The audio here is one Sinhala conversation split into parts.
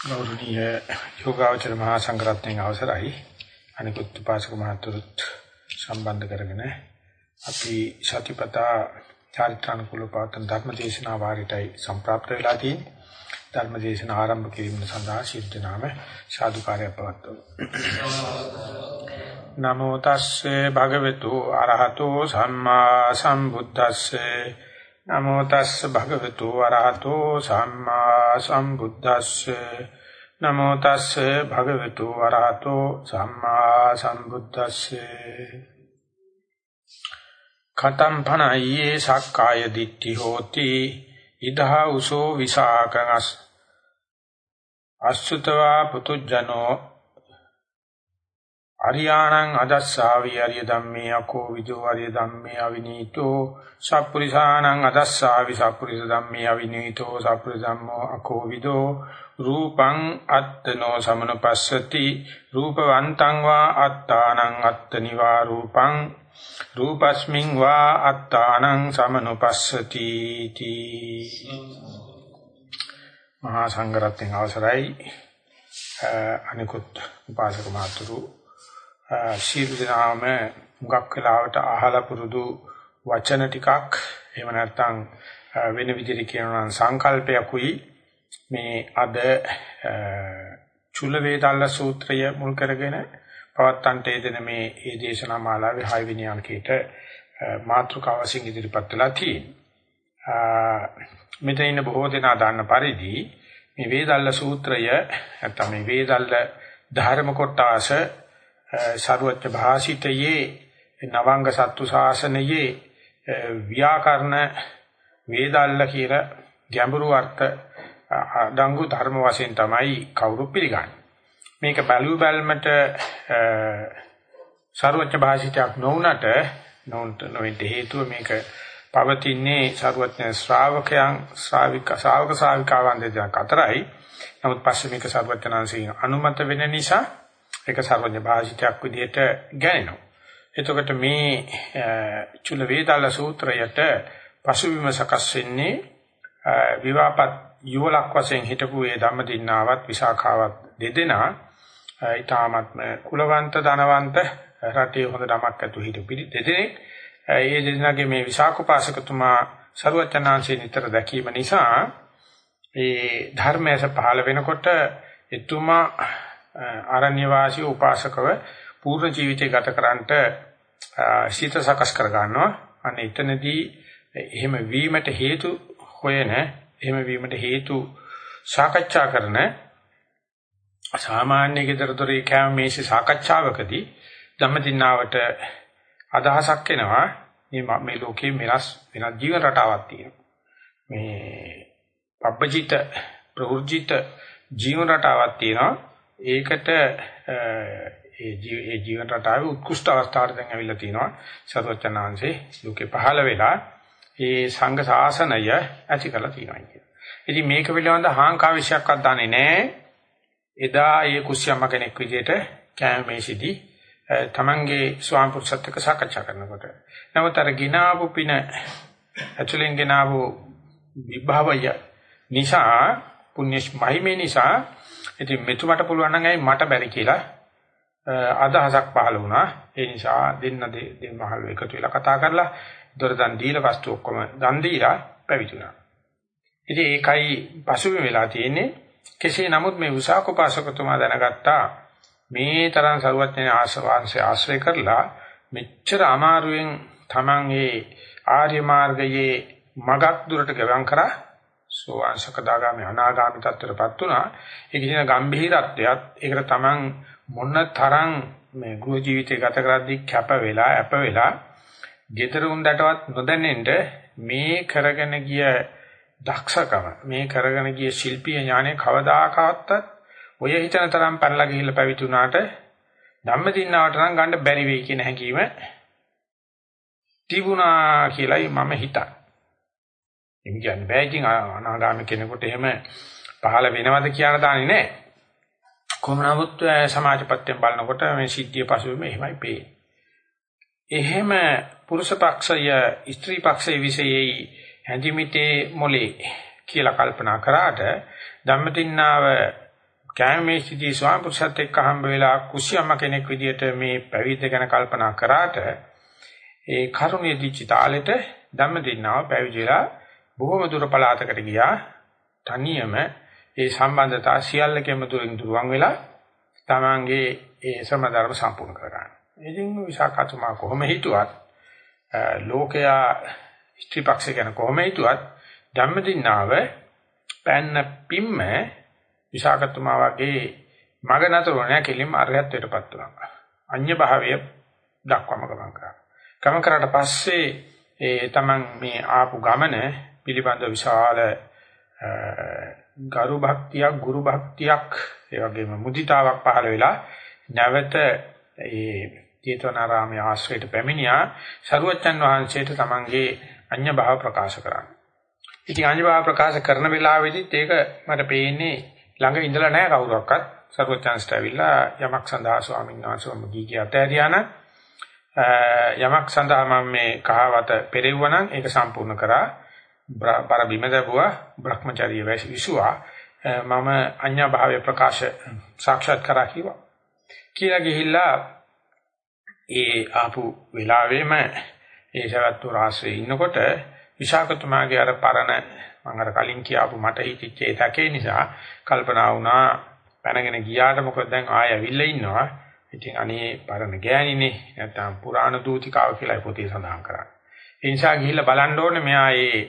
ගෞරවනීය යෝගාවචර මහා සංඝරත්නයේ අවසරයි. අනිකුත් උපාසක මහතුරුත් සම්බන්ධ කරගෙන අපි සතිපතා චාරිත්‍රානුකූල පවත්වන ධර්මදේශනා වාරයටයි සම්ප්‍රාප්ත වෙලා තියෙන්නේ. ධර්මදේශන ආරම්භ කිරීම සඳහා සිද්ධ නාම සාදුකාරය පවත්වමු. නමෝ තස්සේ භගවතු අරහතෝ සම්මා සම්බුද්දස්සේ නමෝ තස්ස භගවතු වරහතෝ සම්මා සම්බුද්දස්සේ. නමෝ තස්ස භගවතු වරහතෝ සම්මා සම්බුද්දස්සේ. කතම් පනයියේ සක්කාය දිට්ඨි හෝති. ඉදා උසෝ විසාකනස් අසුතවා පුතුජනෝ අරියාණං අදස්සාවි අරිය ධම්මේ අකෝ විජෝ අරිය ධම්මේ අවිනීතෝ සප්පුරිසාණං අදස්සාවි සප්පුරිස ධම්මේ අවිනීතෝ සප්පුරිස ධම්මෝ අකෝ විදෝ රූපං අත්තනෝ සමනපස්සති රූපවන්තං වා අත්තානං අත්තනිවා රූපං රූපස්මින් වා අත්තානං සමනුපස්සති තී මහා සංඝරත්නයේ අවසරයි. අනිකුත් උපාසක මාතුරු ශීල දනාම මුගක් වෙලාවට අහලා පුරුදු වචන ටිකක් එහෙම නැත්නම් වෙන විදිහට කියනවා නම් සංකල්පයකුයි මේ අද චුල්ල වේදාල්ල සූත්‍රය මුල් කරගෙන පවත්තන්ට යෙදෙන මේ ඒ දේශනා මාලාවේ 6 වෙනි අංකයට මාතෘකාව වශයෙන් ඉදිරිපත් වෙලා තියෙනවා. මෙතන ඉන්න බොහෝ දෙනා දන්න පරිදි මේ වේදල්ල සූත්‍රය නැත්නම් මේ වේදල්ල ධර්ම කොටාස සරුවච්ච භාසිතයේ නවංග සත්තු ශාසනයේ ව්‍යාකරණ වේදල්ල කියලා ගැඹුරු අර්ථ අඩංගු ධර්ම වශයෙන් තමයි කවුරු පිළිගන්නේ. මේක බැලු බැලමට සරුවච්ච භාසිතයක් නොවුනට නොවුන්ට නොවෙන්න හේතුව මේක පවතින්නේ සරුවච්ච ශ්‍රාවකයන් ශ්‍රාවික ශ්‍රාවක ශ්‍රාවිකාවන් දෙදෙනා අතරයි. නමුත් පස්සේ මේක සරුවච්චනාංශයෙන් අනුමත වෙන නිසා ඒක සර්වඥ භාෂිතයක් විදිහට ගණනනවා. එතකොට මේ චුල වේදාල සූත්‍රයට පසුබිම සකස් වෙන්නේ විවාපත් යුවලක් වශයෙන් හිටපු ඒ ධම්මදින්නාවත් විසාඛාවත් දෙදෙනා ඊටාත්ම කුලවන්ත ධනවන්ත රටේ හොඳ නමක් ඇතු හිටපු දෙදෙනෙක් ඒ දෙදෙනාගේ මේ විසාඛෝපාසකතුමා ਸਰවචනාංශේ නිතර දැකීම නිසා ඒ ධර්මයස පහළ වෙනකොට එතුමා ආරණ්‍ය වාසී උපාසකව පූර්ණ ජීවිතය ගත කරන්නට සිත සකස් කර ගන්නවා. අනේ එතනදී එහෙම වීමට හේතු හොයන, එහෙම වීමට හේතු සාකච්ඡා කරන සාමාන්‍ය ගෙදරදොරේ කැම මේසේ සාකච්ඡාවකදී ධම්මදින්නාවට අදහසක් එනවා මේ මේ ලෝකේ වෙනස් වෙනස් ජීවන රටාවක් තියෙනවා. මේ පබ්බජිත ප්‍රවෘජිත ජීවන රටාවක් තියෙනවා. ඒකට ඒ ජීවන රටාවේ උත්කෘෂ්ඨ අවස්ථාවට දැන් ඇවිල්ලා තිනවා සර්වචනාංශේ ලෝකේ පහළ වෙලා ඒ සංඝ ශාසනය ඇති කරලා තිනවා කියන. ඉතින් මේක පිළිබඳ හාංකාවිෂයක්වත් දන්නේ නැහැ. එදා ඒ කුස්සියම්ම කෙනෙක් විදිහට කැමේසිදී තමන්ගේ ස්වාම පුරුෂත්වක සාකච්ඡා කරනකොට. නමුත් අර ගිනාවු පින ඇතුලෙන් ගිනාවු විභවය නිසා පුණ්‍ය මහිමේ නිසා ඉතින් මෙතුමට පුළුවන් නම් ඇයි මට බැරි කියලා අදහසක් පහළ වුණා. ඒ නිසා දෙන්න දෙමහල් එකතු වෙලා කතා කරලා දොරදන් දීලා වස්තු ඔක්කොම දන් දීලා පැවිතුණා. ඉතින් ඒකයි පසුබිම වෙලා තියෙන්නේ. කෙසේ නමුත් මේ උසාකෝපාසකතුමා දැනගත්තා මේ තරම් සරුවත්නේ ආශාවංශය ආශ්‍රය කරලා මෙච්චර අමාරුවෙන් Taman ඒ ආර්ය මාර්ගයේ මගක් දුරට ගමන් කරා සෝවාන් සකදාගාමී අනාගාමී තත්ත්වයටපත් වුණා. ඒක කියන ගැඹීරත්වයක් ඒකට තමන් මොන තරම් මේ ගෘහ ජීවිතය ගත කරද්දී කැප වෙලා අප වෙලා ගෙදර උන්දටවත් නොදැනෙන්න මේ කරගෙන ගිය දක්ෂකම මේ කරගෙන ගිය ශිල්පීය ඥානය කවදාකවත් ඔය හිතන තරම් පැනලා ගිහිල්ලා පැවිතුණාට ධම්මදින්නාවට නම් ගන්න බැරි වෙයි කියන හැඟීම තිබුණා කියලායි මම හිතන්නේ. එහෙම කියන්න බෑ. ඉතින් අනාගාමී කෙනෙකුට එහෙම පහළ වෙනවද කියන දාන්නේ නැහැ. කොහොම නමුත් සමාජපත්‍යයෙන් බලනකොට මේ සිද්ධිය පසුබිම එහෙමයි පේන්නේ. එහෙම පුරුෂ පක්ෂය ස්ත්‍රී පක්ෂයේ විශේෂයි හැඳිමිතේ මොලේ කියලා කල්පනා කරාට ධම්මදින්නාව කෑමේසිදී ස්වාම පුරුෂත් එක්ක හම්බ වෙලා කුසියම්ම කෙනෙක් විදියට මේ පැවිද්ද ගැන කල්පනා කරාට ඒ කරුණේ දිච්ච තාලෙට ධම්ම දින්නාව පැවිදිලා බොහොම දුර පළාතකට ගියා තනියම ඒ සම්බන්ධතා සියල්ලකම දුරින් දුරවන් වෙලා තමන්ගේ ඒ සමධර්ම සම්පූර්ණ කරගන්න. ඉතින් විසාකතුමා කොහොම හිතුවත් ලෝකයා ස්ත්‍රීපක්ෂ ගැන කොහොම හිතුවත් ධම්මදින්නාව පෑන්න පිම්ම විසාකතුමා වගේ මග නතරුණා කෙලින්ම අරහත්ත්වයටපත් වුණා. අඤ්‍ය භාවය දක්වම ගමන් කරා. ගමන් කරාට පස්සේ ඒ තමන් මේ ආපු ගමන පිළිබඳ විශාල ගරු භක්තියක් ගුරු භක්තියක් ඒ වගේම මුදිතාවක් පහළ වෙලා නැවත ඒ ජේතවනාරාමයේ ආශ්‍රයයට පැමිණියා. සරුවච්චන් වහන්සේට තමන්ගේ අඤ්‍ය භාව ප්‍රකාශ කරන්න. ඉතින් අඤ්‍ය භාව ප්‍රකාශ කරන වෙලාවෙදිත් ඒක මට පේන්නේ ළඟ ඉඳලා නැහැ කවුරක්වත්. සරුවච්චන්ස්ට ඇවිල්ලා යමක් සඳහා ස්වාමීන් වහන්සේ මගී කිය අතෑරියා නම් යමක් සඳහා මම මේ කහවත පෙරෙව්වා නම් ඒක සම්පූර්ණ කරා. බර බිම දැබුවා Brahmacharya විසුවා. මම අඤ්ඤා භාවය ප්‍රකාශ සාක්ෂාත් කරා කිව්වා. කියලා ගිහිල්ලා ඒ ආපු වෙලාවෙම ඒ ශරත්තු රාශියේ ඉන්නකොට විශාකතුමාගේ අර පරණ මම අර කලින් කියාපු මට හිතෙච්ච ඒ තකේ නිසා කල්පනා වුණා පැනගෙන ගියාට මොකද දැන් ආයෙ ඇවිල්ලා ඉන්නවා. ඉතින් අනේ පරණ ගෑණිනේ නැත්තම් පුරාණ දූතිකාව කියලා පොතේ සඳහන් කරන්නේ ඒ නිසා ගිහිල්ලා බලන්න ඕනේ මෙයා ඒ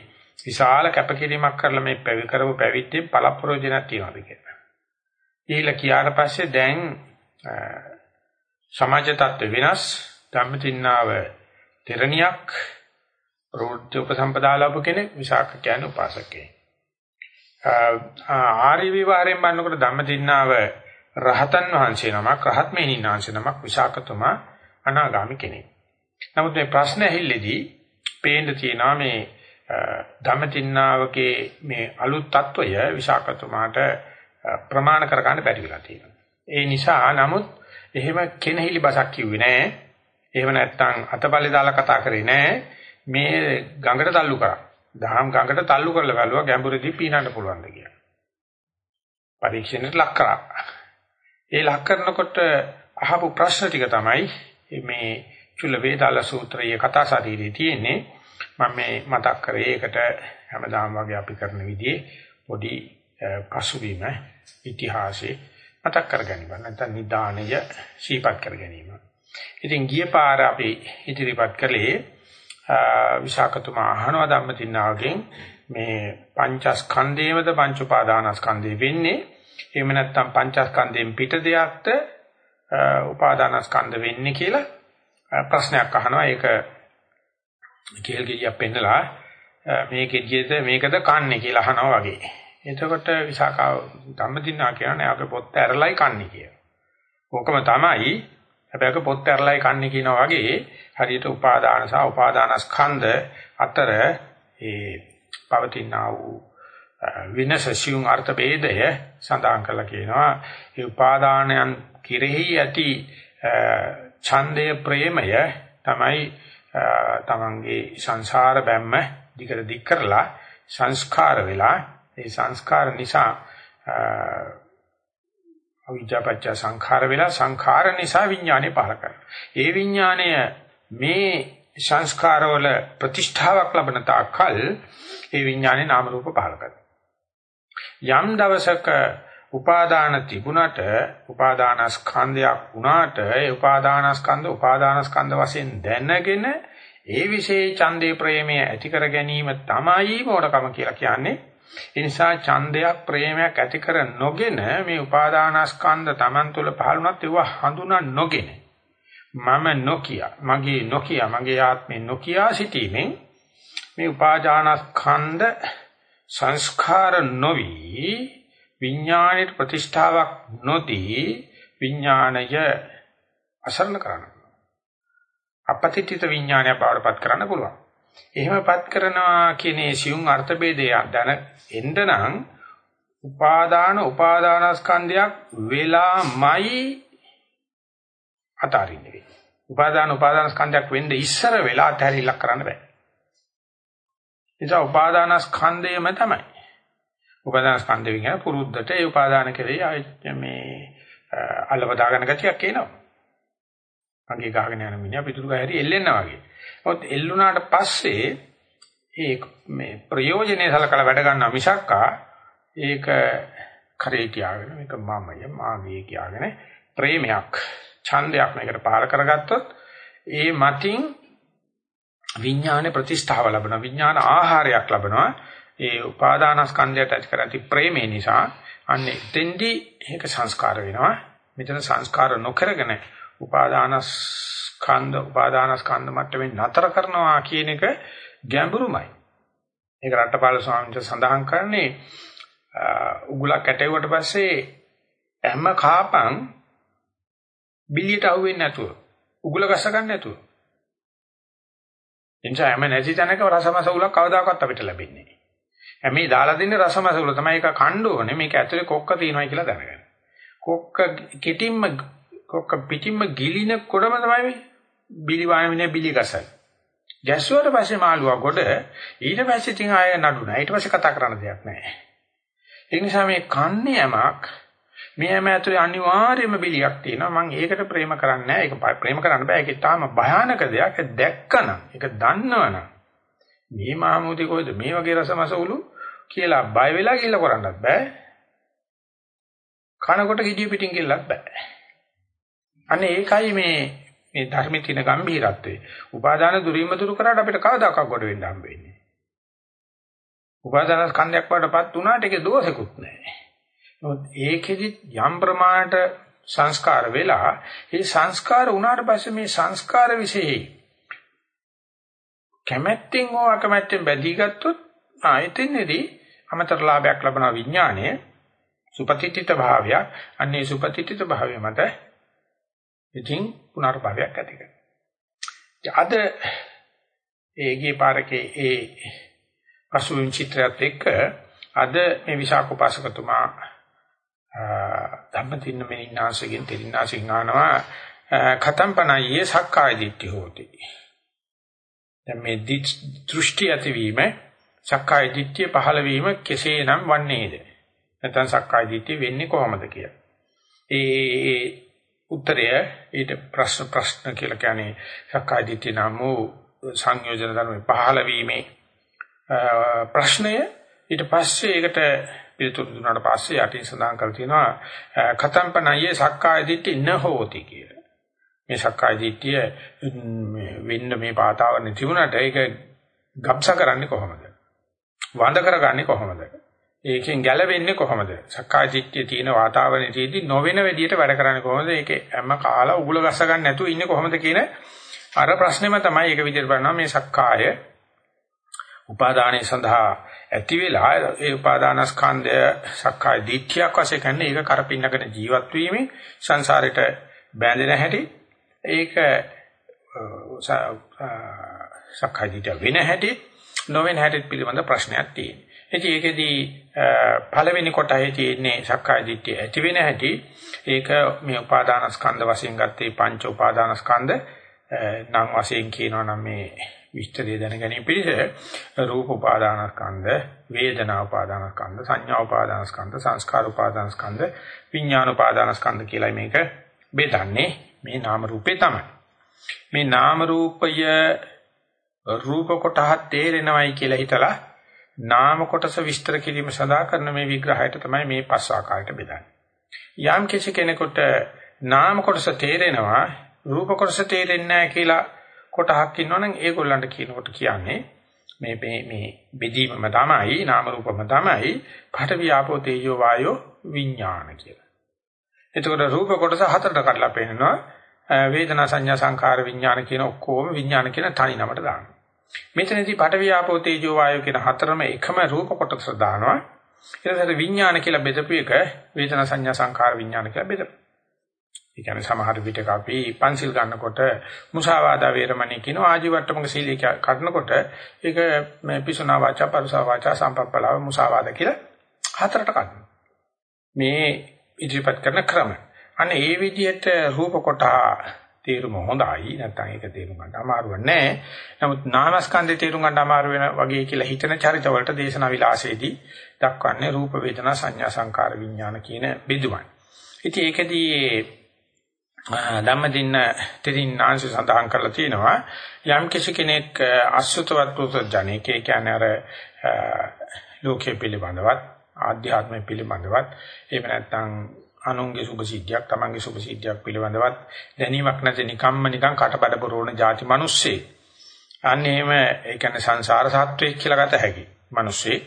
විශාල කැපකිරීමක් කරලා මේ පැවි කරපු පැවිද්දේ පළප්‍රයෝජනක් තියනවාද කියලා. ඊළ කියාට පස්සේ දැන් සමාජ තත්ත්ව වෙනස් ධම්මචින්නාව තෙරණියක් ප්‍රවෘත්ති උපසම්පදා ලැබු කෙනෙක් විසාක කියන්නේ උපාසකේ. ආර්ය විවරයෙන් බannකොට ධම්මචින්නාව රහතන් වහන්සේ නමක් රහත් මෙහිණන් වහන්සේ නමක් විසාකතුමා අනාගාමි කෙනෙක්. නමුත් මේ ප්‍රශ්න ඇහිල්ලේදී පේන්න තියෙනවා මේ ධම්මචින්නාවකේ මේ අලුත් తত্ত্বය විසාකතුමාට ප්‍රමාණ කර ගන්න බැරි වෙලා තියෙනවා. ඒ නිසා නමුත් එහෙම කෙනහිලි බසක් කිව්වේ නෑ. එහෙම නැත්නම් අතපල්ලේ දාලා කතා කරේ නෑ. මේ ගඟට තල්ලු කරා. දහම් ගඟට තල්ලු කරලා බැලුවා ගැඹුරදී පීනන්න පුළුවන්ද කියලා. පරීක්ෂණයට ලක් කරා. ඒ ලක් කරනකොට අහපු ප්‍රශ්න ටික තමයි මේ චුල්ල වේදාල සූත්‍රයේ කතා සාධීරේ තියෙන්නේ. මම මේ මතක් කරේ ඒකට හැමදාම වගේ අපි කරන විදිහේ පොඩි පසුබිම ඉතිහාසයේ මතක් කරගනිමු නැත්නම් නිදානය ශීපත් කරගැනීම. ඉතින් ගිය පාර අපි ඉදිරිපත් කළේ විශාකතුමා අහනවා ධම්මතින්නාගෙන් මේ පංචස්කන්ධේමද පංච උපාදානස්කන්ධේ වෙන්නේ එහෙම නැත්නම් පංචස්කන්ධයෙන් පිට දෙයක්ද උපාදානස්කන්ධ වෙන්නේ කියලා ප්‍රශ්නයක් අහනවා ඒක කේල් ගෙඩියක් පෙන්නලා මේ ගෙඩියද මේකද කන්නේ කියලා අහනවා වගේ. එතකොට විසාකාව ධම්මදින්නා කියන්නේ ආගේ පොත් ඇරලයි කන්නේ කියලා. ඕකම තමයි හැබැයි පොත් ඇරලයි කන්නේ කියනවා වගේ හරියට උපාදාන සහ උපාදානස්කන්ධ අතර ඒ පවතිනා වූ විනසසියුම් අර්ථ ભેදය සඳහන් කළා කියනවා. ඒ උපාදානයන් කිරෙහි ඇති ඡන්දය ප්‍රේමය තමයි තමන්ගේ සංසාර බැම්ම දිගට දික් කරලා සංස්කාර වෙලා ඒ සංස්කාර නිසා අවිජ්ජාපච්ච සංඛාර වෙලා සංඛාර නිසා විඥානය පහල කරනවා. ඒ විඥානය මේ සංස්කාරවල ප්‍රතිෂ්ඨාවක් ලබන තාක්කල් ඒ විඥානේ නාම රූප පහල කරනවා. යම් දවසක උපාදාන තිබුණට උපාදානස්කන්ධයක් වුණාට ඒ උපාදානස්කන්ධ උපාදානස්කන්ධ වශයෙන් දැනගෙන ඒ વિશે ඡන්දේ ප්‍රේමය ඇති කර ගැනීම තමයි මොඩකම කියලා කියන්නේ. ඒ නිසා ඡන්දයක් ප්‍රේමයක් ඇති කර නොගෙන මේ උපාදානස්කන්ධ Taman තුල පහළුණත් ඒවා හඳුනා නොගෙන මම නොකිය මගේ නොකිය මගේ ආත්මේ නොකිය සිටීමෙන් මේ උපාදානස්කන්ධ සංස්කාර නොවි විඥාණයට ප්‍රතිෂ්ඨාවක් නොදී විඥාණය අසරණ කරනවා අපතිත්‍ිත විඥානය බවටපත් කරන්න පුළුවන්. එහෙමපත් කරනවා කියන ඒ සියුම් අර්ථ ભેදය දැන එන්න නම් උපාදාන උපාදානස්කන්ධයක් වෙලාමයි අතාරින්නේ වෙන්නේ. උපාදාන උපාදානස්කන්ධයක් වෙන්න ඉස්සර වෙලා අතහැරිලක් කරන්න බෑ. නිසා උපාදානස්කන්ධයම තමයි. උපාදාන ස්කන්ධ විඥාන පුරුද්දට ඒ උපාදාන කෙරෙහි මේ අල්ලව දාගන්න ගතියක් එනවා. අගේ ගහගෙන යන මිනිහා පිටුරු ගහරි එල්ලෙන්නා වගේ. මොකද එල්ලුණාට පස්සේ ඒ මේ ප්‍රයෝජනේ සලකලා වැඩ ගන්නවා මිසක්කා ඒක කරේ කියාගෙන මේක මමය මාගේ කියාගෙන ප්‍රේමයක් ඡන්දයක් මේකට පාර කරගත්තොත් ඒ මතින් විඥානේ ප්‍රතිෂ්ඨාව ලැබෙනවා විඥාන ආහාරයක් ලැබෙනවා ඒ උපාදානස්කන්ධයට ඇති කරති ප්‍රේමේ නිසා අන්න එතෙන්දී ඒක සංස්කාර වෙනවා. මෙතන සංස්කාර නොකරගෙන උපාදානස්කන්ධ උපාදානස්කන්ධ මට්ටමින් නතර කරනවා කියන එක ගැඹුරුමයි. ඒක රට්ටපාල ස්වාමීන් වහන්සේ සඳහන් කරන්නේ උගුලක් ඇටෙව්වට පස්සේ හැම කාපන් බිලියට අහුවෙන්නේ නැතුව උගුල ගස්ස ගන්න නැතුව. එනිසා හැම නැති තැනක රසමස උලක් කවදාකවත් අපිට ලැබෙන්නේ නැහැ. හැමේ දාලා දෙන්නේ රසමස උල තමයි ඒක කණ්ඩ ඕනේ මේක ඇතුලේ කොක්ක තියෙනවා කියලා දැනගන්න. කොක්ක කෙටින්ම කොක්ක පිටින්ම ගිලිනකොටම තමයි බිලි වානමිනේ බිලි ගසයි. ගැස්සුවට පස්සේ මාළුවා ගොඩ ඊට පස්සේ තින් ආය නඩුනා. ඊට පස්සේ කතා කරන්න දෙයක් නැහැ. ඒ නිසා මේ කන්නේ යමක් මේ හැම ඇතුලේ අනිවාර්යයෙන්ම බිලියක් තියෙනවා. මම ඒකට ප්‍රේම කරන්නේ නැහැ. ඒක ප්‍රේම කරන්න බෑ. ඒක තාම භයානක දෙයක්. ඒක දැක්කනම්, ඒක දන්නවනම් මේ මහමුදි කොයිද මේ වගේ රසමසවුලු කියලා බය වෙලා කියලා කරන්නත් බෑ. කනකොට gediy පිටින් කියලාත් බෑ. අනේ ඒකයි මේ මේ ධර්මයේ තියෙන ගැඹීරත්වය. උපාදාන දුරීම දුරු කරාට අපිට කවදාකවත් ගොඩ වෙන්න හම්බ වෙන්නේ. උපාදාන ස්කන්ධයක් වඩපත් උනාට ඒකේ දෝෂෙකුත් නැහැ. නමුත් ඒකෙදි යම් ප්‍රමාණයට සංස්කාර වෙලා ඒ සංස්කාර උනාට පස්සේ මේ සංස්කාර વિશેයි කැමැත්තෙන් හෝ අකමැත්තෙන් බැඳී ගත්තොත් ආයතනයේදී අමතර ලාභයක් ලබන විඥාණය සුපතිත්‍ිත භාවය අන්නේ සුපතිත්‍ිත භාවය මත ඉතින් පුනර්භවයක් ඇති කරනවා. අද ඒගේ පාරකේ ඒ පසුවින් චිත්‍රයත් එක්ක අද මේ විශාඛ උපාසකතුමා ධම්මතින්න මේ ඉන්නාසගෙන් තෙලින්නාසින් ආනවා khatampanaye sakkaya ditti hoti දැන් මේ දෘෂ්ටි ඇතිවීම සක්කාය දිට්ඨිය පහළ වීම කෙසේනම් වන්නේද? නැත්නම් සක්කාය දිට්ඨිය වෙන්නේ කොහොමද කියලා? ඒ උත්තරය ඊට ප්‍රශ්න ප්‍රශ්න කියලා කියන්නේ සක්කාය දිට්ඨිය නම් වූ සංයෝජන ධර්ම පහළ වීමේ ප්‍රශ්නය. ඊට පස්සේ ඒකට පිළිතුරු දුන්නාට පස්සේ යටින් සඳහන් කරලා තියෙනවා කතම්පනයේ සක්කාය දිට්ඨිය නහෝති කියලා. මේ සක්කාය දිට්ඨිය වෙන්න මේ පාතාවරණ තිබුණාට ඒක ගබ්ස කරන්නේ කොහොමද? වඳ කරගන්නේ කොහොමද? ඒකෙන් ගැලවෙන්නේ කොහොමද? සක්කාය දිට්ඨිය තියෙන වාතාවරණයේ තියෙදි නොවන විදියට වැඩ කරන්නේ කොහොමද? ඒකේ හැම කාලා උගුල ගස්ස ගන්න නැතුව ඉන්නේ කොහොමද කියන අර ප්‍රශ්නේම තමයි ඒක විදියට බලනවා මේ සක්කාය උපාදානයේ සඳහා ඇති වෙලා ඒ උපාදානස්කන්ධය සක්කාය දිට්ඨියක් වශයෙන් ගන්න ඒක කරපින්නගෙන ජීවත් වීමෙන් සංසාරයට බැඳෙන හැටි ඒක සක්කාය දිට්ඨිය වෙන හැටි නොවෙන හැටි පිළිබඳ ප්‍රශ්නයක් තියෙනවා. ඉතින් ඒකෙදී පළවෙනි කොටහේ තියෙන්නේ සක්කාය දිට්ඨිය ඇති වෙන හැටි. ඒක මේ උපාදානස්කන්ධ වශයෙන් ගත්තේ පංච උපාදානස්කන්ධ. නම් වශයෙන් කියනවා නම් මේ විස්තරය දැන ගැනීම පිණිස රූප උපාදානස්කන්ධ, වේදනා උපාදානස්කන්ධ, සංඥා උපාදානස්කන්ධ, සංස්කාර උපාදානස්කන්ධ, විඥාන උපාදානස්කන්ධ කියලා මේක බෙදන්නේ. මේ නාම රූපේ තමයි. මේ නාම රූපය රූප කොටහ තේරෙනවයි කියලා හිතලා නාම කොටස විස්තර කිරීම සඳහා කරන මේ විග්‍රහයට තමයි මේ පස් ආකාරයට බෙදන්නේ. යම් කිසි කෙනෙකුට නාම කොටස තේරෙනවා රූප කොටස තේරෙන්නේ නැහැ කියලා කොටහක් ඉන්නවනම් ඒගොල්ලන්ට කියනකොට කියන්නේ මේ මේ මේ බෙදීමම තමයි නාම රූපම තමයි පඨවි ආපෝ තේජෝ වායෝ විඥාන කියලා. එතකොට රූප කොටස හතරට කඩලා පෙන්නනවා වේදනා සංඥා සංකාර විඥාන කියන ඔක්කොම විඥාන කියන තනි නමට දානවා. මෙතනදී පඨවි ආපෝ තේජෝ වායෝ කියන හතරම එකම රූප කොටස දානවා. ඊට පස්සේ විඥාන කියලා බෙදපු එක වේදනා සංඥා සංකාර විඥාන කියලා බෙදපු. ඒ කියන්නේ සමහර විටක අපි පන්සිල් ගන්නකොට මුසාවාදා වේරමණී කියන ආජීවට්ටමක සීලය කඩනකොට ඒක මේ පිසුනා වාචා පරුසා වාචා සම්පප්පලාව මුසාවාද කියලා හතරට කඩනවා. මේ ඉදිරිපත් කරන ක්‍රම. අන්න ඒ විදිහට රූප කොට තේරුම හොඳයි නැත්නම් ඒක තේරුම් ගන්න අමාරුව නැහැ. නමුත් නාමස්කන්ධේ තේරුම් ගන්න අමාරු වෙන වගේ කියලා හිතන චරිත වලට දේශනා විලාසයේදී දක්වන්නේ රූප වේදනා සංඥා සංකාර විඥාන කියන බිඳුමයි. ඉතින් ඒකදී ධම්මදින්න තිරින්නාංශ සඳහන් කරලා තියෙනවා යම් කිසි කෙනෙක් අසුතවත් පුරුතජනෙක් කියන්නේ අර ලෝකයේ පිළිබඳවත් ආධ්‍යාත්මය පිළිබඳවත් එහෙම නැත්නම් අනුන්ගේ සුභ සිද්ධියක් තමන්ගේ සුභ සිද්ධියක් පිළිබඳවත් දැනීමක් නැති නිකම්ම නිකන් කටබඩ පුරවන ಜಾති මිනිස්සේ. අන්න එහෙම ඒ කියන්නේ සංසාර සත්වයක් කියලා ගත හැකි මිනිස්සේ.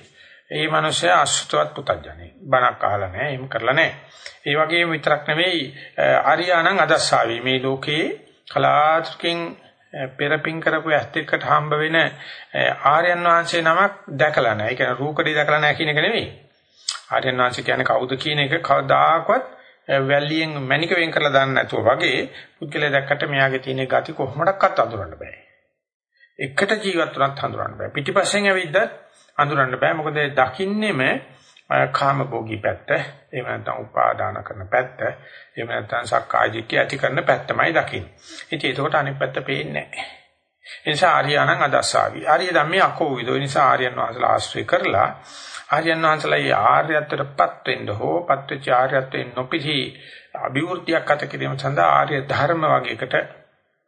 ඒ මිනිස්සයා අසුතවත් පුතඥයි බණක් අහලා නැහැ එහෙම කරලා නැහැ. ඒ වගේම විතරක් නෙවෙයි ආර්යාණං අදස්සාවි මේ ලෝකේ කලාතුරකින් පෙරපින් කරපු ඇස් දෙකට හම්බ වෙන ආර්යයන් වහන්සේ නමක් දැකලා නැහැ. ඒ කියන්නේ රූකඩේ දැකලා නැහැ කියන එක නෙවෙයි. ආර්යයන් වහන්සේ කියන්නේ කවුද කියන එක කවදාකවත් වැල්ලියෙන් මැනික වෙන් කරලා දාන්න නැතුව වගේ පුද්ගලයා දැක්කට මෙයාගේ තියෙන gati කොහොමඩක්වත් අඳුරන්න බෑ. එකට ජීවත් වුණත් හඳුරන්න බෑ. පිටිපස්සෙන් ඇවිද්දත් අඳුරන්න බෑ. මොකද දකින්නෙම කාම භෝගී පැත්ත, එහෙම නැත්නම් උපාදාන කරන පැත්ත, එහෙම නැත්නම් සක්කාය දිට්ඨිය ඇති කරන පැත්තමයි දකින්නේ. ඉතින් ඒකට අනිත් පැත්ත පේන්නේ නැහැ. ඒ නිසා ආර්යයන්න් අදස්සාවි. ආර්ය ධම්මේ අකෝවිදෝ නිසා ආර්යයන් වහන්සේලා ආශ්‍රය කරලා ආර්යයන් වහන්සේලා ඒ ආර්යත්වයටපත් වෙන්න හෝ පත්‍විච ආර්යත්වයෙන් නොපිහි අභිවෘද්ධියක් අත කිරීම සඳහා ආර්ය ධර්ම වගේකට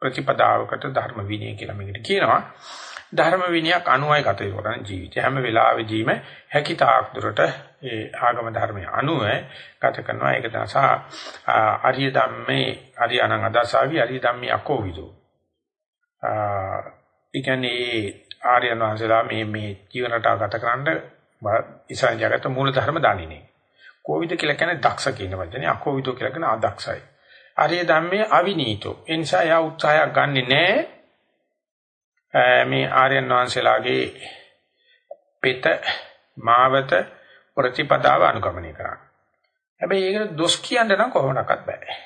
ප්‍රතිපදාවකට ධර්ම විනය කියලා මේකට කියනවා. ධර්ම විනයක් අනුවයි කටයුතු කරන ජීවිතය. හැම වෙලාවෙදීම හැකිතාක් දුරට ඒ ආගම ධර්මයේ අනුව ගත කරනවා. ඒක තමයි ආර්ය ධම්මේ ආර්ය අනං අදසාවි ආර්ය ධම්මේ අකෝවිදෝ ඒ කියන්නේ ආර්යයන් වහන්සේලා මේ මේ ජීවන රටාව ගත කරන්න ඉස්සන් ජගත මූල ධර්ම දන්නේ නේ. කෝවිද කියලා කියන්නේ දක්ෂ කියන වචනේ අකෝවිදෝ කියලා කියන අදක්ෂයි. ආර්ය ධම්මේ අවිනීතෝ. ඒ නිසා යා උත්සාහයක් ගන්නෙ නෑ මේ ආර්යයන් වහන්සේලාගේ පිට මාවත ප්‍රතිපදාව අනුගමනය කරන්න. හැබැයි ඒකට දොස් කියන්න නම් කොහොමඩක්වත් බෑ.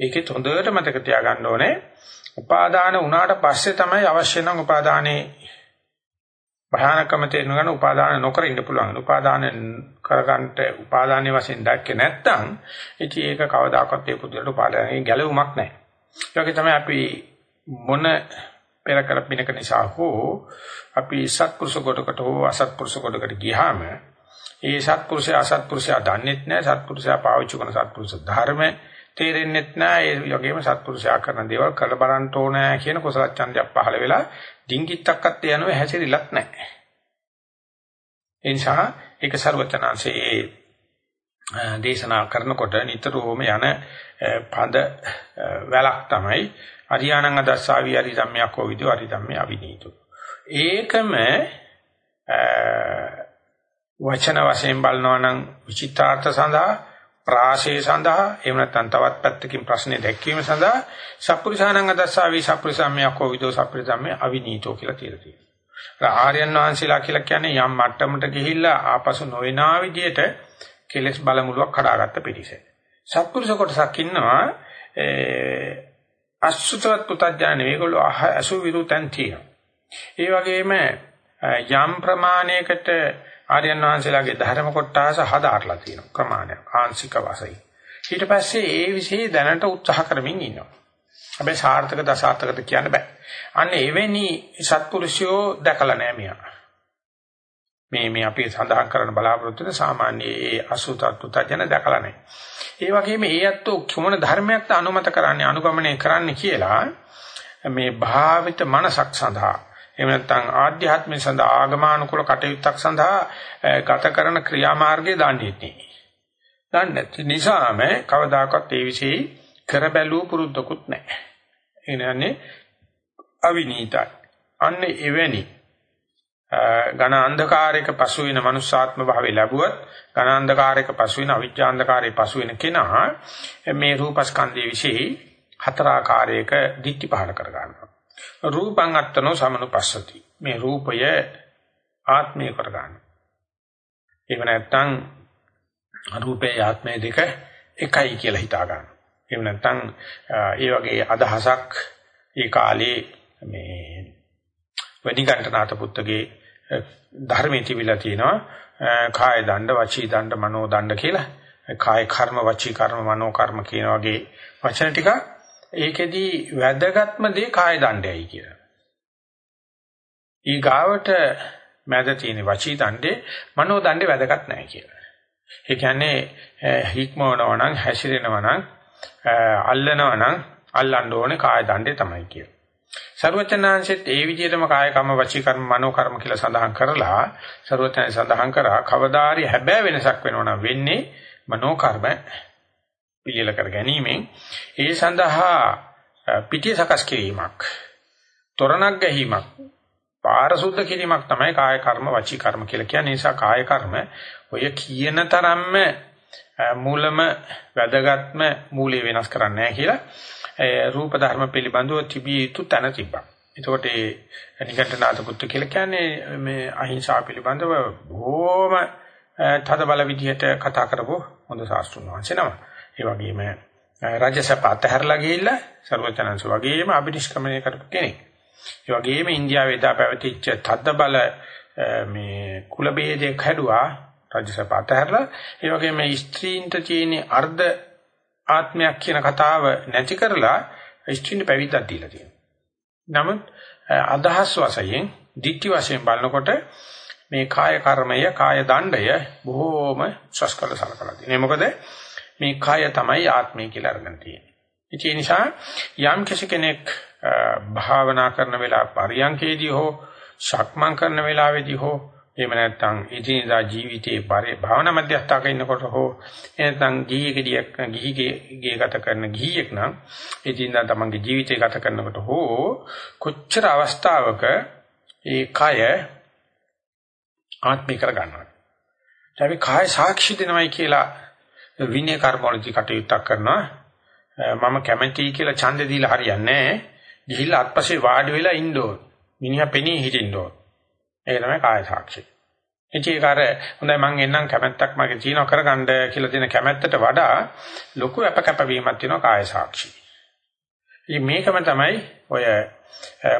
ඒකෙත් හොඳට මතක තියාගන්න ඕනේ උපාදාන වුණාට පස්සේ තමයි අවශ්‍ය නම් උපාදානේ භයානකම තේරුම් ගන්න උපාදාන නොකර ඉන්න පුළුවන්. උපාදාන කරගන්නට උපාදානයේ වශයෙන් දැක්කේ නැත්නම් ඉතින් ඒක කවදාකවත් ඒ පුදුලට උපාදානයේ ගැලවුමක් නැහැ. ඒ වගේ තමයි අපි මොන පෙර කර පිනක නිසා හෝ අපි සත්පුරුෂ කොටකට හෝ අසත්පුරුෂ කොටකට ගියාම ඒ සත්පුරුෂයා අසත්පුරුෂයා දන්නෙත් නැහැ සත්පුරුෂයා පාවිච්චි කරන සත්පුරුෂ ධර්ම තේරෙන්නෙත් නැහැ ඒ වගේම සත්පුරුෂයා කරන දේවල් කළ බලන්න ඕනෑ කියන කුසල ඡන්දයක් පහළ වෙලා ඩිංගිත්තක්වත් යනවා හැසිරෙලත් නැහැ ඒ නිසා ඒක ਸਰවචනාංශයේ දේශනා කරනකොට නිතරම යන පද වැලක් තමයි අරියාණං අදස්සාවි අරි ධම්මයක් හෝ විදෝ අරි ධම්මේ අවිනීතෝ. ඒකම වචන වශයෙන් බලනවා නම් විචිත්තාර්ථ සඳහා ප්‍රාශේ සඳහා එහෙම නැත්නම් තවත් පැත්තකින් ප්‍රශ්නේ දැක්වීම සඳහා සප්පුරිසානං අදස්සාවි සප්පුරිසම්මයක් හෝ විදෝ සප්පුරිසම්මේ අවිනීතෝ කියලා කියලා තියෙනවා. ආර්යයන් වහන්සේලා කියලා කියන්නේ යම් මට්ටමකට ගිහිල්ලා ආපසු නොවනා විදියට කෙලස් බලමුලුවක් කඩාගත්ත පිටිස. සත්පුරුෂ කොටසක් ඉන්නවා අසුතවත් පුතඥාන මේගොල්ලෝ අසු විරුතන් තියෙනවා. ඒ වගේම යම් ප්‍රමාණයකට ආර්යයන් වහන්සේලාගේ ධර්ම කොටස හදාarලා තියෙනවා ප්‍රමාණයක් ආංශික වශයෙන්. ඊට පස්සේ ඒ વિશે දැනට උත්සාහ කරමින් ඉන්නවා. හැබැයි සාර්ථක දසාර්ථකද කියන්න බෑ. අන්න එවැනි සත්පුරුෂයෝ දැකලා නෑ මෙයා. මේ මේ අපි සඳහන් කරන බලාපොරොත්තු වෙන සාමාන්‍ය ඒ අසුතත් පුතඥ දැකලා නැහැ. ඒ වගේම ඒ අත්ෝ කොමන ධර්මයක්ද අනුමත කරන්නේ අනුගමනය කරන්නේ කියලා මේ භාවිත මනසක් සඳහා එහෙම නැත්නම් ආධ්‍යාත්මය සඳහා ආගමානුකූල කටයුත්තක් සඳහා ගත කරන ක්‍රියාමාර්ගය දන්නේ නැහැ. දන්නේ නිසාම කවදාකවත් ඒ વિશે කර බැලුව පුරුද්දකුත් නැහැ. ඒ කියන්නේ අවිනීතයි. අන්න එවැනි ඝන අන්ධකාරයක පසු වෙන මනුස්සාත්ම භාවය ලැබුවත් ඝන අන්ධකාරයක පසු වෙන අවිජ්ජාන්ධකාරයේ පසු වෙන කෙනා මේ රූපස්කන්ධයේ વિશે හතරාකාරයක දික්ටි පහල කර ගන්නවා. රූපං අත්තනෝ සමනුපස්සති. මේ රූපය ආත්මය කර ගන්නවා. එහෙම නැත්නම් රූපේ ආත්මය දෙක එකයි කියලා හිතා ගන්නවා. එහෙම නැත්නම් ඒ වගේ අදහසක් ඒ කාලේ මේ වෙනිකණ්ඨනාත පුත්තගේ ධර්මයේ තිබිලා තියෙනවා කාය දණ්ඩ වචී දණ්ඩ මනෝ දණ්ඩ කියලා කාය කර්ම වචී කර්ම මනෝ කර්ම කියන වගේ වචන ටික ඒකෙදි වැදගත්ම දේ කාය දණ්ඩයයි කියලා. ඊගාවට මැද තියෙන වචී දණ්ඩේ මනෝ දණ්ඩේ වැදගත් නැහැ කියලා. ඒ කියන්නේ හික්මවනවා නම් හැසිරෙනවා නම් අල්ලනවා නම් අල්ලන්න ඕනේ කාය දණ්ඩේ තමයි කියලා. සර්වචනාංශෙත් ඒ විදිහටම කාය කම වචී කර්ම මනෝ කර්ම කියලා සඳහන් කරලා සර්වචනයි සඳහන් කරා කවදාරි හැබෑ වෙනසක් වෙනවනම් වෙන්නේ මනෝ කර්ම පිළිල කර ගැනීමෙන් ඒ සඳහා පිටිය සකස් කිරීමක් තොරණක් ගැහිමක් පාරසුද්ධ කිරීමක් තමයි කාය කර්ම වචී කර්ම කියලා කියන්නේ. නිසා කාය කර්ම ඔය කියන තරම්ම මූලම වැදගත්ම මූලයේ වෙනස් කරන්නේ නැහැ කියලා රූප ධර්ම පිළිබඳව තිබිය යුතු තැන තිබ්බා. එතකොට ඒ නිකටනාත පුත්තු කියලා කියන්නේ මේ අහිංසාව පිළිබඳව බොහොම තද බල විදිහට කතා කරපො හොඳ ශාස්ත්‍රුන් වහන්සේ නම. ඒ වගේම රජසප අතහැරලා ගිහිල්ලා ਸਰවචනංශ වගේම අභිනිෂ්ක්‍මණය කරපු කෙනෙක්. ඒ වගේම ඉන්දියාවේ දා පැවතිච්ච තද්ද බල මේ කුල ભેදයක් හැදුවා රජසප අතහැරලා. ඒ වගේම ස්ත්‍රීන්ට තියෙන අර්ධ ආත්මයක් කියන කතාව නැති කරලා ස්ත්‍රීන් පැවිද්දක් දීලා තියෙනවා. නමුත් අදහස් වශයෙන්, ditthi වශයෙන් බලනකොට මේ කාය කර්මය, කාය දණ්ඩය බොහෝම ශස්කල සලකලා තියෙනවා. මොකද මේ කාය තමයි ආත්මය කියලා අරගෙන තියෙන්නේ. ඒ නිසා යම් කෙනෙක් භාවනා කරන වෙලාව පරියන්කේදී හෝ ශක්මන් කරන වෙලාවේදී හෝ එහෙම නැත්නම් ඉදිනදා ජීවිතයේ භාවනා මධ්‍යස්ථාක ඉන්නකොට හෝ එහෙනම් ගිහිගෙඩියක් ගිහිගේ ගත කරන ගිහියෙක් නම් ඉදිනදා තමන්ගේ ජීවිතය ගත කරනකොට හෝ කොච්චර අවස්ථාවක ඒ කය ආත්මික කර ගන්නවා. අපි කාය සාක්ෂි දෙනවයි කියලා විනය කර්මවලදී කටයුත්තක් කරනවා. මම කැමැතියි කියලා ඡන්දෙ දීලා හරියන්නේ නැහැ. ගිහිල්ලා අත්පස්සේ වාඩි වෙලා ඉන්න ඕන. මිනිහා පෙනී හිටින්න ඕන. ඒක තමයි කාය සාක්ෂි. ඒක අර හොඳයි මං එන්නම් කැමැත්තක් මගේ තියෙනවා කරගන්න කියලා දෙන කැමැත්තට වඩා ලොකු අපකපවීමක් තියෙනවා කාය සාක්ෂි. ඉතින් මේකම තමයි ඔය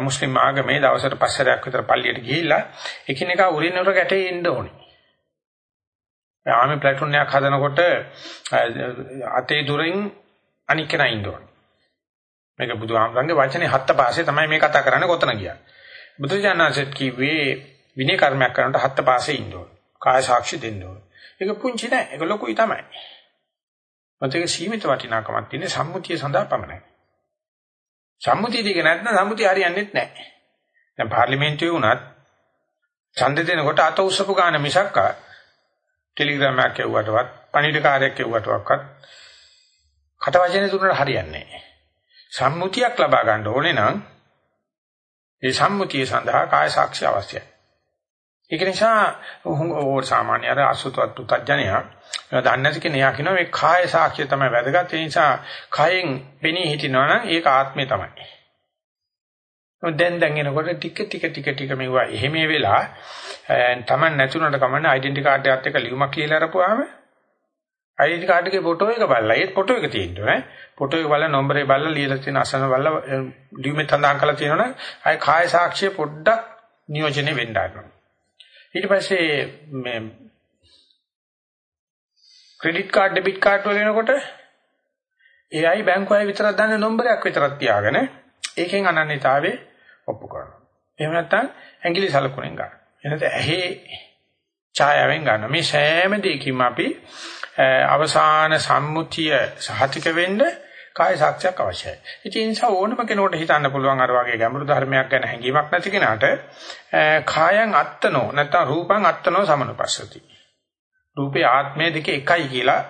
මුස්ලිම් ආගමේ දවසට පස්සරයක් විතර පල්ලියට ගිහිල්ලා එකිනෙකා උරින් උර ගැටේ ඉන්න ඕනේ. ආමි ප්ලැටුන් එකක් හදනකොට අතේ දුරින් අනික් කෙනා ඉන්න ඕනේ. මේක බුදුහාමරංගේ වචනේ හත්ත පාසේ තමයි මේ කතා කරන්නේ කොතන ගියා. බුදුජානනාංශත් කිව්වේ විනය කර්මයක් කරනකොට හත්ත පාසේ ඉන්න ඕනේ. කාය සාක්ෂි දෙන්න ඕනේ. ඒක පුංචි නෑ. ඒක ලොකුයි තමයි. මතක සීමිත වටිනාකමක් තියෙන සම්මුතිය සඳහා පමණයි. සම්මුතිය දිග නැත්නම් සම්මුතිය හරියන්නේ නැහැ. දැන් පාර්ලිමේන්තුවේ වුණත් ඡන්ද දෙනකොට අත උස්සපු ගාන මිසක්කා ටෙලිග්‍රෑම් එකක් එව්වටවත් පණිවිඩ කාර්යයක් එව්වටවත් කට වචනේ දුන්නට හරියන්නේ නැහැ. සම්මුතියක් ලබා ගන්න ඕනේ නම් ඒ සම්මුතිය සඳහා කාය සාක්ෂි අවශ්‍යයි. ඒක නිසා ඕ සාමාන්‍ය අර අසුතවත් පුතඥයා දන්නේ නැති කෙනා කියනවා මේ කාය සාක්ෂිය තමයි වැදගත්. ඒ නිසා කයෙන් පෙනී හිටිනවා නම් ඒක ආත්මය තමයි. දැන් දැන් එනකොට ටික ටික ටික ටික මෙවුවා. එහෙම වෙලා Taman නැතුණට කමන්නේ ඩෙන්ටි කාඩ් එකත් එක්ක ලියුමක් කියලා අරපුවාම ඩෙන්ටි කාඩ් එකේ ෆොටෝ එක බලලා ඒත් ෆොටෝ එක තියෙනවා ඈ. ෆොටෝ එක බලලා නම්බරේ බලලා ලියලා තියෙන අසන බලලා ලියුමේ තඳාන් කරලා තියෙනවනේ අය කාය සාක්ෂිය පොඩ්ඩක් නියෝජනය වෙන්න ආනවා ඊට පස්සේ මේ ක්‍රෙඩිට් කාඩ් ඩෙබිට් කාඩ් වල එනකොට ඒ අය බැංකුවේ විතරක් දන්න නම්බරයක් විතරක් තියාගෙන ඒකෙන් අනන්‍යතාවයේ ඔප්පු කරනවා. එහෙම නැත්නම් ඇඟිලි සලකුණෙන් ගන්න. එනත ඇහි ඡායාවෙන් ගන්න. මේ සෑම දෙයකින්ම අපි අවසාන සම්මුතිය සහතික වෙන්න කාය සාක්ෂියක් අවශ්‍යයි. ඉතින් ඒ නිසා ඕනම කෙනෙකුට හිතන්න පුළුවන් අර වගේ ගැඹුරු ධර්මයක් ගැන හැඟීමක් නැති කෙනාට කායං අත්තනෝ නැත්නම් රූපං අත්තනෝ සමනුපස්සති. රූපේ ආත්මය දෙක එකයි කියලා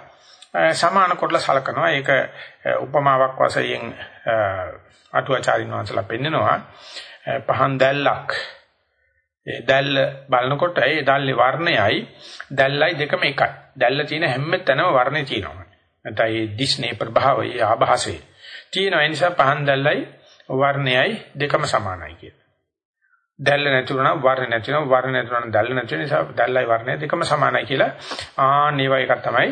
සමාන කොටලා සලකනවා. ඒක උපමාවක් වශයෙන් අටුවාචාරින් වහන්සලා පෙන්නනවා. පහන් දැල්ලක් ඒ දැල්ල බලනකොට ඒ දැල්ලේ වර්ණයයි දැල්ලයි දෙකම එකයි. දැල්ල තියෙන හැම තැනම වර්ණේ තියෙනවා. නැත්නම් ඒ දිස්නේ ප්‍රභාවය ආభాසය. තියෙන නිසා පහන් දැල්ලයි වර්ණයයි දෙකම සමානයි කියන. දැල්ල නැතුණා වර්ණ නැතිනම් වර්ණ නැතුණා දැල්ල නැති නිසා දැල්ලයි වර්ණය දෙකම සමානයි කියලා ආන් ඒවා එකක් තමයි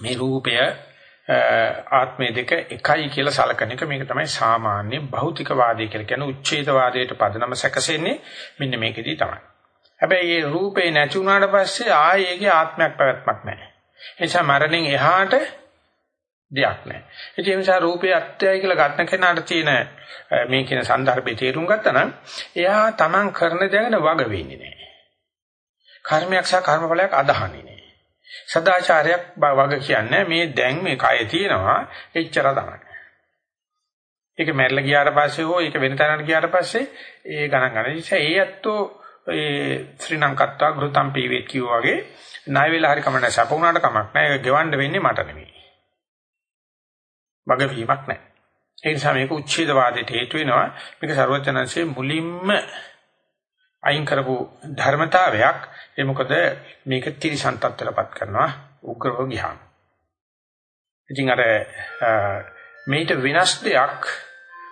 මේ රූපය ආත්මය දෙක එකයි කියලා සලකන එක මේක තමයි සාමාන්‍ය භෞතික වාදය කියලා කියන උච්ඡේද වාදයට පදනම සැකසෙන්නේ මෙන්න මේකෙදී තමයි. හැබැයි මේ රූපේ නැති වුණාට පස්සේ ආයේගේ ආත්මයක් පැවැත්මක් නැහැ. ඒ නිසා මරණයෙන් එහාට දෙයක් නැහැ. ඒ නිසා රූපේ අත්‍යයි කියලා ගන්න කෙනාට තියෙන මේ කියන સંદર્ભේ තේරුම් ගත්තා නම් එයා Taman කරන දේගෙන වග වෙන්නේ නැහැ. කර්මයක් සහ කර්මඵලයක් අදහන්නේ නැහැ. සදාචාරයක් වග කියන්නේ මේ දැන් මේ කය තියෙනවා එච්චර තමයි. ඒක මැරිලා ගියාට පස්සේ හෝ ඒක වෙන තැනකට ගියාට පස්සේ ඒ ගණන් ගන්න. ඒ නිසා ඒ ඇත්තෝ ඒ ශ්‍රී ලංකත්තා ගෘතම් පීවෙත් කිව්වා වගේ ණය වෙලා හරි කමක් නැහැ. සප වුණාට කමක් නැහැ. ඒක ගෙවන්න වෙන්නේ මට නෙමෙයි. වගවීමක් නැහැ. ඒ නිසා මේක උච්ඡේදවාදයට හේතු වෙනවා. මේක ਸਰවඥාන්සේ මුලින්ම අයින් කරපු ධර්මතාවයක්. ඒ මොකද මේක ත්‍රිසන් තත්ත්වයටපත් කරනවා උග්‍රව ගියාම. ඉතින් අර මේට වෙනස් දෙයක්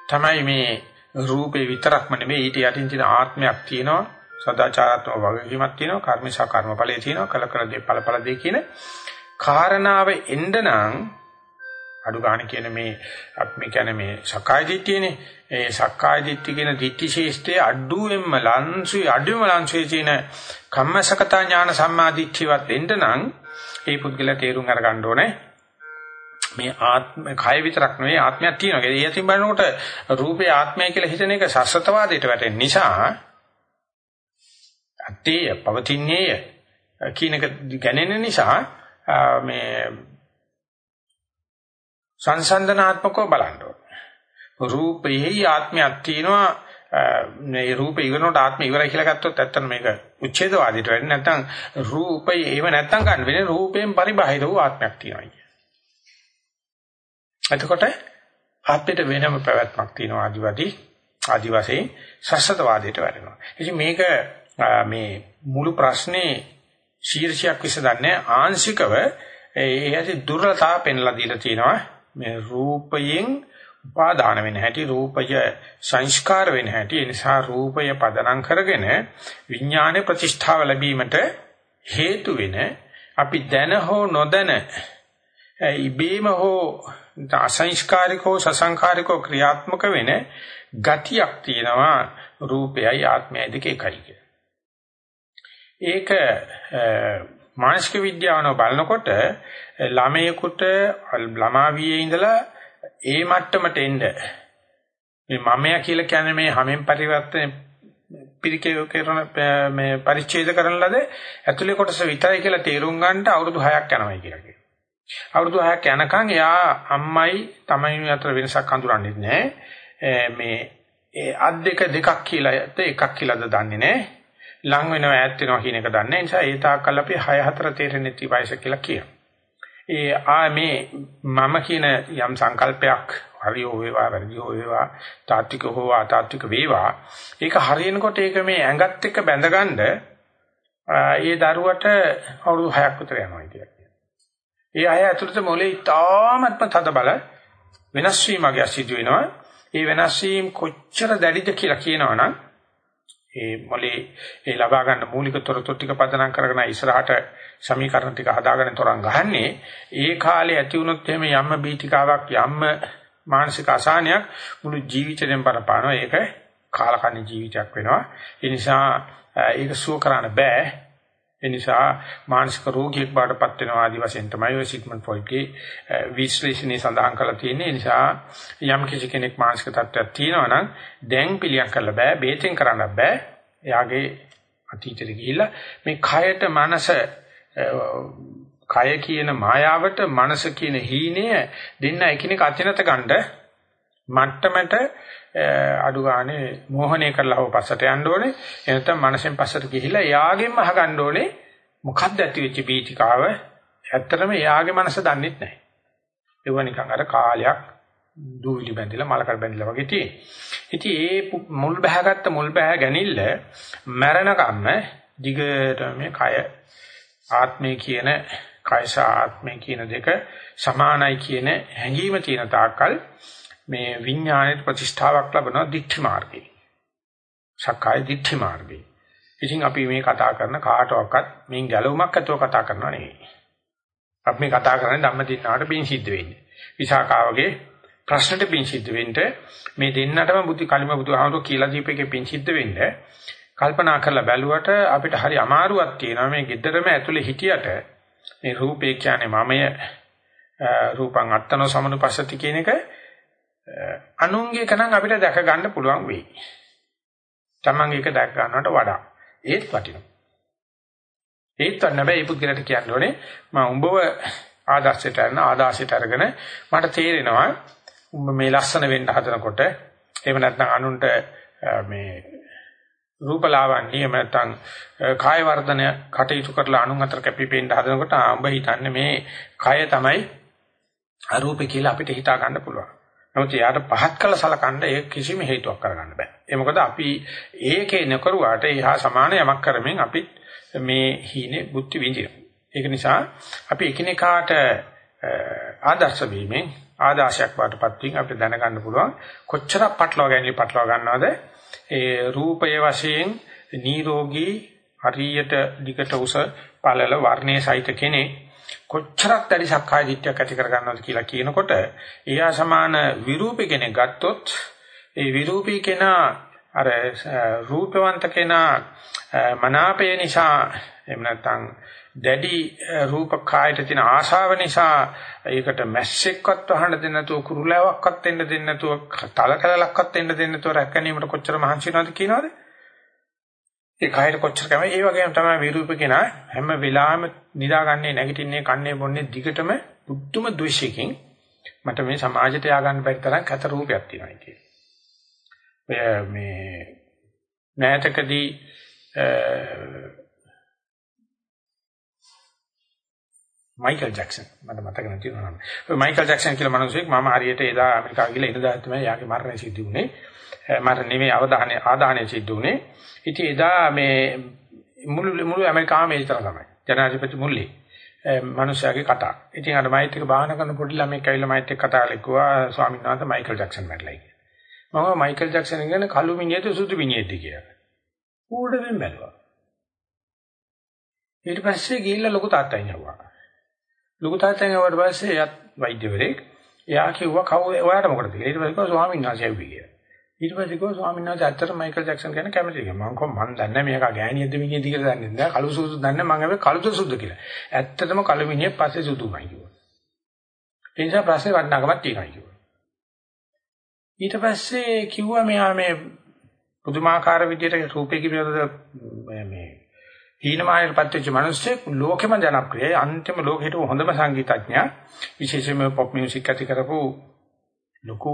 තමයි මේ රූපේ විතරක්ම නෙමෙයි ඊට යටින් තියෙන ආත්මයක් තියෙනවා සදාචාරාත්මක වගකීමක් තියෙනවා කර්මශා කර්මඵලයේ තියෙනවා කල කල දේ ඵලඵල දේ කියන කාරණාව එන්න නම් අඩු ගන්න කියන මේ අපි මේ කියන්නේ මේ සක්කාය දිට්ඨියනේ ඒ සක්කාය දිට්ඨි කියන දිට්ඨි ශේෂ්ඨයේ අඩුවෙන්ම ලංසුයි අඩුවෙන්ම ලංසුයි තියෙන කම්මසකතා ඥාන සම්මාදිට්ඨියවත් එන්න නම් ඒ පුද්ගලයා තේරුම් අරගන්න ඕනේ මේ ආත්ම කය විතරක් නෙවෙයි ආත්මයක් තියෙනවා. ඒ යතින් බලනකොට රූපේ ආත්මය කියලා හිතන එක සස්සතවාදයට වැටෙන නිසා අතේ පවතින්නේ කියන එක ගැනෙන නිසා මේ සංසන්දනාත්මකව බලන්න ඕනේ. රූපෙහි ආත්මයක් තියෙනවා මේ රූපේ ඉවරනට ආත්මය ඉවරයි කියලා ගත්තොත් ඇත්තට මේක උච්ඡේදවාදීට වෙන්නේ නැත්නම් රූපය ඒව නැත්තම් ගන්න වෙන්නේ රූපයෙන් පරිබාහිර වූ ආත්මයක් තියෙනවා එතකොට ආත්මයට වෙනම පැවැත්මක් තියෙනවා ආදිවාදී ආදිවාසී සස්සතවාදයට වැටෙනවා. ඉතින් මේක මේ මුළු ප්‍රශ්නේ ශීර්ෂයක් විසඳන්නේ ආංශිකව ඒ ඇති දුර්වලතාව පෙන්ලා දීලා තියෙනවා. මේ රූපයෙන් උපාදාන වෙන හැටි රූපය සංස්කාර වෙන හැටි ඒ නිසා රූපය පදනම් කරගෙන විඥානයේ ප්‍රතිෂ්ඨාව ලැබීමට හේතු වෙන අපි දැන හෝ නොදැන ඉබේම හෝ අසංස්කාරිකෝ සසංකාරිකෝ ක්‍රියාත්මක වෙන ගතියක් තියෙනවා රූපයයි ආත්මයයි දෙක එකයි ඒක මානසික විද්‍යාවන බලනකොට ළමයෙකුට ළමා වියේ ඉඳලා ඒ මට්ටමට එන්න මේ මමයා කියලා කියන්නේ මේ හැමෙන් පරිවර්තන පිරිකේ කරන මේ පරිච්ඡේද කරන ලද ඇතුලේ කොටස විතරයි කියලා තේරුම් ගන්නට අවුරුදු 6ක් යනවා කියලා කියනවා. අවුරුදු 6ක් යනකම් එයා අම්මයි තමයි අතර වෙනසක් හඳුනන්නේ නැහැ. මේ ඒ අත් දෙක දෙකක් කියලා එකක් කියලාද දන්නේ නැහැ. ලං වෙනවා ඈත් වෙනවා කියන එක දන්නේ නැහැ. ඒ නිසා ඒ තාක්කල් අපි 6 4 තේරෙන්නේ නැති වයස කියලා කියනවා. ඒ ආ මේ මම කියන යම් සංකල්පයක් හරි හෝ වේවා වැරදි හෝ වේවා තාත්වික හෝ අතාත්වික වේවා ඒක හරියනකොට ඒක මේ ඇඟත් එක්ක බැඳගන්න ඒ දරුවට අවුරුදු 6ක් විතර යනවා කියලා. ඒ අය ඇතුළත මොලේ ඉතාමත්ම තද බල වෙනස් වීමක් සිදු වෙනවා. ඒ වෙනස් වීම කොච්චර දැඩිද කියලා කියනවනම් ඒ මොලේ ඒ ලබා ගන්න මූලික තොරතුරු ටික පදනම් කරගෙන ඉස්සරහට සමීකරණ ටික හදාගෙන තරංග ගහන්නේ ඒ කාලේ ඇති වුණොත් එහෙම යම්ම බීතිකාවක් යම්ම මානසික අසහනයක් මුළු ජීවිතේම බලපානවා ඒක කාලකන්ණි ජීවිතයක් වෙනවා. ඒ නිසා ඒක සුව කරන්න බෑ. ඒ නිසා මානසික රෝගියෙක් බාටපත් වෙනවා ආදි වශයෙන් තමයි ඔය සිග්මන්ඩ් ෆ්‍රොයිඩ්ගේ විශ්ලේෂණය සඳහන් කරලා තියෙන්නේ. ඒ නිසා යම් කිසි කෙනෙක් මානසික තත්ත්වයක් තියෙනවා නම් දැන් පිළියම් කරන්න බෑ, බේතෙන් කරන්න බෑ. එයාගේ අතීතෙට ගිහිල්ලා මේ කයට මනස කය කියන මායාවට මනස කියන හීනය දෙන්න එකිනෙක අතිනත ගන්න මට්ටමට අඩු ගානේ මෝහණය කරලා හව පස්සට යන්න ඕනේ. එනතම් මනසෙන් පස්සට ගිහිලා එයාගෙන්ම අහගන්න ඕනේ මොකද්ද ඇති වෙච්ච බීචිකාව. ඇත්තටම එයාගේ මනස දන්නෙත් නැහැ. ඒව නිකන් අර කාලයක් දූවිලි බැඳිලා මලකඩ බැඳිලා වගේ තියෙන. ඉතින් ඒ මුල් බහගත්ත මුල් බහ ගැනීමල මරණකම්ම දිගට මේ කය ආත්මය කියන කයස ආත්මය කියන දෙක සමානයි කියන හැඟීම තියෙන තාක්කල් මේ විඥාණයට ප්‍රතිෂ්ඨාවක් ලැබෙනවා දික්ඨි මාර්ගේ. සක්කාය දික්ඨි මාර්ගේ. ඉතින් අපි මේ කතා කරන කාටවත් මේන් ගැලවුමක් ඇතුව කතා කරනවා නෙවෙයි. අපි මේ කතා කරන්නේ ධම්මදින්නාට පින් සිද්ධ වෙන්නේ. විසාකාවගේ ප්‍රශ්නට පින් සිද්ධ වෙන්න මේ දෙන්නටම බුද්ධ කලිම බුදුහාමුදුරුවෝ කියලා දීපේකේ පින් සිද්ධ වෙන්න කල්පනා කරලා බැලුවට අපිට හරි අමාරුවක් තියෙනවා මේ gedderම ඇතුලේ හිටියට මේ රූපේ කියන්නේ මමය රූපං අත්තනෝ සමනුපස්සති කියන එක අනුන්ගේ කණන් අපිට දැක ගන්න පුළුවන් වෙයි. Taman එක දැක ගන්නවට වඩා ඒත් වටිනවා. ඒත් නැබැයි මේ පුද්ගලට කියන්න ඕනේ මම උඹව ආදර්ශයට අරන ආදාසයට අරගෙන මට තේරෙනවා උඹ මේ ලස්සන වෙන්න හදනකොට එහෙම නැත්නම් අනුන්ට මේ රූපලාවන්‍ය එහෙම නැත්නම් කාය වර්ධනය කටයුතු කරලා අනුන් අතර කැපිපෙන්න හදනකොට උඹ හිතන්නේ මේ කය තමයි අරූපේ කියලා අපිට හිතා ගන්න පුළුවන්. නමුත් යාට පහත් කළ සලකන්න ඒ කිසිම හේතුවක් කරගන්න බෑ. ඒ මොකද අපි ඒකේ නකරුවාට එහා සමාන යමක් කරමින් අපි මේ හීනේ බුද්ධි විඳිනවා. ඒක නිසා අපි එකිනෙකාට ආදර්ශ වීමෙන් ආදාශයක් වාටපත් වීම අපිට දැනගන්න පුළුවන් කොච්චර පටලවා ගැනීම පටලවා ගන්නවද ඒ රූපය වශයෙන් නිරෝගී හරියට දිගට උස පළල වර්ණයේ සහිත කෙනෙක් කොච්චරක් දැඩි සක්කාය දිට්ඨියක් ඇති කර ගන්නවද කියලා කියනකොට එයා සමාන විරූපී කෙනෙක් ගත්තොත් ඒ විරූපී කෙනා අර රූපවන්ත කෙනා මනාපය නිසා එහෙම නැත්නම් දැඩි රූප කායට තියෙන ආශාව නිසා ඒකට මැස්සෙක්වත් වහන්න දෙන්නේ නැතුව කුරුලෑවක්වත් දෙන්න දෙන්නේ නැතුව තලකලලක්වත් දෙන්න දෙන්නේ නැතුව රැකගැනීමට කොච්චර මහන්සි වෙනවද කියනවද? ඒ කායට කොච්චර කැමයි ඒ වගේම තමයි විරූපකේනා හැම වෙලාවෙම නිදාගන්නේ නැගිටින්නේ කන්නේ බොන්නේ දිගටම බුද්ධම ද්වේෂයෙන් මට මේ සමාජයට ය아가න්න බැරි තරම් කත රූපයක් තියෙනවා කියන්නේ. මේ නැතකදී මයිකල් ජැක්සන් මට මතක නැති වුණා. ඔය මයිකල් ජැක්සන් කියලා මිනිහෙක් මම හරියට එදා ඇමරිකාව ගිහලා ඉඳලා තමයි යාගේ මරණය සිද්ධ වුණේ. මරණ නෙමෙයි අවධානය ආදාහනය සිද්ධ වුණේ. ඉතින් එදා මේ මුළු මුළු ඇමරිකාවම ඒ විතර තමයි. ජනාධිපති මුල්ලේ. මිනිස්යාගේ කතා. ඉතින් අර මයිත් එක බාහන කරන පොඩි ළමෙක් ඇවිල්ලා මයිත් එක්ක කතා කරලා කිව්වා ස්වාමීන් වහන්සේ මයිකල් ජැක්සන් මැරලා කියලා. මම මයිකල් ජැක්සන් ගැන කළු මිනිහද සුදු මිනිහෙක්ද කියලා. ඌට වෙන් බැලුවා. ඊට පස්සේ ගිහිල්ලා ලොකු තාත්තයින් යවුවා. ලොකු තාත්තෙන් ආවට පස්සේ එයත් වෛද්‍යවරයෙක්. එයා කිව්වා කවුද ඔයාට මොකටද කියලා. ඊට පස්සේ කිව්වා ස්වාමීන් වහන්සේ ඇව්වි කියලා. ඊට පස්සේ කිව්වා ස්වාමීන් වහන්සේ ඇත්තට මයිකල් ජැක්සන් ගැන කැමතියි කියලා. මම කොහොම මන් දන්නේ මේක ගෑණියද මිනිහද කියලා දන්නේ නැහැ. කළු සුදු දන්නේ මම හැබැයි කළුද සුදු කියලා. ඇත්තටම කළු මිනිහෙක් පස්සේ සුදුමයි කිව්වා. ඒ නිසා ප්‍රශ්නේ වටිනාකමක් තියෙනවා කිව්වා. ඊට පස්සේ කිව්වා මෙයා මේ පුදුමාකාර විදියට රූපේ පිළිබඳව මේ හීනමායටපත් වෙච්ච මිනිස්සෙක් ලෝකෙම ජනප්‍රියයි අන්තිම ලෝකෙට හොඳම සංගීතඥයා විශේෂයෙන්ම පොප් මියුසික් ඇති කරපු ලොකු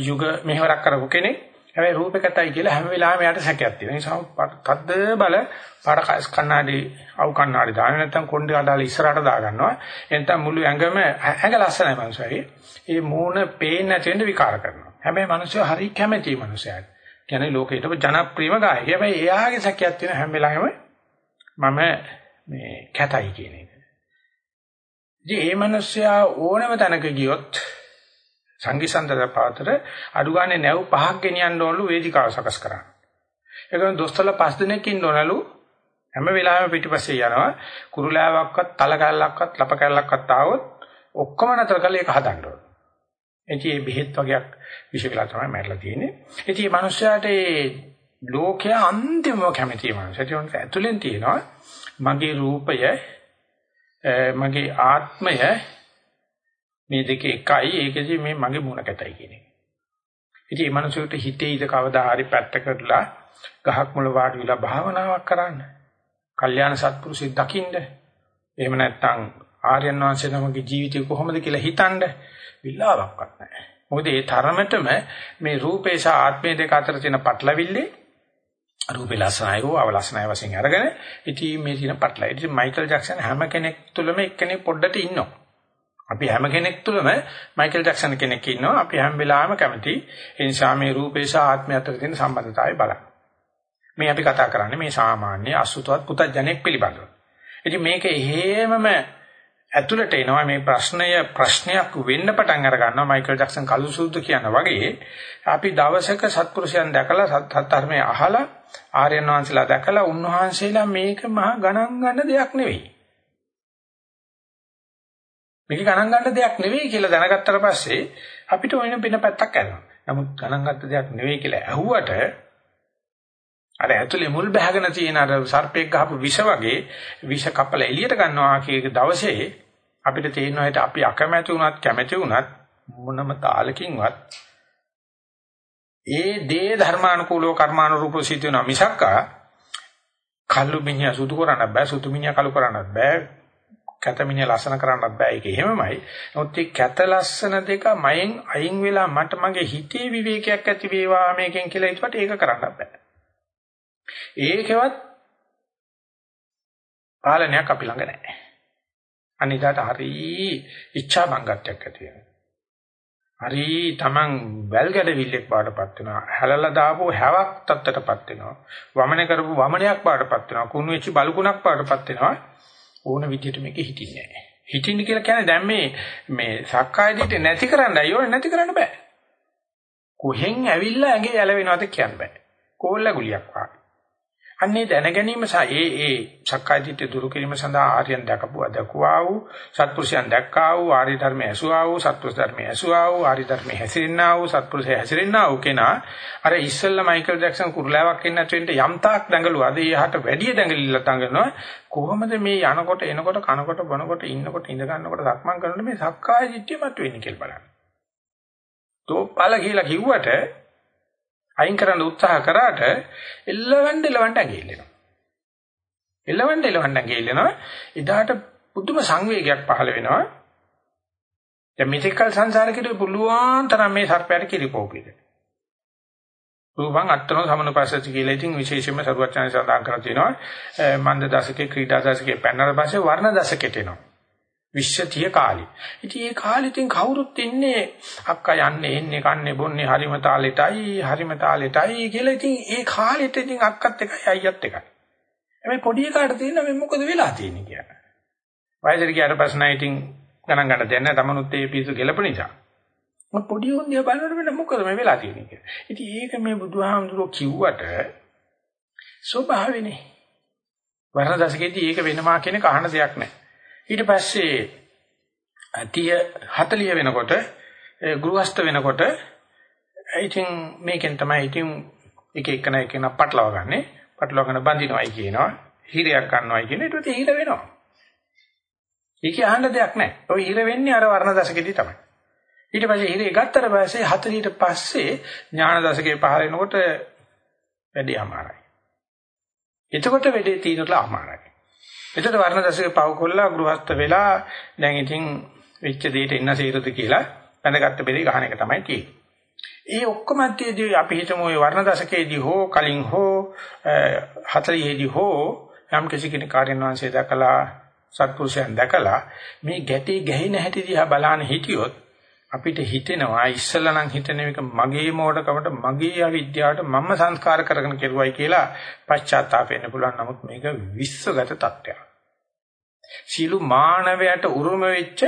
යුග මෙහෙවරක් කරපු කෙනෙක් හැබැයි රූපකතයි කියලා හැම වෙලාවෙම යාට සැකයක් තියෙනවා. ඒ නිසා තද්ද බල පාරකස් කන්නාඩි අවු කන්නාඩි දාන්න නැත්නම් කොණ්ඩේ අඩාල ඉස්සරහට දා ගන්නවා. එතන මුළු ඇඟම ඇඟ ලස්සනයි මනුස්සයගේ. ඒ මූණ පේන්නේ නැති වෙන්න විකාර කරනවා. හැබැයි මනුස්සය හරි කැමැති මනුස්සයෙක්. කියන්නේ ලෝකේට ජනප්‍රියම ගායක. හැබැයි එයාගේ සැකයක් තියෙන හැම වෙලාවෙම මම මේ කැතයි කියන එක. ඉතින් මේ මිනිස්සයා ඕනම තැනක ගියොත් සංගීසන්තර පාතර අඩු ගානේ නැව් පහක් ගෙනියන්න ඕනලු වේදිකාව සකස් කරන්න. ඒකෙන් දොස්තරලා පස් දිනක් ඉන්න ඕනලු හැම වෙලාවෙම පිටිපස්සේ යනවා කුරුලාවක්වත් තල කැලලක්වත් ලප කැලලක්වත් ආවොත් ඔක්කොම නතර කරලා ඒක හදන්න ඕන. එතී මේ බෙහෙත් වගේක් විශ් වෙලා තමයි මැරලා තියෙන්නේ. ඉතින් මේ මිනිස්යාට ඒ ලෝකයා අන්තිමව කැමති මනුස්සය. ඒක ඇතුලෙන් තියෙනවා මගේ රූපය මගේ ආත්මය මේ දෙක එකයි ඒකදී මේ මගේ මුණ කැතයි කියන එක. ඉතින් මේ මනුස්සයට හිතේ ඉඳ කවදා හරි පැත්තකටලා ගහක් මුල වාඩි වෙලා භාවනාවක් කරන්න. කල්යාණ සත්පුරුෂයෙක් දකින්න. එහෙම නැත්නම් ආර්යයන් වහන්සේ නමගේ ජීවිතය කොහොමද කියලා හිතන්න විලාවක්වත් නැහැ. මොකද ඒ තරමටම මේ රූපේ සහ ආත්මේ දෙක අතර තියෙන පටලවිල්ලේ රූපේ ලස්සනයි හෝ අවලස්සනයි වශයෙන් අරගෙන ඉතින් මේ තියෙන පටලයි. ඉතින් මයිකල් ජැක්සන් හැම කෙනෙක් තුළම එක්කෙනෙක් පොඩ්ඩට ඉන්නවා. අපි හැම කෙනෙක් තුළම මයිකල් ජැක්සන් කෙනෙක් ඉන්නවා. අපි හැම වෙලාවෙම කැමති ඒ නිසා මේ රූපේ සහ ආත්මය අතර තියෙන සම්බන්ධතාවය බලන්න. මේ අපි කතා කරන්නේ මේ සාමාන්‍ය අසුතවත් පුතඥෙක් පිළිබඳව. ඉතින් මේක එහෙමම ඇතුළට එනවා මේ ප්‍රශ්නය ප්‍රශ්නයක් වෙන්න පටන් අර ගන්නවා මයිකල් ජැක්සන් කළු සුදු කියන වගේ අපි දවසක සත්පුරුෂයන් දැකලා සත් ධර්මයේ අහලා ආර්යයන් වහන්සේලා දැකලා උන්වහන්සේලා මේක මහා ගණන් ගන්න දෙයක් නෙවෙයි මේක ගණන් ගන්න දෙයක් නෙවෙයි කියලා දැනගත්තට පස්සේ අපිට වෙන වෙන පැත්තක් යනවා නමුත් ගණන් ගන්න දෙයක් නෙවෙයි කියලා ඇහුවට අර ඇතුලේ මුල් බහගෙන තියෙන අර සර්පෙක් ගහපු විෂ වගේ විෂ කපල එළියට ගන්නවා කියන දවසේ අපිට තේරෙනවා හිට අපි අකමැති වුණත් කැමැති වුණත් මොනම තාලකින්වත් ඒ දේ ධර්මානුකූලව කර්මානුරූපව සිද්ධ වෙනවා මිසක්කා කල්ලු මිනිහා සුදු කරන්න බෑ සුදු මිනිහා කළු කරන්න බෑ. කැත මිනිහා ලස්සන කරන්නත් බෑ ඒක එහෙමමයි නමුත් මේ කැත ලස්සන දෙක මයෙන් අයින් වෙලා මට මගේ හිතේ විවේකයක් ඇති වේවා මේකෙන් කියලා හිතුවට ඒක කරන්න බෑ ඒකවත් පාලනයක් අපි ළඟ නැහැ අනිදාට හරි ඉච්ඡා බංගත්වයක් ඇති වෙනවා හරි Taman වැල්ගඩවිල්ලෙක් බාටපත් වෙනවා. හැලලා දාපු හැවක් තත්ත්වයටපත් වෙනවා. වමන කරපු වමනයක් බාටපත් වෙනවා. කුණු වෙච්ච බලුකුණක් බාටපත් වෙනවා. ඕන විදිහට මේක හිටින්නේ නැහැ. හිටින්න කියලා කියන්නේ දැන් මේ මේ සක්කාය දිට නැති කරන්නයි ඕනේ නැති කරන්න බෑ. කොහෙන් ඇවිල්ලා ඇඟේ යලවෙනවද කියන්න බෑ. කෝල්ල ගුලියක් වගේ. අන්නේ දැන ගැනීම සහ ඒ ඒ සක්කාය දිට්ඨිය දුරු කිරීම සඳහා ආර්යයන් දැකපුවා දක්වා වූ සත්පුරුෂයන් දැක්කා වූ ආර්ය ධර්මයේ ඇසුවා වූ සත්පුරුෂ ධර්මයේ ඇසුවා වූ ආර්ය ධර්මයේ හැසිරෙන්නා වූ සත්පුරුෂය හැසිරෙන්නා වූ කෙනා අර ඉස්සෙල්ලා මයිකල් ජැක්සන් කුරුලාවක් ඉන්න නැතුවෙන්ට යම් තාක් දඟලුවාද ඊහට වැඩි දඟලිල්ල දඟලනවා කොහොමද මේ යනකොට එනකොට කනකොට බොනකොට ඉන්නකොට ඉඳ ගන්නකොට සක්මන් කරනකොට මේ සක්කාය දිට්ඨිය මතුවෙන්නේ කියලා බලන්න. තෝපල කියලා කිව්වට අයින් කරන්න උත්සාහ කරාට එල්ලවන්න එලවන්න ඇඟිල්ලෙනවා. එල්ලවන්න එලවන්න ඇඟිල්ලෙනවා. එදාට පුදුම සංවේගයක් පහළ වෙනවා. දැන් මෙතෙක්කල් සංසාරේ පුළුවන් තරම් මේ සර්පයට කිරිපෝපිද. රූපං අත්තනෝ සමනුපස්සති කියලා ඉතින් විශේෂයෙන්ම සරුවචන සඳහන් කරලා තිනවා මන්ද දශකේ ක්‍රීඩා දශකේ පැනනට පස්සේ වර්ණ දශකයට එනවා. විශ්වතිය කාලේ. ඉතින් ඒ කාලෙකින් කවුරුත් ඉන්නේ අක්කා යන්නේ එන්නේ කන්නේ බොන්නේ හරිම තාලෙටයි හරිම තාලෙටයි කියලා ඉතින් ඒ කාලෙට ඉතින් අක්කත් එකයි අයියත් එකයි. හැබැයි පොඩි එකාට තියෙන මේ මොකද වෙලා තියෙන්නේ කියලා. වයසට ගියාට පස්සේ නයි ඉතින් ගණන් ගන්න දෙන්නේ නැහැ තමනුත් ඒ පිසු ගලප නිසා. මම පොඩි උන්දියා බලනකොට වෙන මොකද මේ වෙලා තියෙන්නේ කියලා. ඉතින් ඒක මේ බුදුහාමුදුරුවෝ කිව්වට ස්වභාවනේ. වර්ණ දශකයේදී ඒක වෙනවා කියන කහන දෙයක් නැහැ. ඊට පස්සේ 30 40 වෙනකොට ගෘහස්ත වෙනකොට ඉතින් මේකෙන් තමයි ඉතින් එක එකන එකන පටලව ගන්නෙ. පටලව ගන්න බඳිනවයි කියනවා. හිරයක් ගන්නවයි කියන ඊට පස්සේ හිර වෙනවා. ඒකේ අහන්න දෙයක් නැහැ. ඔය හිර වෙන්නේ අර වර්ණ දශකෙදී තමයි. ඊට පස්සේ හිරේ ගත්තට පස්සේ 40ට පස්සේ ඥාන දශකේ පහල වෙනකොට වැඩි අමාරයි. එතකොට වැඩේ තීනට අමාරයි. එතකොට වර්ණ දශකේ පව කොල්ලා ගෘහස්ත වෙලා දැන් ඉතින් වෙච්ච දෙයට ඉන්න සීරද කියලා බඳගත්ත බෙරේ ගහන එක තමයි තියෙන්නේ. ඒ ඔක්කොම ඇත්තේදී අපි හිතමු ওই වර්ණ දශකයේදී හෝ කලින් හෝ 40 හෝ යම් කිසි කෙනෙක් කාර්යන වංශය දැකලා සත්පුරුෂයන් දැකලා මේ ගැටේ ගැහෙන හැටි දිහා බලන හිටියොත් අපිට හිතෙනවා ඉස්සලා නම් හිතන එක මගේ මෝඩකමට මගේ අවිද්‍යාවට මම සංස්කාර කරගෙන කෙරුවයි කියලා පශ්චාත්තාප වෙන්න පුළුවන් නමුත් මේක විශ්වගත තත්ත්වයක්. සීළු මානවයට උරුම වෙච්ච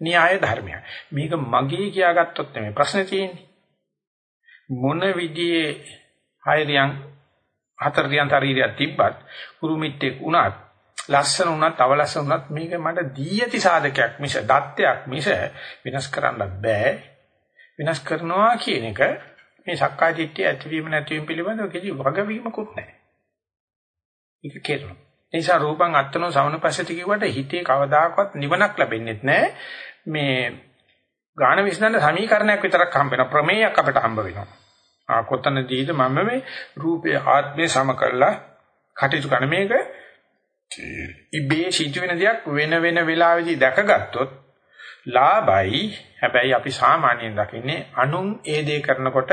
න්‍යාය ධර්මයක්. මේක මගේ කියාගත්තොත් නෙමෙයි ප්‍රශ්නේ තියෙන්නේ. මොන විදිහේ හයරියන් හතරියන් ශරීරයක් තිබ්බත් කුරුමිත්තෙක් උනත් ලස්සන වුණත් අවලස්සන වුණත් මේක මට දී ඇති සාධකයක් මිස දත්තයක් මිස විනාශ කරන්න බෑ. විනාශ කරනවා කියන එක මේ සක්කාය දිට්ඨිය ඇතිවීම නැතිවීම පිළිබඳව කිසි වගවීමකුත් නැහැ ඒක කෙරෙනවා ඒ නිසා රූපං අත්තනෝ සමනුපස්සති කිව්වට හිතේ කවදාකවත් නිවනක් ලැබෙන්නේ නැහැ මේ ගාන විශ්නන සමීකරණයක් විතරක් හම්බ වෙනවා. ප්‍රමේයක් අපිට හම්බ වෙනවා. ආ කොතනදීද මම මේ රූපේ ආත්මේ සම කරලා කටයුතු කරන මේක ඉබේ සිදුවෙන දෙයක් වෙන වෙන වෙලාවෙදී දැකගත්තොත් ලාභයි හැබැයි අපි සාමාන්‍යයෙන් දකින්නේ අනුන් ඒ දේ කරනකොට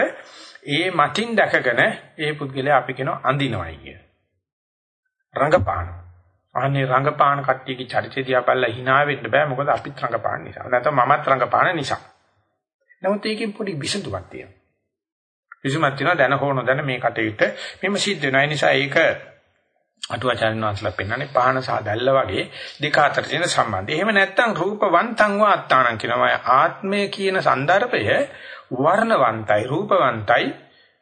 ඒ මතින් දැකගෙන ඒ පුද්ගලයා අපි කියන අඳිනවයි කිය. රංගපාන. අනේ රංගපාන කට්ටියගේ චරිතය දිහා බලලා hina වෙන්න බෑ මොකද අපිත් රංගපාන නිසා. නැත්නම් මමත් රංගපාන නිසා. නමුත් ඒකෙන් පොඩි විසඳුමක් තියෙනවා. විසඳුමක් තියෙනවා දැන හෝ නොදැන මේ කටයුත්ත මෙම සිද්ධ වෙනවා. ඒ නිසා ඒක අටුවාචාර්යන් වහන්සේලා පෙන්වන්නේ පහන සහ දැල්ල වගේ දෙක අතර තියෙන සම්බන්ධය. එහෙම නැත්නම් රූපවන්තං වා අත්තානං කියනවා. ආත්මය කියන સંદર્ભය වර්ණවන්තයි, රූපවන්තයි.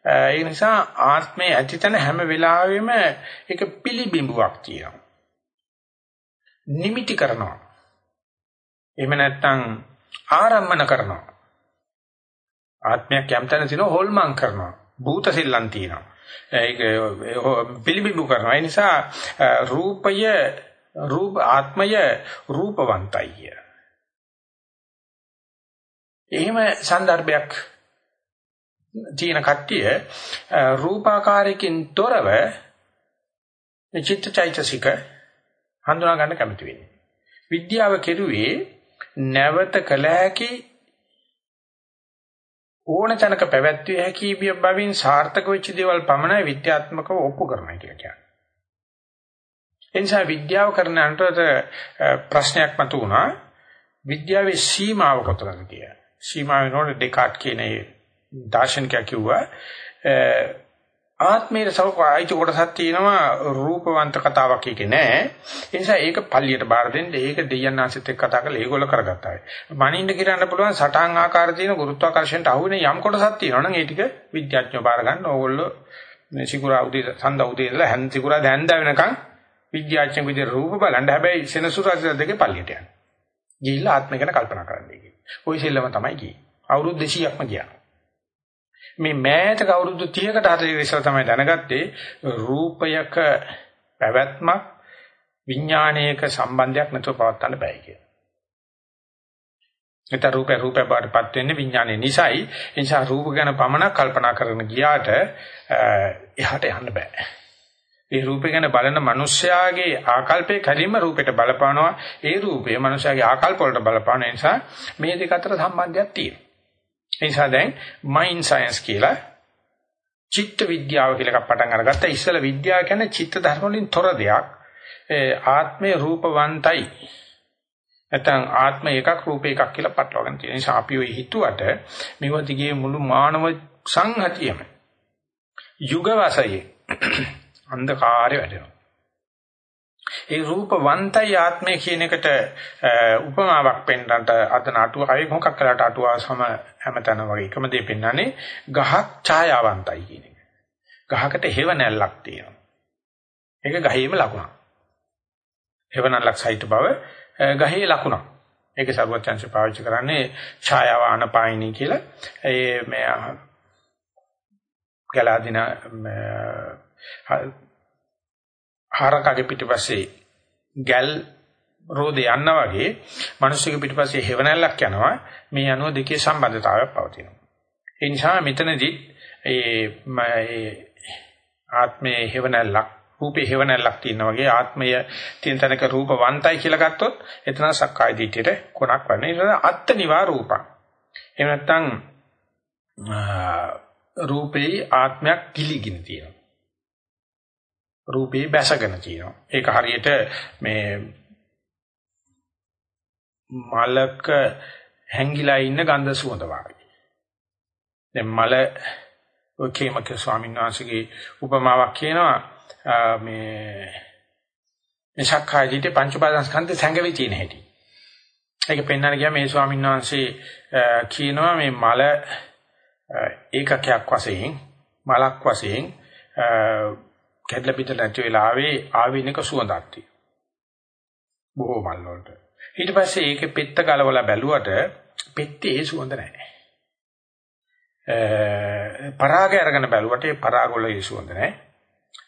ඒ නිසා ආත්මය ඇතිතන හැම වෙලාවෙම ඒක පිළිබිඹුවක් තියෙනවා. නිමිටි කරනවා. එහෙම නැත්නම් ආරම්මන කරනවා. ආත්මයක් යම් තැන තියෙනවා හොල්මන් කරනවා. භූත සිල්ලන් තියෙනවා. ඒක පිළිබිඹු කරනවා. ඒ නිසා රූපය රූප ආත්මය රූපවන්තයි. එහෙම સંદર્ભයක් තියෙන කට්ටිය රූපාකාරයකින් තොරව මේ චිත්තචෛතසික හඳුනා ගන්න කැමති වෙන්නේ. විද්‍යාව කෙරුවේ නැවත කළ හැකි ඕන තැනක පැවැත්විය හැකි බවින් සාර්ථක වෙච්ච දේවල් පමණයි විද්‍යාත්මකව ඔප්පු කරනවා කියලා කියන්නේ. එනිසා විද්‍යාව කරන අන්තර ප්‍රශ්නයක් මතුවුණා විද්‍යාවේ සීමාව කොතනද කියලා. සීමාව වෙනකොට ඩෙකාට් කියන ඒ දාර්ශනිකයා කිව්වා ආත්මයේ සෞඛායික කොටසක් තියෙනවා රූපවන්ත කතාවක් එකේ නෑ. ඒ නිසා ඒක පල්ලියට බාර දෙන්න ඒක දෙයයන් ආසිත එක්ක කතා කරලා ඒගොල්ලෝ කරගත්තා. මනින්න කිරන්න පුළුවන් සටහන් ආකාර තියෙන ගුරුත්වාකර්ෂණයට අහු වෙන යම් කොටසක් තියෙනවා නම් ඒ ටික විද්‍යාඥයෝ බාර ගන්න ඕගොල්ලෝ මේ සිකුරා උදේ සඳ උදේ ඉඳලා හැන් සිකුරා දැන්දා වෙනකන් විද්‍යාඥයෙකු විදිහට රූප බලන්න හැබැයි සෙනසුරාසිර දෙකේ පල්ලියට යන්න. ගිහිල්ලා ආත්මය ගැන කල්පනා කරන්නයි කියන්නේ. ওই සෙල්ලම තමයි කියේ. අවුරුදු 200ක්ම ගියා. මේ මෑතක අවුරුදු 30කට හතර ඉස්සර තමයි දැනගත්තේ රූපයක පැවැත්මක් විඥානයක සම්බන්ධයක් නැතුව පවත්වන්න බෑ කියලා. ඒත රූපේ රූපේ බාටපත් වෙන්නේ විඥානයේ නිසායි. ඒ නිසා රූප ගැන පමණක් කල්පනා කරගෙන ගියාට එහාට යන්න බෑ. ඒ රූපේ ගැන බලන මිනිස්යාගේ ආකල්පේ කලින්ම රූපෙට බලපානවා. ඒ රූපේ මිනිස්යාගේ ආකල්ප වලට බලපාන නිසා මේ දෙක අතර සම්බන්ධයක් තියෙනවා. ඒ නිසා දැන් මයින්ඩ් සයන්ස් කියලා චිත්ත විද්‍යාව කියලා එකක් පටන් අරගත්තා. ඉස්සල විද්‍යාව කියන්නේ චිත්ත ධර්ම වලින් තොර දෙයක්. ඒ ආත්මේ රූපවන්තයි. නැත්නම් ආත්ම එකක් රූප එකක් කියලා පටලවාගෙන තියෙන නිසා අපි ඔය හිතුවට මේව දිගේ මුළු මානව සංහතියම යුග වාසයේ අන්ධකාරය වැටෙනවා. ඒ රූපවන්තයි ආත්මය කියන එකට උපමාවක් පෙන්නන්නට අද නටුවාවේ මොකක් කළාට අටුවා සම හැමතැන වගේ එකම දේ පෙන්වන්නේ ගහක් ඡායාවන්තයි කියන එක. ගහකට හේව නැල්ලක් තියෙනවා. ඒක ගහේම ලකුණක්. හේව නැල්ලක් සහිත බව ගහේ ලකුණක්. ඒක සර්වචන්ස පාවිච්චි කරන්නේ ඡායාව අනපායිනී කියලා. ඒ මේ ගලාදින හරකගේ පිටිපස්සේ ගැල් රෝදේ යනවා වගේ මිනිස්සුගේ පිටිපස්සේ හෙවණැල්ලක් යනවා. මේ අනුව දෙකේ සම්බන්ධතාවයක් පවතිනවා. ඒ නිසා මෙතනදී ඒ ආත්මයේ හෙවණැල්ලක් රූපේ හෙවණැල්ලක් තියෙනවා වගේ ආත්මය තියෙන තැනක රූපවන්තයි කියලා ගත්තොත් එතන සක්කාය දිට්ඨියට කොනක් වන්නේ. ඒක අත්නිවා රූපං. එහෙම නැත්නම් රූපේ ආත්මයක් කිලිගින තියෙනවා. රූපේ බැසගෙන තියෙනවා. ඒක හරියට මේ මලක හැංගිලා ඉන්න ගන්ධ සුවඳ වගේ. දැන් මල ඔකේමක ස්වාමීන් වහන්සේගේ උපමාවක් කියනවා මේ මේ සක්කායදිට පංච උපාදානස්කන්ධේ සංගවි තියෙන හැටි. ඒක පෙන්වන්න ගියා මේ ස්වාමීන් වහන්සේ කියනවා මේ මල ඒකකයක් වශයෙන් මලක් වශයෙන් කැඩලා පිට නැති වෙලාවේ ආවිනික සුවඳක් තියෙනවා. බොහෝ මල් වලට. ඊට පස්සේ ඒකේ පෙත්ත ගලවලා බැලුවට පෙත්තේ ඒ සුවඳ නැහැ. පරාගය අරගෙන බැලුවට ඒ පරාග වල ඒ සුවඳ නැහැ.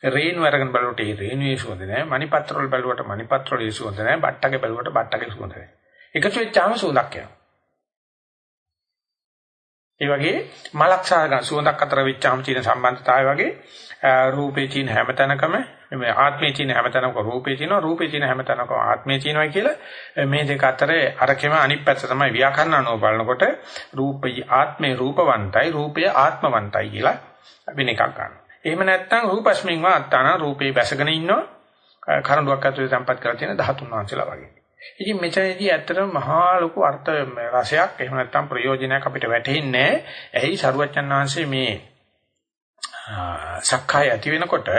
රේණු අරගෙන බැලුවට ඒ රේණුවේ සුවඳ නැහැ. මණිපත්‍ර වල බැලුවට මණිපත්‍ර වල ඒ සුවඳ නැහැ. බට්ටගේ බැලුවට බට්ටගේ සුවඳ නැහැ. එකතු වෙච්චාම සුවඳක් එනවා. ඒ වගේ මලක් සාග සුවඳක් අතර වෙච්චාම තියෙන සම්බන්ධතාවය වගේ රූපේ තියෙන හැමතැනකම මේ ආත්මේ තියෙන හැමතැනක රූපේ තියෙනවා රූපේ තියෙන හැමතැනක ආත්මේ තියෙනවා කියලා මේ දෙක අතරේ අරකෙම අනිත් පැත්ත තමයි ව්‍යාකරණ අනුව බලනකොට රූපයි ආත්මේ රූපවන්තයි රූපය ආත්මවන්තයි කියලා වෙන එකක් ගන්නවා. එහෙම නැත්නම් රූපස්මින් වා අත්තාන රූපේ බැසගෙන ඉන්නවා කරඬුවක් ඇතුලේ තැම්පත් කරලා තියෙන 13 වංශලා වගේ. ඉතින් මෙතනදී ඇත්තටම මහා ලොකු අර්ථ රසයක් එහෙම නැත්නම් ප්‍රයෝජනයක් අපිට වැටහෙන්නේ නැහැ. එහි සරුවච්චන් වහන්සේ මේ සක්කාය ඇති වෙනකොට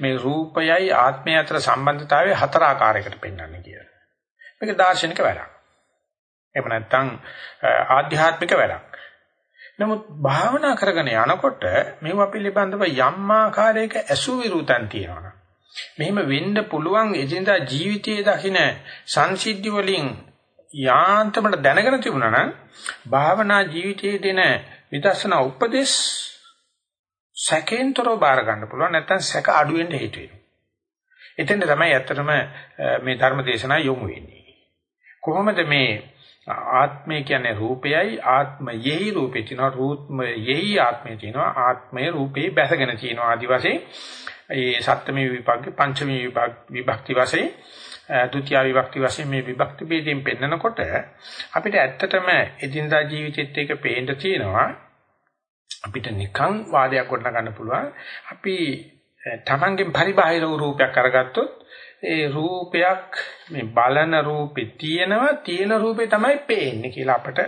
මේ රූපයයි ආත්මය අතර සම්බන්ධතාවය හතර ආකාරයකට පෙන්වන්නේ කියලා. මේක දාර්ශනික වැඩක්. එහෙම නැත්නම් ආධ්‍යාත්මික වැඩක්. නමුත් භාවනා කරගෙන යනකොට මේවා පිළිබඳව යම් ආකාරයක ඇසු විරුතන් තියෙනවා. මෙහෙම වෙන්න පුළුවන් එදිනදා ජීවිතයේ දකින්න සංසිද්ධි වලින් යාන්තමට දැනගෙන තිබුණා නම් භාවනා ජීවිතයේ දෙන විදර්ශනා උපදේශ සැකෙන්තරෝ බාර ගන්න පුළුවන්. නැත්නම් සැක අඩු වෙන්න හේතු වෙනවා. එතෙන්ද තමයි ඇත්තටම මේ ධර්ම දේශනා යොමු වෙන්නේ. කොහොමද මේ ආත්මය කියන්නේ රූපයයි? ආත්මයෙහි රූපේ තියෙනවා. රූපමයෙහි ආත්මය තියෙනවා. ආත්මය රූපේ බැසගෙන තියෙනවා. ආදි වශයෙන් ඒ සත්‍යමේ විභාග පංචමේ විභාග විභක්ති වශයෙන් ဒုတိ ය විභක්ති වශයෙන් මේ විභක්ති ભેදයෙන් පෙන්නකොට අපිට ඇත්තටම එදිනදා ජීවිතෙත් එක පේන්න තියෙනවා. අපිට නිකන් වාදයක් ගොඩන ගන්න පුළුවන්. අපි තමන්ගෙන් පරිබාහිර රූපයක් අරගත්තොත් ඒ රූපයක් මේ බලන රූපේ තියෙනවා තියෙන රූපේ තමයි පේන්නේ කියලා අපට.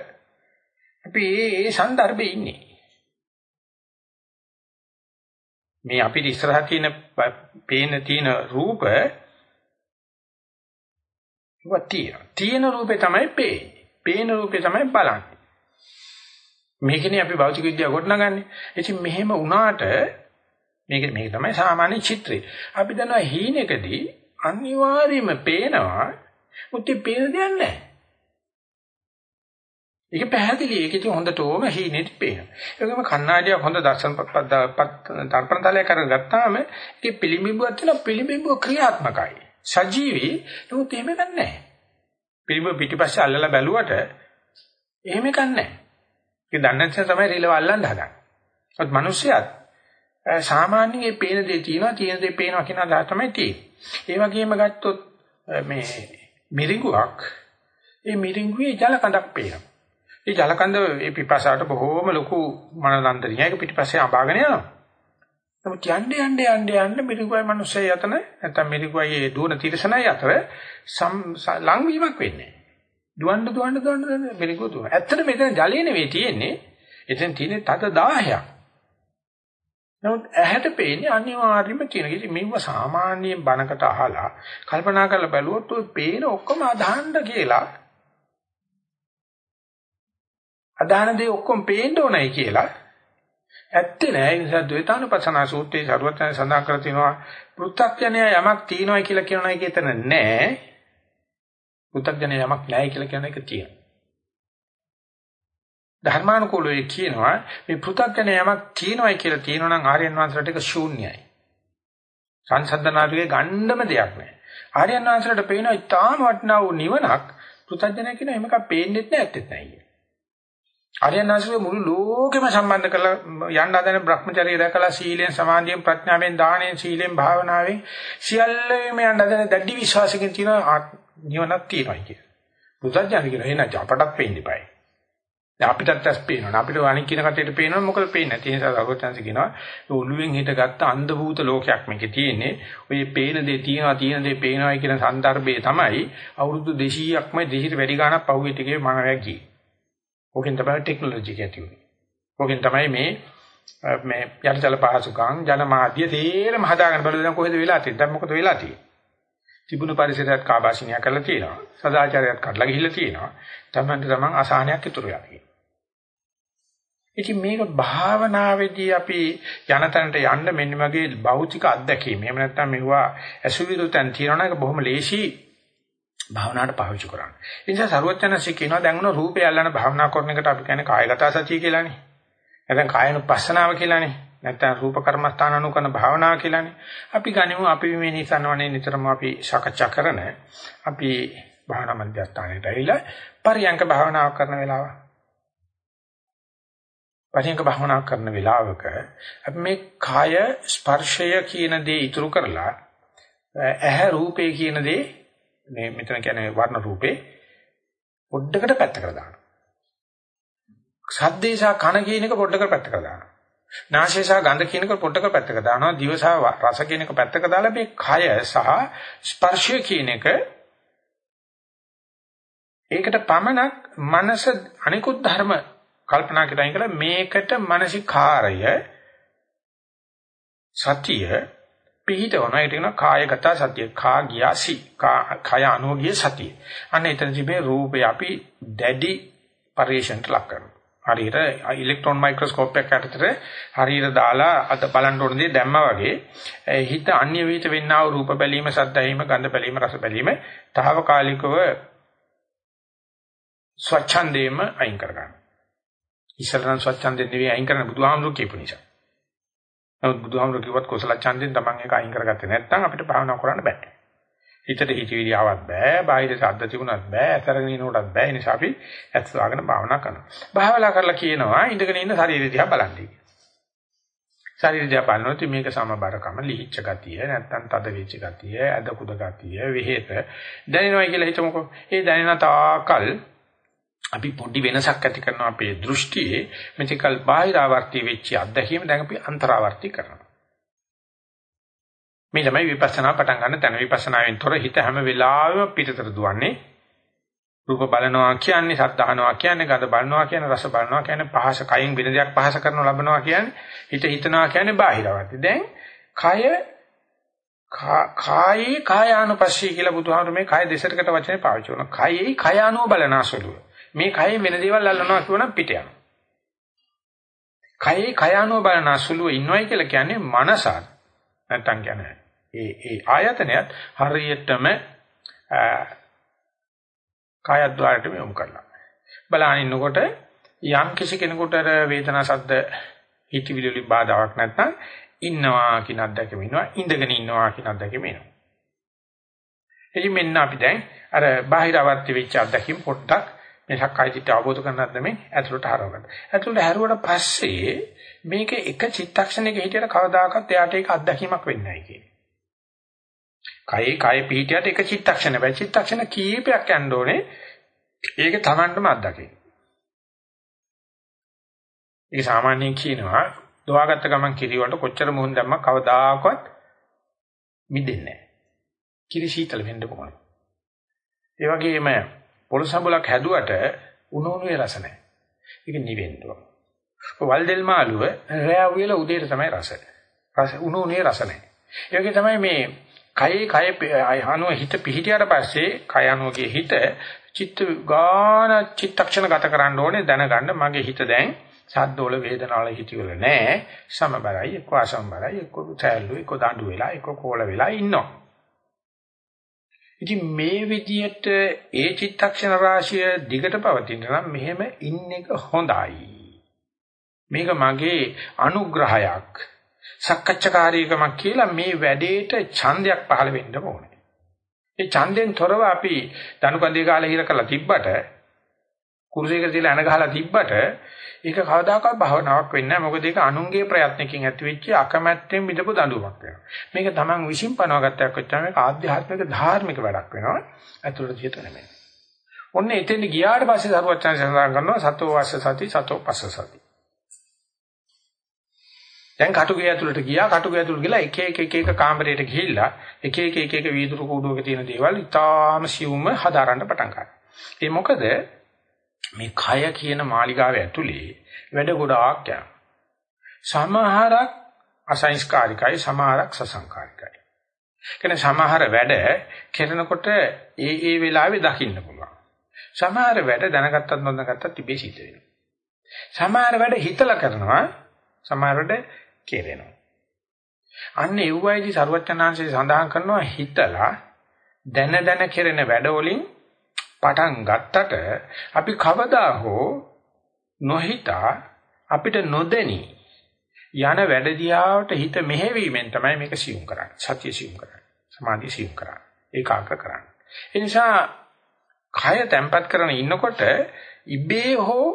අපි ඒ ඒ સંદર્ભේ ඉන්නේ. මේ අපිට ඉස්සරහා තියෙන පේන තියෙන රූප වතිය තියෙන. රූපේ තමයි පේන්නේ. පේන රූපේ තමයි බලන්නේ. මේකනේ අපි භෞතික විද්‍යාව ගොඩනගන්නේ. ඉතින් මෙහෙම වුණාට මේක මේක තමයි සාමාන්‍ය චිත්‍රය. අපි දන්නවා හීනෙකදී අනිවාර්යයෙන්ම පේනවා. මුත්‍ති පේන දෙයක් නැහැ. ඒක පැහැදිලි. ඒක ඉතින් හොඳටම හීනෙත් පේනවා. ඒකම කණ්ණාඩියක් හොඳ දර්ශන දර්පණ තලයක් අරන් ගත්තාම ඒක පිළිඹුවක් තියෙන පිළිඹුව ක්‍රියාත්මකයි. සජීවී නමුත් එහෙම නැහැ. පිළිඹුව පිටිපස්සේ අල්ලලා බැලුවට එහෙම කන්නේ නැහැ. ඒක දන්නේ නැත්නම් තමයි රිලව අල්ලන්න හදන්නේ. ඒත් මිනිස්සයත් සාමාන්‍යයෙන් මේ පේන දේ තියෙනවා තියෙන දේ පේනවා කියන අදහස තමයි තියෙන්නේ. ඒ වගේම ගත්තොත් මේ මිරිඟුවක් ඒ මිරිඟුවේ ජල කඳක් පේනවා. ඒ ජල කඳ ඒ පිපාසාවට බොහෝම ලොකු මනලන්තරියක පිටිපස්සේ අඹාගෙන යනවා. නමුත් යන්නේ යන්නේ යන්නේ යන්නේ මිරිඟුවයි මිනිස්සයි අතර නැත්නම් මිරිඟුවයි ඒ දුවන තිරසනයි අතර ලංවීමක් වෙන්නේ. දුවන්න දුවන්න දුවන්න මිරිඟුව දුවන. ඇත්තට මෙතන ජලය නෙවෙයි තියෙන්නේ. එතන තියෙන්නේ තද 1000ක්. නමුත් ඇහැට පේන්නේ අනිවාර්යයෙන්ම කියන කිසි මෙව සාමාන්‍යයෙන් බණකට අහලා කල්පනා කරලා බැලුවොත් ඔය පේන ඔක්කොම අදහන්න කියලා අදහන දේ ඔක්කොම පේන්න ඕනයි කියලා ඇත්තේ නෑ ඒ නිසා ද්වේතානුපසනා සූත්‍රයේ සරුවචන සඳහන් කර තිනවා පෘථග්ජනය යමක් තියෙනවයි කියලා කියනවා ඒක එතන නෑ පෘථග්ජනය යමක් නෑ කියලා කියන එක තියෙනවා ධර්මානුකූලව කියනවා මේ පෘථග්ජන යමක් තියෙනවයි කියලා තියෙනවා නම් ආර්යයන් වහන්සේට ඒක ශූන්‍යයි. සංසන්දනාතුගේ ගණ්ඩම දෙයක් නැහැ. ආර්යයන් වහන්සේට පේන ඉතාම වටිනා වූ නිවනක් පෘථග්ජන කියන එකක් පේන්නේ නැහැ ඇත්තෙත් නැහැ. ආර්යයන් වහන්සේ මුළු ලෝකෙම සම්බන්ධ කරලා යන්න හදන Brahmacharya දැකලා සීලෙන් සමාධියෙන් ප්‍රඥාවෙන් දාණයෙන් සීලෙන් භාවනාවෙන් සියල්ලම යන්න හදන දැඩි විශ්වාසකින් තියෙන නිවනක් තියෙනවා කියන. බුදුජානක කියන එහෙනම් අපටත් වෙන්න ඉපයි. දැන් අපිටත් ඇස් පේනවා. අපිට අනික් කියන කටේට පේනවා මොකද පේන්නේ නැති නිසා සර්වඥාන්ස කියනවා ඒ ඔළුවෙන් හිටගත්ත අන්ධ භූත ලෝකයක් මේකේ තියෙන්නේ. ඔය පේන දේ තියෙනවා තියෙන දේ පේනවායි කියන સંદર્ભයේ තමයි අවුරුදු 200ක්ම 200ට වැඩි ගණක් පහුවෙ ටිකේ මනරැකී. ඕකෙන් තමයි ටෙක්නොලොජි එක ඇති වුනේ. ඕකෙන් තමයි මේ මේ යටිතල පහසුකම් ජනමාධ්‍ය තේරම හදාගෙන බලලා දැන් කොහෙද වෙලා තියෙන්නේ? දැන් මොකද වෙලා තියෙන්නේ? තිබුණු පරිසරයත් කාබාසිනියා කරලා තියෙනවා. සදාචාරයත් කඩලා ගිහිල්ලා තියෙනවා. තමන්ට තමන් අසහනයක් ඉතුරු වෙනවා. ඉතින් මේක භාවනාවේදී අපි යන තැනට යන්න මෙන්න මගේ භෞතික අත්දැකීම. එහෙම නැත්නම් මෙවුවා අසුවිරු තැන් තියනවා ඒක බොහොම ලේසි භාවනාවට පාවිච්චි කරන්න. ඒ නිසා සරුවචනසි කියනවා දැන් උන රූපය අල්ලන භාවනා කරන එකට අපි කියන්නේ කායගත සතිය කියලානේ. නැත්නම් කායනුපස්සනාව කියලානේ. නැත්නම් රූප කර්මස්ථාන අනුකරන භාවනාව කියලානේ. අපි ගනිමු අපි මේ නිසනවනේ නිතරම අපි සාකච්ඡා කරන අපි භාවනා මධ්‍යස්ථානයට ඇවිල්ලා පරියංක භාවනාව කරන වෙලාව පරියංක භාවනා කරන වෙලාවක අපි මේ කාය ස්පර්ශය කියන දේ ඉතුරු කරලා ඇහැ රූපේ කියන දේ මේ මෙතන කියන්නේ වර්ණ රූපේ පොඩ්ඩකට පැත්තකට දානවා. සද්දේශා කන කියන එක පොඩ්ඩකට පැත්තකට දානවා. නාසය සහ ගඳ කියන එක පොඩ්ඩකට පැත්තකට දානවා. දිව සහ රස කියන එක පැත්තක දාලා මේ කය සහ ස්පර්ශය කියන එක ඒකට පමණක් මනස අනිකුත් ධර්ම කල්පනා කරලා කියලා මේකට මානසිකාරය සතිය පිහිටවන ඒකට කියන කායගත සතිය. කා ගියාසි කාය අනුගිය සතිය. අන්න එතන තිබේ රූපය අපි දැඩි පරිශන්ට ලක් කරනවා. හරියට ඉලෙක්ට්‍රෝන මයික්‍රොස්කෝප් එකක් යටතට හරියට දාලා අද බලන්න ඕන දේ දැම්මා වගේ හිත අන්‍ය විහිිත වෙන්නා වූ රූප බැලීම, ශබ්ද ඇහිම, ගන්ධ බැලීම, රස බැලීම తాවකාලිකව ස්වච්ඡන්දේම අයින් කරගන්න. ඉස්සරහන් ස්වච්ඡන්දේ නෙවෙයි අයින් කරන්න බුදුහාමුදුරු කියපු නිසා. නමුත් බුදුහාමුදුරු කිව්වත් කුසල ඡන්දෙන් තමන් ඒක අයින් කරගත්තේ නැත්නම් අපිට භාවනා කරන්න බෑ. හිතට හිතවිලි ආවත් බෑ, බාහිර ශබ්ද තිබුණත් බෑ, අතරගෙන ඉනකොටත් බෑ. ඒ නිසා අපි ඇස් වහගෙන භාවනා කරනවා. භාවනා කරලා කියනවා ඉඳගෙන ඉන්න ශරීරය දිහා බලන්න. ශරීරය දිහා බලනකොට මේක සමබරකම, ලිහිච්ඡ ගතිය, නැත්තම් තද වෙච්ච ගතිය, අද කුද ගතිය, විහෙත දැනෙනවා කියලා හිතමුකෝ. ඒ දැනෙන තාකල් අපි පොඩි වෙනසක් ඇති කරනවා අපේ දෘෂ්ටියේ මෙතිකල් බාහිරාවර්ති වෙච්ච අත්දැකීම දැන් අපි අන්තරාවර්ති කරනවා. මේ තමයි විපස්සනා පටන් ගන්න තැන විපස්සනාවෙන් තොර හිත හැම වෙලාවෙම පිටතට දුවන්නේ. රූප බලනවා කියන්නේ සද්ද අහනවා කියන්නේ ගඳ බලනවා කියන්නේ රස බලනවා කියන්නේ පහස කයින් වෙන දෙයක් පහස කරනව ලබනවා කියන්නේ හිත හිතනවා කියන්නේ බාහිරවර්ති. දැන් කය කායේ කායානුපස්සී කියලා බුදුහාමුදුරුවෝ මේ කය දෙසරකට වචනේ පාවිච්චි කරනවා. කයේ කයානුව බලනාසලුව. මේ කයෙන් වෙන දේවල් අල්ලනවා කියවනම් පිට යනවා. කයේ කයානුව බලනාසලුව ඉන්නවයි කියලා කියන්නේ මනසත් නැත්තම් කියන්නේ ඒ ඒ ආයතනයත් හරියටම කායද්්වාරයටම යොමු කරලා. බලන ඉන්නකොට යම් කිසි කෙනෙකුට වේදනා සද්ද හිතවිලි වලින් බාධාවක් නැත්නම් ඉන්නවා කියන අත්දැකීම ඉන්නවා ඉඳගෙන ඉන්නවා කියන අත්දැකීම එනවා. එහි මෙන්න අපි දැන් අර බාහිර අවර්ති වෙච්ච අත්දැකීම් පොඩ්ඩක් මේ සක්කායදිට අවබෝධ කරගන්නත් නෙමෙයි ඇතුළට හරවගන්න. ඇතුළට හැරුවට පස්සේ මේක එක චිත්තක්ෂණයක හිටියට කවදාකවත් එයාට ඒක අත්දැකීමක් වෙන්නේ නැහැ කියන්නේ. කයේ කය පිහිටියට එක චිත්තක්ෂණ බෑ. චිත්තක්ෂණ කීපයක් යන්න ඕනේ. ඒක Tamanටම අත්දකින්න. ඒක සාමාන්‍යයෙන් කියනවා දොවාගත්ත ගමන් කිරි වලට කොච්චර මුහුණ දැම්ම කවදාකවත් මිදෙන්නේ නැහැ. කිරි සීතල වෙන්න ඕනේ. ඒ වගේම පොළොසඹලක් හැදුවට උණු උණුවේ රස නැහැ. ඒක නිවෙන්න ඕන. වල් දෙල් මාළුව රෑ උයලා උදේට තමයි රස. රස උණු උණුවේ රස නැහැ. ඒ වගේ තමයි මේ කයේ කය අනුව හිත පිහිටියට පස්සේ කය අනුවගේ හිත චිත්ත ගාන චිත්තක්ෂණ ගත කරන්න ඕනේ දැනගන්න මගේ හිත දැන් සද්දෝල වේදනාවල හිතවල නෑ සමබරයි එක්ක අසමබරයි එක්ක තැල්ලු එක්ක දඬු වෙලා එක්ක කෝල වෙලා ඉන්නවා ඉතින් මේ විදියට ඒ චිත්තක්ෂණ රාශිය දිගට පවතින නම් මෙහෙම ඉන්න එක හොඳයි මේක මගේ අනුග්‍රහයක් සක්කච්ඡාකාරීකමක් කියලා මේ වැඩේට ඡන්දයක් පහළ වෙන්න ඕනේ. ඒ ඡන්දෙන් තොරව අපි දනුකන්දේ කාලේ හිර කරලා තිබ්බට කුරුසයක තියලා එන ගහලා තිබ්බට ඒක කවදාකවත් භවනාවක් වෙන්නේ නැහැ. මොකද ඒක අනුන්ගේ ප්‍රයත්නකින් ඇතිවෙච්ච අකමැත්තෙන් මිදපු දඬුවමක් වෙනවා. මේක Taman විශ්ින් පනවගත්තක් වෙච්චාම මේක ආධ්‍යාත්මික ධාර්මික වැඩක් වෙනවා. ඇතුළට සිට නෙමෙයි. ඔන්න එතෙන් ගියාට පස්සේ සරුවචන සඳහන් කරනවා සතෝ වාස්ස සති සතෝ පස්ස සති. දැන් කටුගේ ඇතුළට ගියා කටුගේ ඇතුළට ගිහලා එක එක එක එක කාමරයට ගිහිල්ලා එක එක එක එක වීදුරු කූඩුවක තියෙන දේවල් ඉතාම සියුම්ව හදාරන්න පටන් ගන්නවා. ඒ මොකද මේ කය කියන මාලිගාව ඇතුලේ වැඩ ගොඩාක් යනවා. සමහරක් අසංස්කාරිකයි සමහරක් සසංකාරිකයි. කියන සමහර වැඩ කරනකොට ඒ ඒ වෙලාවේ දකින්න පුළුවන්. සමහර වැඩ දැනගත්තත් නොදැනගත්තත් තිබේ සිද්ධ වෙනවා. සමහර වැඩ හිතලා කරනවා සමහර වැඩ කෙරෙනවා. අන්න එව්වයිදි ਸਰවඥාන්සේ සඳහන් කරනවා හිතලා දැන දැන කෙරෙන වැඩවලින් පටන් ගත්තට අපි කවදා හෝ නොහිතා අපිට නොදෙනි යන වැඩ දිහාවට හිත මෙහෙවීමෙන් තමයි මේක සියුම් කරන්නේ. සත්‍ය සියුම් කරන්නේ. සමාධිය සියුම් කරන්නේ. ඒකාග්‍ර කරන්නේ. ඒ නිසා කය තැම්පත් කරන ඉන්නකොට ඉබේ හෝ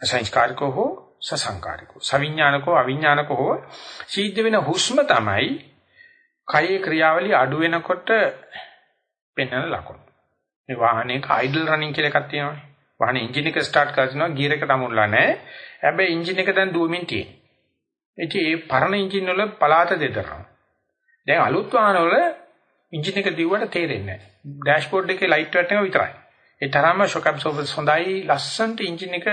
අසංස්කාරිකෝ හෝ සසංකාරිකෝ සවිඥානිකෝ අවිඥානිකෝ සිද්ධ වෙන හුස්ම තමයි කයේ ක්‍රියාවලිය අඩු වෙනකොට පෙන්වන ලකුණු. මේ වාහනයක අයිඩල් රනින් කියලා එකක් තියෙනවානේ. වාහනේ එන්ජින් එක ස්ටාර්ට් කරනවා ගියර් එකට අමුල්ලා නැහැ. හැබැයි එන්ජින් එක දැන් දුවමින් තියෙනවා. ඉතින් ඒ පරණ එන්ජින් වල පලාත දෙතරනවා. දැන් අලුත් වාහන වල එන්ජින් එක දිව්වට තේරෙන්නේ නැහැ. ඩෑෂ්බෝඩ් එකේ ලයිට් වැටෙනවා විතරයි. ඒ තරම්ම ෂොක් ඇබ්සෝබර්ස් හොඳයි ලස්සනට එන්ජින් එක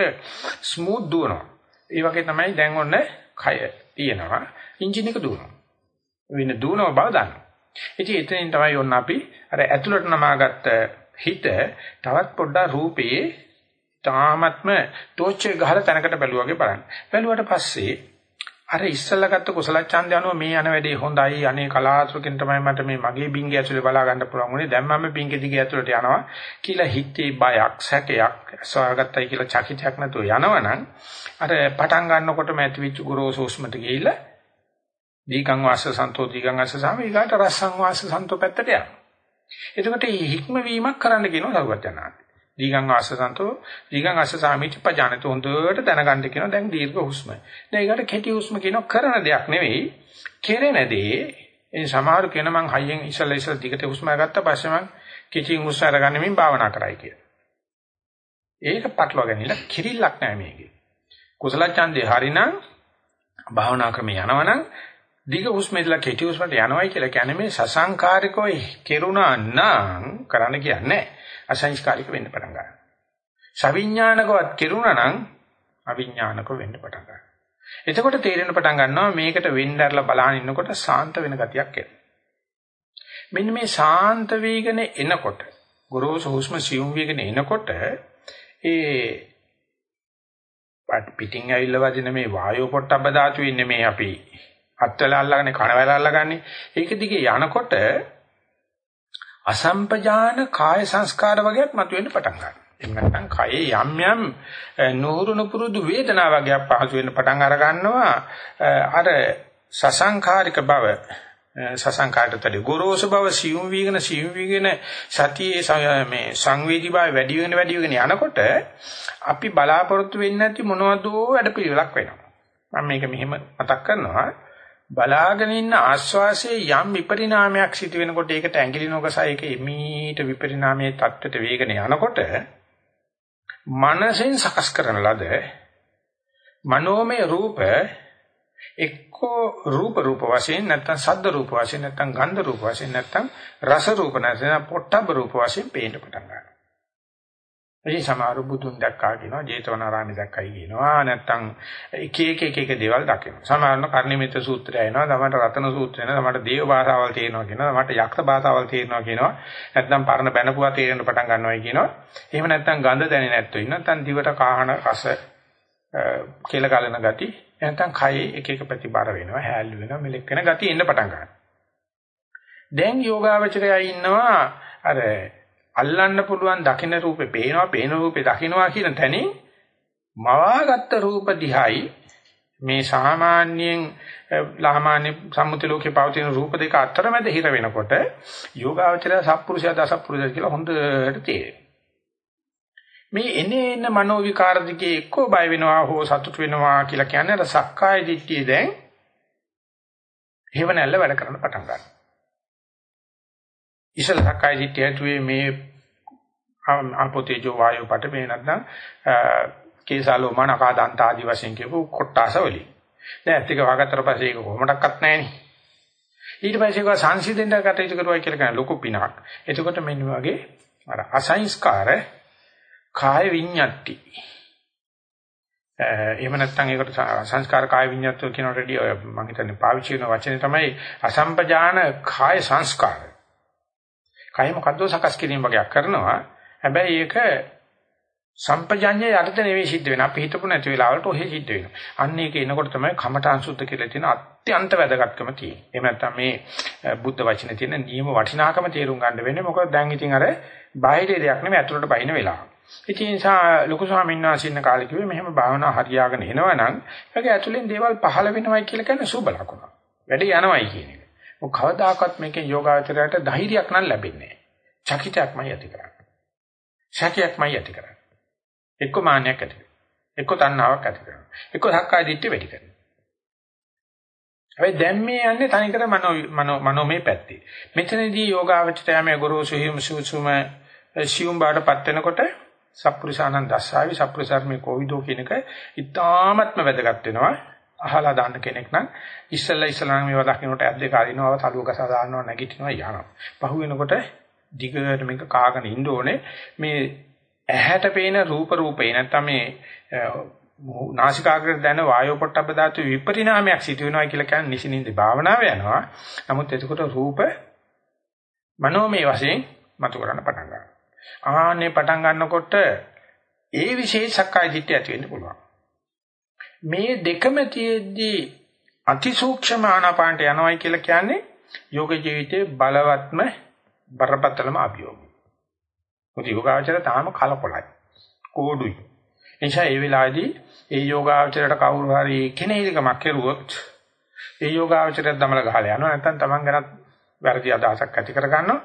ස්මූත් දුවනවා. ඒ වගේ තමයි දැන් ඔන්න කය තියෙනවා. එන්ජින් එක දුවනවා. වෙන දුවනව බව දන්නවා. ඉතින් එතනින් තමයි ඔන්න අපි අර ඇතුළට නමාගත්ත හිත තවත් පොඩ්ඩක් රූපේ තාමත්ම ටෝච් එක ගහලා තැනකට බැලුවාගේ බලන්න. බැලුවට පස්සේ අර ඉස්සල්ලා ගත්ත කුසල ඡන්දය අනුව මේ යන වැඩේ හොඳයි අනේ කලාතුරකින් තමයි මට මේ මගේ බින්ගේ ඇතුලේ බලා ගන්න පුළුවන් උනේ දැන් මම බින්ගේ දිගේ ඇතුලට යනවා කියලා හිතේ බයක් සැකයක් සොයාගත්තයි කියලා චකිතයක් නැතුව යනවනම් අර පටන් ගන්නකොටම ඇතිවිච්ච ගොරෝසු උස්මට ගිහිල්ලා දීගං වාස සන්තෝ දීගං අස්ස සාම ඊගාට රස්සං වාස සන්තෝ පැත්තට යනවා. එතකොට මේ හික්මවීමක් කරන්න කියනවා සරුවචනාන්ත. දීගං වාස සන්තෝ දීගං අස්ස සාමිච්ච පජානත හොඳට දැනගන්න කියනවා දැන් දීර්ඝ හුස්ම. දැන් ඊගාට කෙටි හුස්ම කියනවා කරන දෙයක් නෙවෙයි කෙරෙන දේ. ඒ සමහර කෙන මං හයියෙන් ඉස්සලා ඉස්සලා දිගට හුස්ම ගත්තා පස්සේ මං කිචින් හුස්ම අරගන්න මින් භාවනා කරයි කියලා. ඒක පටලවා ගැනීම කිරිල්ලක් නෑ මේකේ. කුසල ඡන්දේ හරිනම් භාවනා ක්‍රමේ යනවනම් දිග හුස්ම ඉදලා කෙටි හුස්මට යනවයි කියලා කියන්නේ මේ සසංකාරිකව කෙරුණා නම් කරන්න කියන්නේ අසංස්කාරික වෙන්න පටන් ගන්නවා. සවිඥානිකවත් කෙරුණා නම් අවිඥානික වෙන්න පටන් ගන්නවා. එතකොට තේරෙන පටන් ගන්නවා මේකට වෙන්නදරලා බලන ඉන්නකොට සාන්ත වෙන ගතියක් එනවා. මෙන්න මේ සාන්ත වේගන එනකොට ගොරෝසු හුස්ම සියුම් වේගන එනකොට ඒ පිටින් ඇවිල්ලා වදින මේ වායෝ පොට්ටබ්බ ධාතු ඉන්නේ මේ අපි අත්වල අල්ලගන්නේ කනවල අල්ලගන්නේ ඒක දිගේ යනකොට අසම්පජාන කාය සංස්කාර වගේක් මතුවෙන්න පටන් ගන්නවා. එහෙම නැත්නම් කයේ යම් යම් නුහුරුණු පුරුදු වේදනා වගේක් පහසු වෙන්න පටන් අර ගන්නවා. අර සසංඛාරික බව සසංකාරතට ගොරෝසු බව සියුම් වීගෙන සියුම් වීගෙන සතියේ මේ සංවේදී බව වැඩි වෙන වැඩි වෙන යනකොට අපි බලාපොරොත්තු වෙන්නේ නැති මොනවදෝ වැඩපිළිවෙලක් වෙනවා. මම මේක මෙහෙම මතක් කරනවා. බලාගෙන ඉන්න ආස්වාසයේ යම් විපරිණාමයක් සිදු වෙනකොට ඒකට ඇඟිලි නොගසා ඒක එමීට විපරිණාමයේ தත්ත්වයට වේගන යනකොට මනසෙන් සකස් කරන ලද මනෝමය රූප එක්කෝ රූප රූප වශයෙන් නැත්නම් ශබ්ද රූප වශයෙන් නැත්නම් ගන්ධ රූප වශයෙන් නැත්නම් රස රූප නැත්නම් පොට්ටබ්බ රූප වශයෙන් පේන්න පටන් ගන්නවා. මේ සමහර බුදුන් දැක්කා කියනවා, ජේතවනාරාමේ දැක්කයි කියනවා, නැත්නම් එක එක එක එක දේවල් දකිනවා. සමහරවල් කර්ණිමිත සූත්‍රය එනවා, තමන්ට රතන සූත්‍රය එනවා, තමන්ට දේව භාෂාවල් තේරෙනවා කියනවා, තමන්ට යක්ෂ භාෂාවල් තේරෙනවා කියනවා, නැත්නම් පරණ බැනපුවා තේරෙන්න පටන් ගන්නවා කියනවා. එහෙම නැත්නම් ගඳ දැනෙන්නේ නැත්තු ඉන්න. නැත්නම් දිවට කාහන රස කියලා ගලන ගති නැත්නම් කයේ එක එක ප්‍රතිබාර වෙනවා හැල්ලු වෙනවා මෙලෙක් වෙන ගතිය එන්න පටන් ගන්නවා. දැන් යෝගාවචරය ඉන්නවා. අර අල්ලන්න පුළුවන් දකින්න රූපේ පේනවා පේන රූපේ දකින්නවා කියන තැනින් මවාගත්ත රූප දිහායි මේ සාමාන්‍යයෙන් ලාමාන්‍ය සම්මුති ලෝකේ පවතින රූප දෙක අතරමැද හිර වෙනකොට යෝගාවචරය සත්පුරුෂයා දසප්පුරුෂයා කියලා හොඳට තේරෙනවා මේ එනේ එන මනෝ විකාර දිගේ එක්කෝ බය වෙනවා හෝ සතුට වෙනවා කියලා කියන්නේ අර සක්කාය දිට්ඨිය දැන් හේව නැල්ල වැඩ කරන්න පටන් ගන්නවා. ඉසල සක්කාය දිට්ඨිය ඇතුලේ මේ ආපෝතේජෝ වායෝ පට මේ නැත්නම් කේසාලෝ මනකා දන්ත ආදි වශයෙන් කියපු කොට්ටාස වලින්. දැන් ඇත්ත එක වගතර පස්සේ ඒක කොහොමඩක්වත් නැහෙනේ. ඊට පස්සේ ඒක සංසිඳෙන්න කටයුතු කරුවා කියලා කියන ලොකු පිනක්. එතකොට මෙන්න වගේ අර අසංස්කාර කාය විඤ්ඤාති. එහෙම නැත්නම් ඒකට සංස්කාර කාය විඤ්ඤාතෝ කියනට රෙඩි මම හිතන්නේ පාවිච්චි කරන වචනේ තමයි අසම්පජාන කාය සංස්කාර. කාය මොකද්ද සකස් කිරීම වගේක් කරනවා. හැබැයි ඒක සම්පජඤ්ඤය යටත නෙවෙයි සිද්ධ වෙන්නේ. අපි හිතපු නැති වෙලාවලට ඔහෙ සිද්ධ වෙනවා. අන්න ඒක එනකොට තමයි කමඨාන් සුද්ධ කියලා තියෙන අත්‍යන්ත වැදගත්කම තියෙන්නේ. එහෙම නැත්නම් මේ බුද්ධ වචනේ තියෙන නියම වටිනාකම තේරුම් ගන්න වෙන්නේ. මොකද දැන් ඉතින් අර බාහිර දෙයක් නෙවෙයි ඇතුළට බහින වෙලාව. ඉතින් ඒ නිසා ලොකු ස්වාමීන් වහන්සේ ඉන්න කාලේ කිව්වේ මෙහෙම භාවනා හරියාගෙන එනවනම් ඒක ඇතුලෙන් දේවල් පහළ වෙනවයි කියලා කියන්නේ සුබ ලකුණ. වැඩි යනවයි කියන එක. මොක කවදාකවත් මේකෙන් යෝගාචරයට ධෛර්යයක් නම් ලැබෙන්නේ නැහැ. චකිතයක්මයි ඇති කරන්නේ. ශකියක්මයි ඇති කරන්නේ. එක්ක මාන්නයක් ඇති කරනවා. එක්ක තණ්හාවක් ඇති කරනවා. එක්ක සක්කාය දිට්ඨිය වැඩි කරනවා. හැබැයි දැන් මේ යන්නේ තනිකර මනෝ මනෝ මනෝමය පැත්තේ. මෙතනදී යෝගාවචරය මේ ගුරුසු හිම සුසුම සියුම් බාටපත් වෙනකොට සප්පුරිසානන් දස්සාවි සප්පුරිසර්මේ කෝවිදෝ කියන එක ඉතාමත්ම වැදගත් වෙනවා. අහලා දාන්න කෙනෙක් නම් ඉස්සෙල්ලා ඉස්සලා මේවා දකින්නට ඇද්ද කාරිනවා තලුව ගසා දානවා නැගිටිනවා යනවා. පහු වෙනකොට දිගට මේක කාගෙන ඉන්න ඕනේ. මේ ඇහැට පේන රූප රූපේ නැත්තම් මේ නාසිකාග්‍රේ දැන වායෝ පොට්ටබ්බ ධාතු විපරිණාමයක් සිදු වෙනවා කියලා කියන්නේ නිසින්ින්ද භාවනාව යනවා. නමුත් එතකොට රූප මනෝමය වශයෙන් මතු කරන්න පටන් ගන්නවා. ආන්නේ පටන් ගන්නකොට ඒ විශේෂ සක්කාය දිට්ඨිය ඇති වෙන්න පුළුවන්. මේ දෙකම තියෙද්දී අතිසූක්ෂම ආනාපානට යනවයි කියලා කියන්නේ යෝග ජීවිතයේ බලවත්ම බරපතලම අභියෝගය. මොකද යෝගාචර තාම කලකොලයි. කෝඩුයි. එනිසා ඒ වෙලාවේදී ඒ යෝගාචරයට කවුරු හරි කෙනෙහිකමක් කෙරුවොත් ඒ යෝගාවචරයක් දමල ගහලා යනවා නැත්නම් Taman ගැනත් වැරදි අදහසක් ඇති කර ගන්නවා.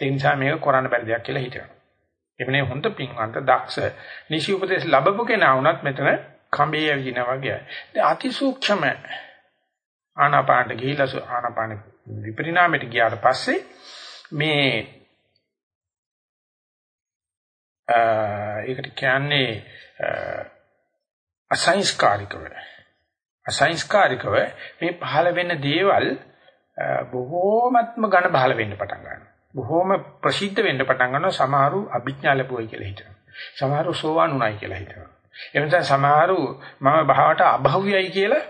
ඒ නිසා මේක කරන්න බැරි දෙයක් කියලා හිතනවා. එවනේ හොඳ පින්වන්ත දක්ෂ නිසි උපදේශ ලැබපු කෙනා වුණත් මෙතන කඹේ ඇවිදිනා වගේ. දැන් අතිසූක්ෂම ආනාපානට ගිහිලා ආනාපාන විපරිණාමයට ගියාට පස්සේ මේ ඒකට කියන්නේ අසංස්කාරිකව අසංස්කාරිකව මේ පහළ වෙන දේවල් බොහෝමත්ම ඝන බහල වෙන්න පටන් ගන්නවා. බොහෝම ප්‍රසිද්ධ වෙන්න පටන් ගන්නවා සමහරු අභිඥා ලැබුවයි කියලා හිතනවා. සමහරු සෝවාන් උනායි කියලා හිතනවා. එනිසා සමහරු මම භාවට අභව්‍යයි කියලා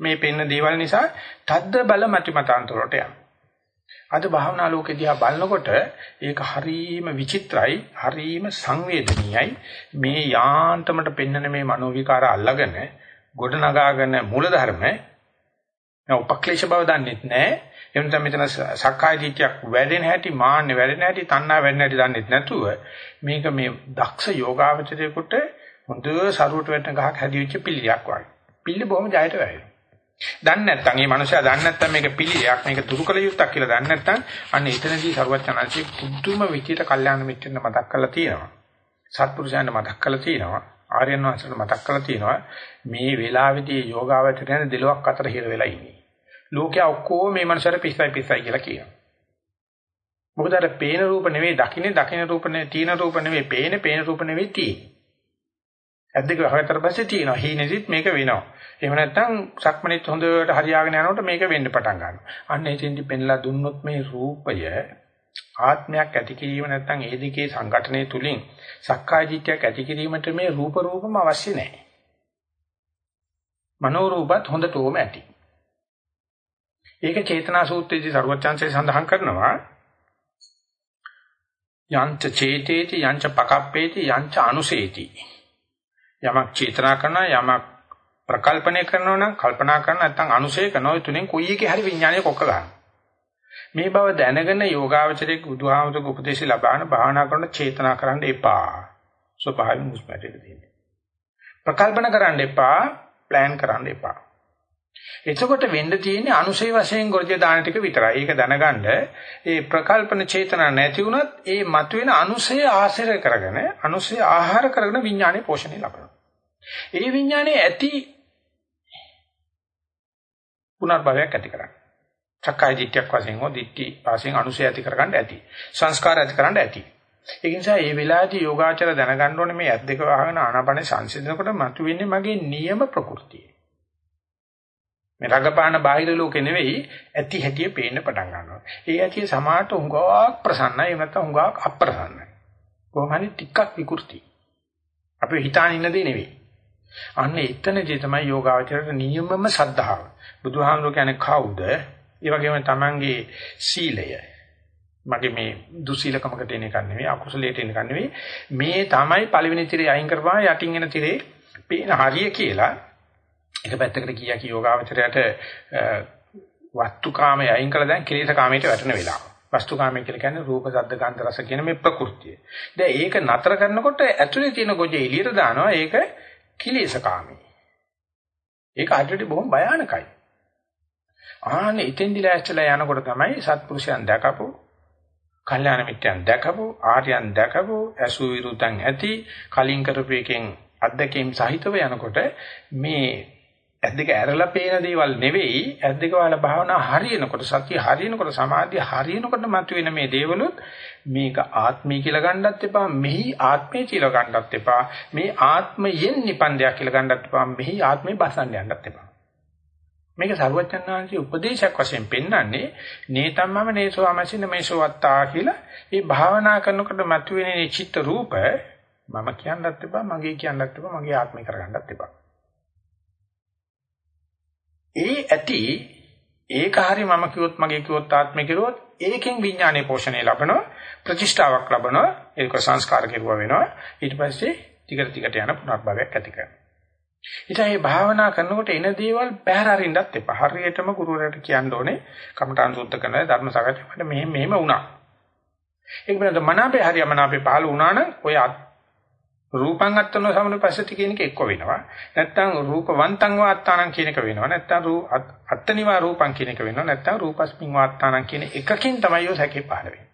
මේ පෙන්න දේවල් නිසා තද්ද බල මති මතාන්තරයට යනවා. අද භාවනා ලෝකේ දිහා බලනකොට ඒක හරීම විචිත්‍රයි, හරීම සංවේදනීයයි. මේ යාන්තමට පෙන්නන මේ මනෝ විකාර අල්ලගෙන ගොඩනගාගෙන මූලධර්ම නෝ උපක්ලේශ බව දන්නෙත් නැහැ. එහෙම නැත්නම් මෙතන සක්කාය දිට්ඨියක් වැඩෙන හැටි, මාන්නේ වැඩෙන හැටි, තණ්හා වැඩෙන හැටි දන්නෙත් නැතුව මේක මේ දක්ෂ යෝගාවචරයේකට හොඳ සරුවට වැටෙන ගහක් හැදිවිච්ච පිළියක් වගේ. පිළි බොහොම ජයට වැයෙනවා. දන්නේ නැත්නම් මේ මනුස්සයා දන්නේ නැත්නම් මේක පිළියක් මේක දුරුකල යුක්තක් කියලා දන්නේ නැත්නම් අන්න එතනදී සරුවචනanse පුදුම විචිත කල්යාණ මිත්‍රෙන්න මතක් කරලා තියෙනවා. සත්පුරුෂයන්ට මතක් කරලා තියෙනවා. ආර්යයන් වහන්සේට මතක් කරලා තියෙනවා මේ වෙලාවේදී යෝගාවචරයන් දෙලොක් අතර හිර වෙලා ඉන්නේ. ලෝකයා ඔක්කොම මේ මනුස්සයාට පිස්සයි පිස්සයි කියලා කියනවා. මොකද අර පේන රූප නෙවෙයි දකින්නේ දකින්න රූප නෙවෙයි තීන රූප නෙවෙයි පේන පේන රූප නෙවෙයි තියෙන්නේ. ඇද්දක වහතර පස්සේ තියෙනවා. හීනෙදිත් මේක වෙනවා. එහෙම නැත්නම් සක්මණේත් හොඳට හරියාගෙන යනකොට මේක වෙන්න පටන් ගන්නවා. අන්න එතෙන්දි පෙන්ලා දුන්නොත් මේ රූපය ආත්මයක් ඇති කිරීම නැත්නම් ඒ දිගේ සංගঠনයේ තුලින් සක්කාය දිට්ඨියක් ඇති කිරීමට මේ රූප රූපම අවශ්‍ය නැහැ. මනෝ රූපත් හොඳටම ඇති. ඒක චේතනා සූත්‍රයේදී සරුවචාන්සේ සඳහන් කරනවා යංච චේතේති යංච පකප්පේති යංච අනුසේති යමක් චේතනා කරනවා යමක් ප්‍රකල්පනය කරනවා නම් කල්පනා කරන නැත්නම් අනුසය කරනවා ඒ තුනෙන් කොයි එකේ හරි විඥානය කොක්ක ගන්න. මේ බව දැනගෙන යෝගාවචරයේ බුදුහාමුදුරුවෝ උපදේශ ලබාන භාවනා කරන චේතනා කරන්න එපා. ස්වභාවයෙන් මුස්පැටේ දෙන්නේ. ප්‍රකල්පන කරන්න එපා, ප්ලෑන් කරන්න එපා. එතකොට වෙන්න තියෙන්නේ අනුසය වශයෙන් ගොර්ජ දාන ටික විතරයි. ඒක දැනගන්න ඒ ප්‍රකල්පන චේතනා නැති වුණත් ඒ මතුවෙන අනුසය ආශ්‍රය කරගෙන අනුසය ආහාර කරගෙන විඥානේ පෝෂණය ලබනවා. ඒ විඥානේ ඇති පුනර්භවයක් ඇති කරගන්න. සක්කාය දිට්ඨියක් වශයෙන් හෝ දිට්ඨි වශයෙන් අනුසය ඇති කරගන්න ඇති. සංස්කාර ඇති කරගන්න ඇති. ඒ නිසා මේ වෙලාවේදී යෝගාචර දැනගන්න ඕනේ මේ ඇත් දෙක වහගෙන ආනාපාන සංසිඳනකොට මතුවෙන්නේ මගේ නියම ප්‍රകൃතිය. මේ රඟපාන බාහිර ලෝකේ නෙවෙයි ඇති හැටිය පේන්න පටන් ගන්නවා. ඒ ඇති සමාට උඟාවක් ප්‍රසන්නයි එහෙම නැත්නම් උඟාවක් අප්‍රසන්නයි. කොහොම හරි ටිකක් විකෘති. අපි හිතාන ඉන්න දේ නෙවෙයි. අන්න එතනදී තමයි යෝගාවචරයට නියමම සද්ධාව. බුදුහාමුදුරු කියන්නේ කවුද? ඒ වගේම තමන්ගේ සීලය. මගේ මේ දුසීලකමකට එන එක නෙවෙයි අකුසලයට එන එක නෙවෙයි මේ තමයි පළවෙනි තිරේ අයින් කරපුවා යටින් එන තිරේ පේන හරිය කියලා එක පැත්තකට කියා කි යෝගාවචරයට වස්තුකාමයේ අයින් කළා දැන් කිලේශකාමයට වැටෙන වෙලාව. වස්තුකාමයේ කියලා කියන්නේ රූප, ශබ්ද, ගන්ධ, රස කියන මේ ප්‍රകൃතිය. දැන් ඒක නතර කරනකොට ඇතුලේ තියෙන ගොජේ එළියට දානවා ඒක කිලේශකාමී. ඒක අඩට බොහොම භයානකයි. ආනේ ඉතින්දිලා ඇස්සලා යනකොට තමයි සත්පුරුෂයන් දැකපු කල්යාණ මිත්‍යයන් දැකපු ආර්යයන් දැකපු අසු විරුතන් ඇති කලින් කරපු එකෙන් අද්දකීම් සහිතව යනකොට මේ ඇද්දක ඇරලා පේන දේවල් නෙවෙයි ඇද්දක වල භාවනා හරියනකොට සතිය හරියනකොට සමාධිය හරියනකොට මතුවෙන මේ දේවලුත් මේක ආත්මය කියලා ගන්නත් එපා මෙහි ආත්මය කියලා ගන්නත් එපා මේ ආත්මයෙන් නිපන්දයක් කියලා ගන්නත් එපා මෙහි ආත්මේ බසන්න යන්නත් එපා. මේක සරුවචනාංශී උපදේශයක් වශයෙන් පෙන්වන්නේ නේතම්මම නේසෝ අමසින මේසෝ වත්තා කියලා මේ භාවනා කරනකොට මතුවෙන මේ චිත්ත රූප මම කියන්නත් එපා මගේ කියන්නත් එපා මගේ ආත්මය කරගන්නත් එපා. ඒ ඇති ඒක හරි මම කිව්වොත් මගේ කිව්වොත් ආත්මය කිව්වොත් ඒකෙන් විඥානයේ පෝෂණය ලබනවා ප්‍රතිෂ්ඨාවක් ලබනවා ඒක සංස්කාර කෙරුවා වෙනවා. ඊට පස්සේ ටික ටිකට යන පුනර්භවයක් ඇති කරනවා. ඊට මේ භාවනා කරනකොට එන දේවල් බැහැර අරින්නත් එපා. හරියටම ගුරුවරයාට කියන්න ඕනේ කමඨාන් සුද්ධ කරන ධර්ම සාකච්ඡාවට මෙහෙම මෙහෙම වුණා. ඒක වෙනද මනාපේ හරියම මනාපේ පහළ වුණා නම් ඔය රූපං අත්තනෝ සමනුපස්සති කියන එක එක්ක වෙනවා. නැත්තම් රූපවන්තං වාත්තානං කියන එක වෙනවා. නැත්තම් අත්තනිවා රූපං කියන එක වෙනවා. නැත්තම් රූපස්මින් වාත්තානං කියන එකකින් තමයි ඔය සැකේ පහළ වෙන්නේ.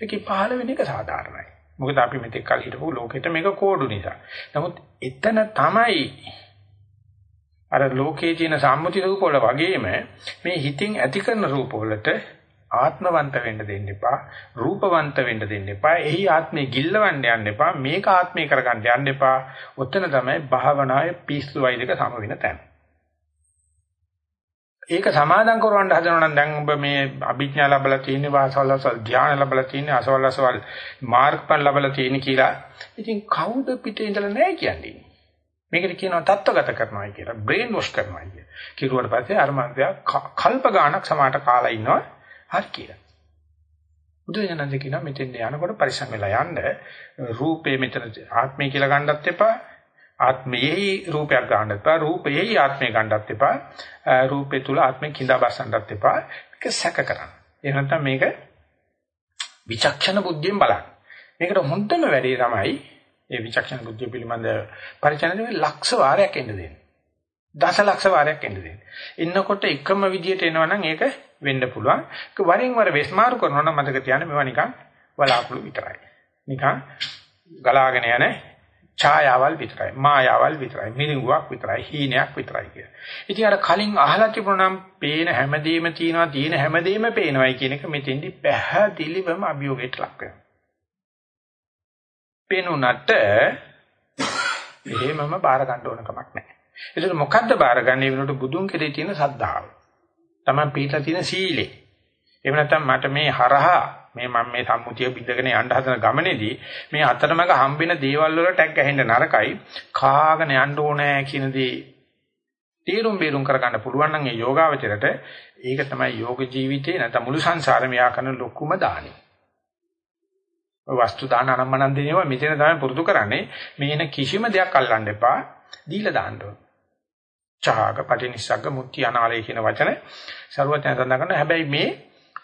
ඒකේ පහළ වෙන එක සාධාරණයි. මොකද අපි මෙතෙක් කල් හිටපු ලෝකෙට මේක කෝඩු නිසා. නමුත් එතන තමයි අර ලෝකයේ තියෙන සම්මුති රූප වල වගේම මේ හිතින් ඇති කරන රූප වලට ආත්මවන්ත වෙන්න දෙන්න එපා රූපවන්ත වෙන්න දෙන්න එපා එහි ආත්මේ ගිල්ලවන්න යන්න එපා මේක ආත්මේ කරගන්න යන්න එපා. ඔතන තමයි භාවනාවේ පිස්සු වෛදක සම වෙන තැන. ඒක සමාදම් කරවන්න හදනවා නම් දැන් ඔබ මේ අභිඥා ලැබලා තියෙන වාසවලසල් ධ්‍යාන ලැබලා තියෙන අසවලසවල් මාර්ගඵල ලැබලා තියෙන කියලා. ඉතින් කවුද පිටේ ඉඳලා නැහැ කියන්නේ? මේකට කියනවා தත්වගත කරනවා කියලා බ්‍රේන් වොෂ් කරනවා කියලා. කිරුවට පස්සේ අර මන්දයා කල්ප ගාණක් සමාට කාලා ඉන්නවා. හරි කියලා. බුදුරජාණන් කියනවා මෙතෙන් යනකොට පරිස්සම් වෙලා යන්න රූපේ මෙතන ආත්මය කියලා ගන්නත් එපා ආත්මයේ රූපයක් ගන්නත් එපා රූපයේ ආත්මය ගන්නත් එපා රූපේ තුල ආත්මය කිඳා බස්සන්නත් එපා මේක සැක කරන්න. එහෙම නැත්නම් මේක විචක්ෂණ බුද්ධියෙන් බලන්න. මේකට හොඳම වැඩේ තමයි මේ විචක්ෂණ බුද්ධිය පිළිබඳ පරිචනනේ ලක්ෂ වාරයක් එන්න දෙන්නේ. දසලක්ෂ වාරයක් එන්න දෙන්නේ. ඉන්නකොට එකම විදියට එනවනම් ඒක වෙන්න පුළුවන්. ඒක වරින් වර වෙස්මාරු කරනවා නම් මතක තියාගන්න මේවා නිකන් බලාකුළු විතරයි. නිකන් ගලාගෙන යන ඡායාවල් විතරයි. මායාවල් විතරයි. මිරිඟුවක් විතරයි. හීනයක් විතරයි කිය. ඉතින් අර කලින් අහලා තිබුණා නම් පේන හැමදේම තියෙනවා, තියෙන හැමදේම පේනවායි කියන එක මෙතෙන්දි පැහැදිලිවම අභියෝගයට ලක් වෙනවා. පේනුනට එහෙමම බාර ගන්න ඕන කමක් නැහැ. ඒකට මොකද්ද බාරගන්නේ වෙනකොට බුදුන් කෙරේ තියෙන සද්ධාව. Taman පිටලා තියෙන සීලේ. එහෙම නැත්නම් මට මේ හරහා මේ මම මේ සම්මුතිය බින්දගෙන යන්න හදන ගමනේදී මේ අතරමඟ හම්බෙන දේවල් වල ටැග් ගහින්න නරකයි කාගෙන යන්න ඕනේ කියන දේ තීරුම් බේරුම් කරගන්න පුළුවන් නම් ඒ යෝගාවචරයට ඒක තමයි යෝග ජීවිතේ නැත්නම් මුළු සංසාරෙම යා කරන ලොකුම දාණය. ඔය වස්තු දාන අනම්මනම් දෙනවා මෙතන තමයි පුරුදු කරන්නේ මේන කිසිම දෙයක් අල්ලන්න එපා දීලා දාන්න ඕන. චාග පටිනිස්සග්ග මුත්‍ති අනාලය කියන වචන ਸਰවඥයන් සඳහන් කරනවා. හැබැයි මේ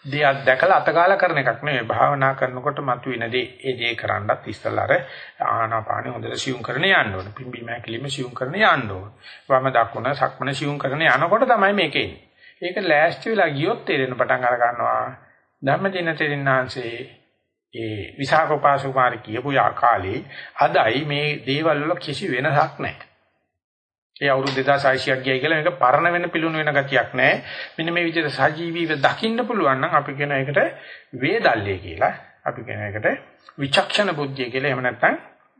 දෙයක් දැකලා අතගාලා කරන එකක් නෙවෙයි. භාවනා කරනකොට මතුවෙන දේ ඒ දේ කරන්නත් ඉස්සල්ලා අර ආනාපානෙ හොඳට සියුම් කරන යන්න ඕන. පිම්බීම හැකිලිම සියුම් කරන යන්න ඕන. වම දකුණ සක්මන සියුම් කරන යනකොට තමයි මේකේ. ඒක ලෑස්ති වෙලා ගියොත් තේරෙන පටන් අර ගන්නවා. ධම්මදින තෙරින්නාංශේ ඒ විසාකෝපාසුමාරි කියපු කාලේ අදයි මේ දේවල් වල කිසි වෙනසක් නැහැ. ඒ අවුරුදු 2600ක් ගියයි කියලා මේක පරණ වෙන පිළුණු වෙන ගතියක් නැහැ. මෙන්න මේ විදිහට සජීවීව දකින්න පුළුවන් නම් අපි කියන එකට වේදල්ලේ කියලා. අපි කියන එකට විචක්ෂණ බුද්ධිය කියලා. එහෙම නැත්නම්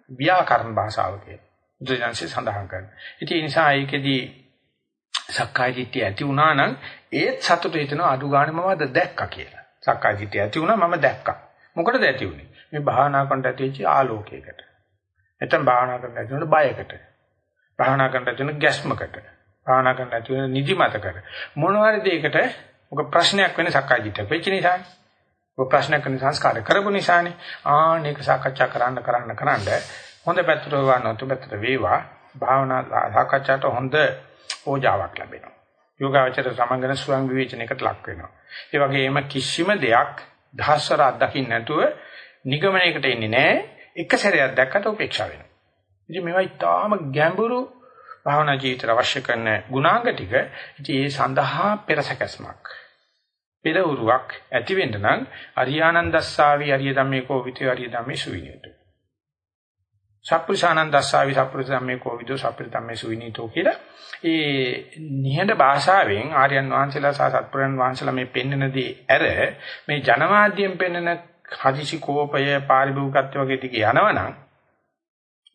ව්‍යාකරණ භාෂාව කියලා. බුදුජානසී සඳහන් කරනවා. ඉතින් ඒ නිසා ඒකෙදී සක්කාය දිට්ඨිය ඇති වුණා නම් ඒත් සතුට හිතෙනවා අඩු ගානේ මම අද දැක්කා කියලා. සක්කාය දිට්ඨිය ඇති වුණා මම දැක්කා. මොකටද ඇති වුනේ? මේ භාවනා කරන්න ඇතිවෙච්ච ආලෝකයකට. නැත්නම් භාවනා කරන්න ඇති වුණ බයකට. භාවනා කරන්න තියෙන ගැස්මකට භාවනා කරන්න තියෙන නිදිමතකට මොනවාරි දෙයකට ඔක ප්‍රශ්නයක් වෙන සක්කායදිට වෙච්ච නිසානේ. ඔක ප්‍රශ්නයක් වෙන සංස්කාර කරපු නිසානේ. ආනේක සාකච්ඡා කරන්න කරන්න කරන්න හොඳ පැත්තට වන්නොත් පැත්තට වේවා. භාවනා සාකච්ඡාට හොඳ ඕජාවක් ලැබෙනවා. යෝගාවචර සමංගන ස්වයං විවේචනයකට ලක් වෙනවා. ඒ වගේම කිසිම දෙයක් දහස්වර අත්දකින්න නැතුව නිගමනයකට එන්නේ නැහැ. එක සැරයක් දැක්කට උපේක්ෂා වෙනවා. ඉතින් මේවා ඊටාම ගැඹුරු භාවනා ජීවිතයට අවශ්‍ය කරන ගුණාංග ටික ඉතින් ඒ සඳහා පෙරසකස්මක් පෙරවුරුවක් ඇති වෙන්න නම් අරියානන්දස්සාවි අරිය ධම්මේකෝ විතේ අරිය ධම්මේ සුවිනියතු සප්පුසානන්දස්සාවි සප්පුස ධම්මේකෝ විදෝ සප්පුස ධම්මේ සුවිනියතෝ කියලා ඒ නිහඬ භාෂාවෙන් ආර්යයන් වහන්සේලා සහ සත්පුරයන් වහන්සේලා මේ පෙන්වනදී ඇර මේ ජනමාධ්‍යයෙන් පෙන්වන හදිසි කෝපය පාරිභෝගිකත්ව වගේ ටික යනවනම්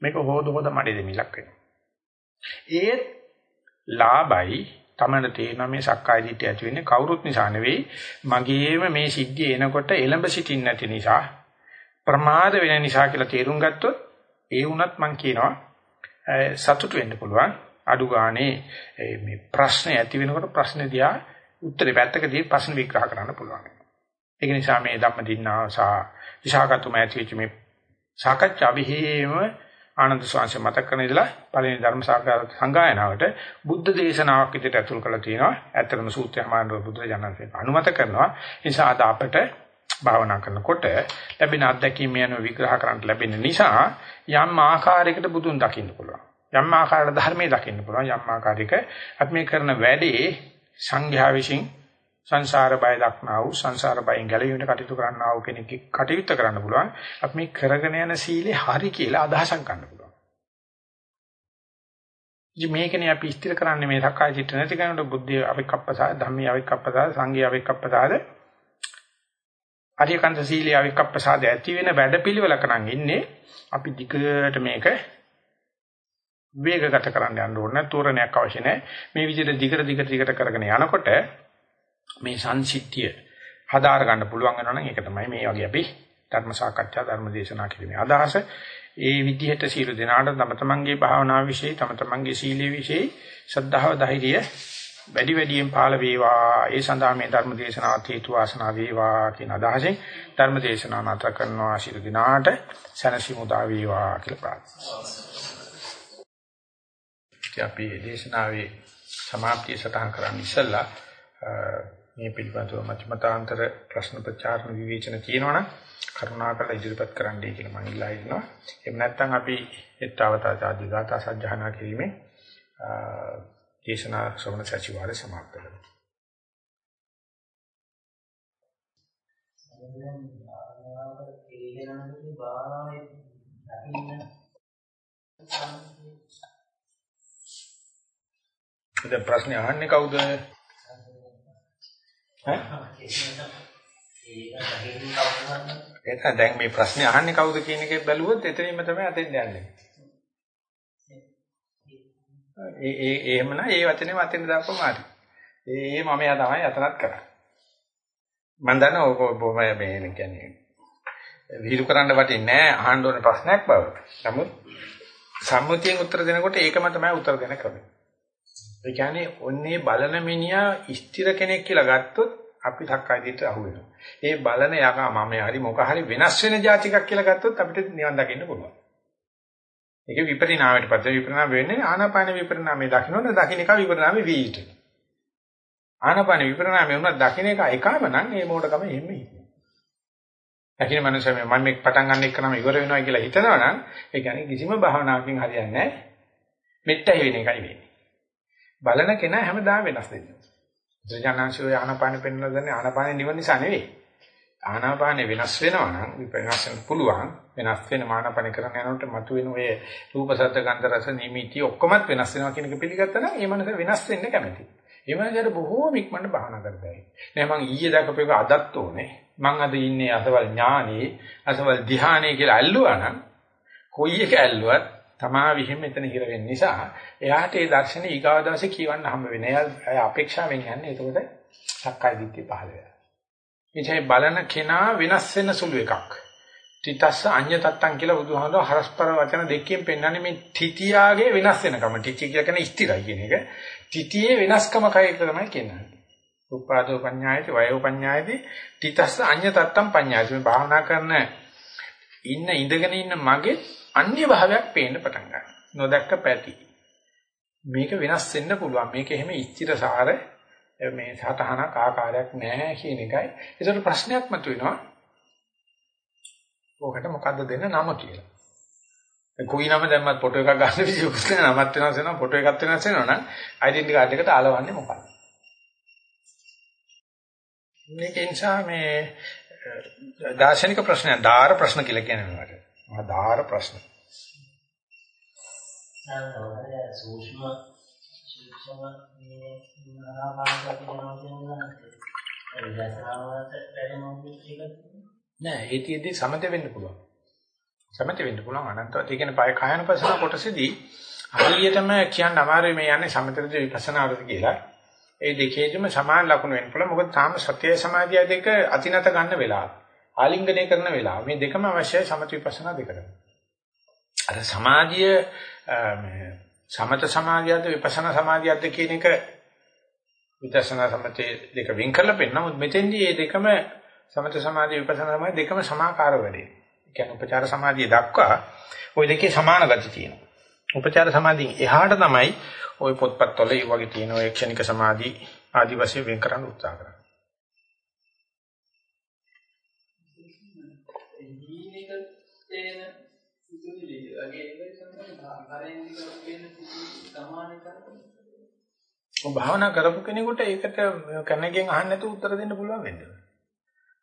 මේක හොද හොද මඩේ දෙමිලක් වෙනවා. ඒත් ලාභයි. තමයි තේරෙනවා මේ සක්කාය දිට්ඨිය ඇති වෙන්නේ කවුරුත් නිසා නෙවෙයි. මගේම මේ සිද්ධිය එනකොට එළඹ සිටින්න නැති නිසා ප්‍රමාද වෙන නිසා කියලා තේරුම් ගත්තොත් ඒ වුණත් මම කියනවා සතුට වෙන්න පුළුවන්. අඩු ගානේ මේ ප්‍රශ්නේ ඇති වෙනකොට ප්‍රශ්නේ දිහා උත්තරේ පැත්තකදී ප්‍රශ්න විග්‍රහ කරන්න පුළුවන්. ඒක නිසා මේ ධම්මදින්නා සහ විශාකතුම ඇති වෙච්ච මේ සාකච්ඡා විහිම ආනන්ද ස්වාමීන් මතක් කරන ඉඳලා පළවෙනි ධර්ම සංගායනාවට බුද්ධ දේශනාවක් විදිහට ඇතුල් කරලා තියෙනවා. ඇත්තටම සූත්‍රය හමාරව බුද්ධ ජනන්සේ අනුමත කරනවා. ඒ නිසා අද අපට භාවනා කරනකොට ලැබෙන අත්දැකීම් යන විග්‍රහ කරන්න ලැබෙන නිසා යම් ආකාරයකට බුදුන් දකින්න පුළුවන්. යම් ආකාරයකට ධර්මයේ දකින්න පුළුවන්. යම් ආකාරයක අපි මේ කරන වැඩේ සංඝයා විසින් සංසාර බය දක්නා වූ සංසාර බයෙන් ගැලවීමට කටයුතු කරන්නා වූ කෙනෙක් කටයුත්ත කරන්න පුළුවන්. අපි මේ කරගෙන යන සීලේ හරි කියලා අදහසක් ගන්න පුළුවන්. ඉතින් මේකනේ අපි ස්ථිර කරන්නේ මේ සක්කාය චිත්ත නැති කෙනෙකුට බුද්ධිය අවික්කප්පසාද ධම්මිය අවික්කප්පසාද සංඝය අවික්කප්පසාද අරියකන්ත සීලිය අවික්කප්පසාද ඇති වෙන වැඩපිළිවෙලක නම් ඉන්නේ අපි දිගට මේක වේගගත කරන්න යන්න ඕනේ තෝරණයක් අවශ්‍ය නැහැ මේ විදිහට දිගට දිගට දිගට කරගෙන යනකොට මේ සංසිද්ධිය හදාර ගන්න පුළුවන් වෙනවා නම් ඒක තමයි මේ වගේ අපි ධර්ම සාකච්ඡා ධර්ම දේශනා කිරීමේ අදහස. ඒ විදිහට සීල දෙනාට තම තමන්ගේ භාවනා વિશે තම තමන්ගේ සීලයේ વિશે ශ්‍රද්ධාව ධෛර්යය වැඩි වැඩියෙන් පාල වේවා. ඒ සඳහා මේ ධර්ම දේශනාවත් හේතු වාසනා වේවා කියන අදහසෙන් ධර්ම දේශනාව නතර කරනවා සීල දිනාට සනසිමුදා වේවා කියලා ප්‍රාර්ථනා. අපි දේශනාවේ સમાප්තිය සටහන් කරන්න ඉස්සෙල්ලා මේ පිළිබඳව මතමතාන්තර ප්‍රශ්න ප්‍රචාරණ විවේචන තියෙනවනම් කරුණාකරලා ඉදිරිපත් කරන්නයි කියලා මම ඉල්ලා ඉන්නවා. එහෙම නැත්නම් අපි ඊත්තාවතා ආදී ගාථා සජ්ජහනා කිරීමේ දේශනා ශ්‍රවණ සතිವಾರය සමාප්ත කරනවා. දැන් ප්‍රශ්නේ අහන්නේ කවුද? ඈ? ඒක දැන් මේ ප්‍රශ්නේ අහන්නේ කවුද කියන එක බැලුවොත් එතනින්ම තමයි අතෙන් යන්නේ. ඒ ඒ එහෙමනම් ඒ වචනේම අතෙන් දාපුවම හරි. ඒ මම යා තමයි අතනත් කරන්නේ. මම දන්නවා ඔක බොහොම මේ කියන්නේ විහිළු කරන්න වටින්නේ නැහැ අහන්න ඕන ප්‍රශ්නයක් බව. නමුත් සම්මුතියෙන් උත්තර දෙනකොට ඒකම තමයි උත්තර දෙන ක්‍රමය. ඒ කියන්නේ ඔන්නේ බලන මිනිහා ස්ථිර කෙනෙක් කියලා ගත්තොත් අපි සක්කාය දිට්ඨියට අහු වෙනවා. ඒ බලන යකා මම හරි මොක හරි වෙනස් වෙන જાතිකක් කියලා ගත්තොත් අපිට නිවන් දකින්න පුළුවන්. ඒක විපරිණාමයට පස්සේ විපරිණාම වෙන්නේ ආනාපාන විපරිණාමයේ දකින්නොත් දකින්න එක විපරිණාමයේ වී යුතුයි. ආනාපාන විපරිණාමයේ උනත් දකින්න එක එකම නම් ඒ මොඩකම එහෙම ඉන්නේ. දකින්න මනුස්සය මම මේ පටන් ගන්න එක නම ඉවර වෙනවා කියලා හිතනවනම් ඒ කියන්නේ කිසිම භාවනාවකින් හරියන්නේ නැහැ. මෙට්ටයි වෙන එකයි වෙන්නේ. බලන කෙනා හැමදාම වෙනස් වෙනවා. බුදුජානන්සෝ ආනාපාන පෙන්වලා දෙන්නේ ආනාපාන නිවන නිසා නෙවෙයි. ආනාපාන වෙනස් වෙනවා නම් විපස්සනා වෙන්න පුළුවන්. වෙනස් වෙන ආනාපාන කරන යනකොට මතුවෙන ඔය රූප ශබ්ද ගන්ධ රස නිමිති ඔක්කොමත් වෙනස් වෙනවා කියන එක පිළිගත්තා නම් ඒ මනස වෙනස් වෙන්න කැමතියි. ඒ මනසට බොහෝම ඉක්මනට බහනා කරදයි. නෑ මං ඊයේ දැකපු එක අදත් ඕනේ. මං අද ඉන්නේ අසවල් ඥානේ, අසවල් ධ්‍යානේ කියලා ඇල්ලුවා නම් කොයි එක ඇල්ලුවත් තමා විහිම එතන හිර වෙන්න නිසා එයාට ඒ දර්ශනේ ඊගාව දවසේ කියවන්න හම්බ වෙන්නේ. එයා අපේක්ෂාවෙන් යන්නේ. ඒකෝද සක්කාය දිට්ඨිය පහළ වෙනවා. ඉතින් බලන කෙනා වෙනස් වෙන සුළු එකක්. තිතස්ස අඤ්‍ය තත්තං කියලා බුදුහාමුදුරුවෝ හරස්පර වචන දෙකකින් පෙන්වන්නේ මේ තිතියාගේ වෙනස් වෙනකම. තිති කියන්නේ ස්ථිරයි කියන එක. තිතියේ වෙනස්කම කයි තමයි කියන්නේ. උපාදෝ පඤ්ඤායති වයෝ පඤ්ඤායති තිතස්ස අඤ්‍ය තත්තං පඤ්ඤායති. මේ භාවනා කරන ඉන්න ඉඳගෙන ඉන්න මගේ අන්‍ය භාවයක් පේන්න පටන් ගන්නවා. නොදැක්ක පැති. මේක වෙනස් වෙන්න පුළුවන්. මේක එහෙම ස්ථිරසාර මේ සතහනක් ආකාරයක් නැහැ කියන එකයි. ඒකට ප්‍රශ්නයක් මතුවෙනවා. ඔකට මොකද්ද දෙන්න නම කියලා. කොයි නම දැම්මත් ෆොටෝ එකක් ගන්න විදිහකුත් නෑ නමත් වෙනස් වෙනවා ෆොටෝ එකක් වෙනස් වෙනවා නම් ඩෙන්ටි කාඩ් එකට අලවන්නේ මොකක්ද? මේක නිසා මේ දාර්ශනික ප්‍රශ්නයක් දාර ප්‍රශ්න කියලා කියන්නේ මොකක්ද? දාර ප්‍රශ්න. නෑ සූක්ෂම සූක්ෂම මේ කියන්නේ නෑ ඒතිෙදි සමත වෙන්න පුළුවන්. සමත වෙන්න පුළුවන් අනන්තවත්. ඒ කියන්නේ පය කයන පසන කොටසේදී හරියටම කියන්න අමාරුයි මේ යන්නේ සමතද විපස්සනාවද කියලා. ඒ දෙකේදීම සමාන ලක්ෂණ වෙන්න පුළුවන්. මොකද තාම සත්‍ය සමාධිය දෙක අතිනත ගන්න වෙලාව. ආලිංගනය කරන වෙලාව. මේ දෙකම අවශ්‍යයි සමත විපස්සනා දෙකට. අර සමාධිය මේ සමත සමාධියද විපස්සනා සමාධියද කියන එක විදර්ශනා සමතේ දෙක වෙන් කරලා පෙන්නන නමුත් මෙතෙන්දී මේ දෙකම සමත සමාධිය විපස්සනා සමාධිය දෙකම සමාකාර වෙන්නේ. ඒ කියන්නේ උපචාර සමාධිය දක්වා ওই දෙකේ සමාන ගති තියෙනවා. උපචාර සමාධියෙන් එහාට තමයි ওই පොත්පත්වල ඒ වගේ තියෙන ඔය ක්ෂණික සමාධි ආදි වශයෙන් වෙන් කරන්න උත්සාහ කරන්නේ. භාවනා කරපු කෙනෙකුට ඒකට කන්නකින් අහන්න නැතුව උත්තර දෙන්න පුළුවන් වෙන්න.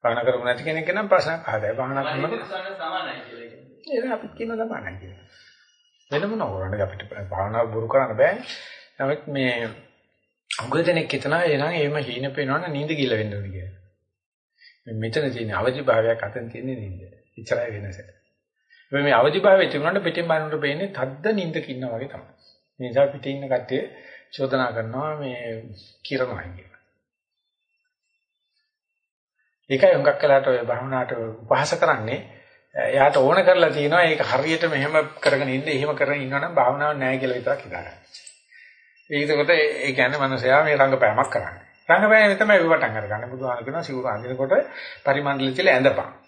භාවනා කරපු නැති කෙනෙක් නම් ප්‍රශ්නයක් අහදයි. භාවනා කරනකොට සමානයි කියලා කියන්නේ. ඒක අපිත් කියන සමානයි කියලා. වෙන මොනව කරන්නේ අපිට භාවනා බුරු කරන්න බෑනේ. නමුත් මේ අඟුදෙනෙක් හිතනවා එනං එහෙම හීන පේනවනම් නිින්ද ගිල වෙන්න ඕනේ කියලා. මෙතන තියෙන අවදිභාවයක් අතන තියෙන නිින්ද. ඉතරයි වෙනස. මේ අවදිභාවයේ තිබුණාට පිටින් බලනකොට පේන්නේ තද්ද නිින්දක ඉන්නා වගේ තමයි. මේ නිසා පිටින් ඉන්න කට්ටිය චෝදනා කරනවා මේ කිරණයි කියලා. ඒකයි හුඟක් කලකට ඔය භවනාට උපහාස කරන්නේ එයාට ඕන කරලා තියෙනවා ඒක හරියට මෙහෙම කරගෙන ඉන්න එහෙම කරගෙන ඉන්නවනම් භාවනාවක් නැහැ කියලා විතරක් හිතාගන්න. ඒකකොට ඒ කියන්නේ මනුස්සයා මේ රංගපෑමක් කරන්නේ. රංගපෑමේ තමයි විවටන් අරගන්නේ. බුදුහාම කියනවා සිවුර අඳිනකොට පරිමණ්ඩලෙ කියලා ඇඳපන්.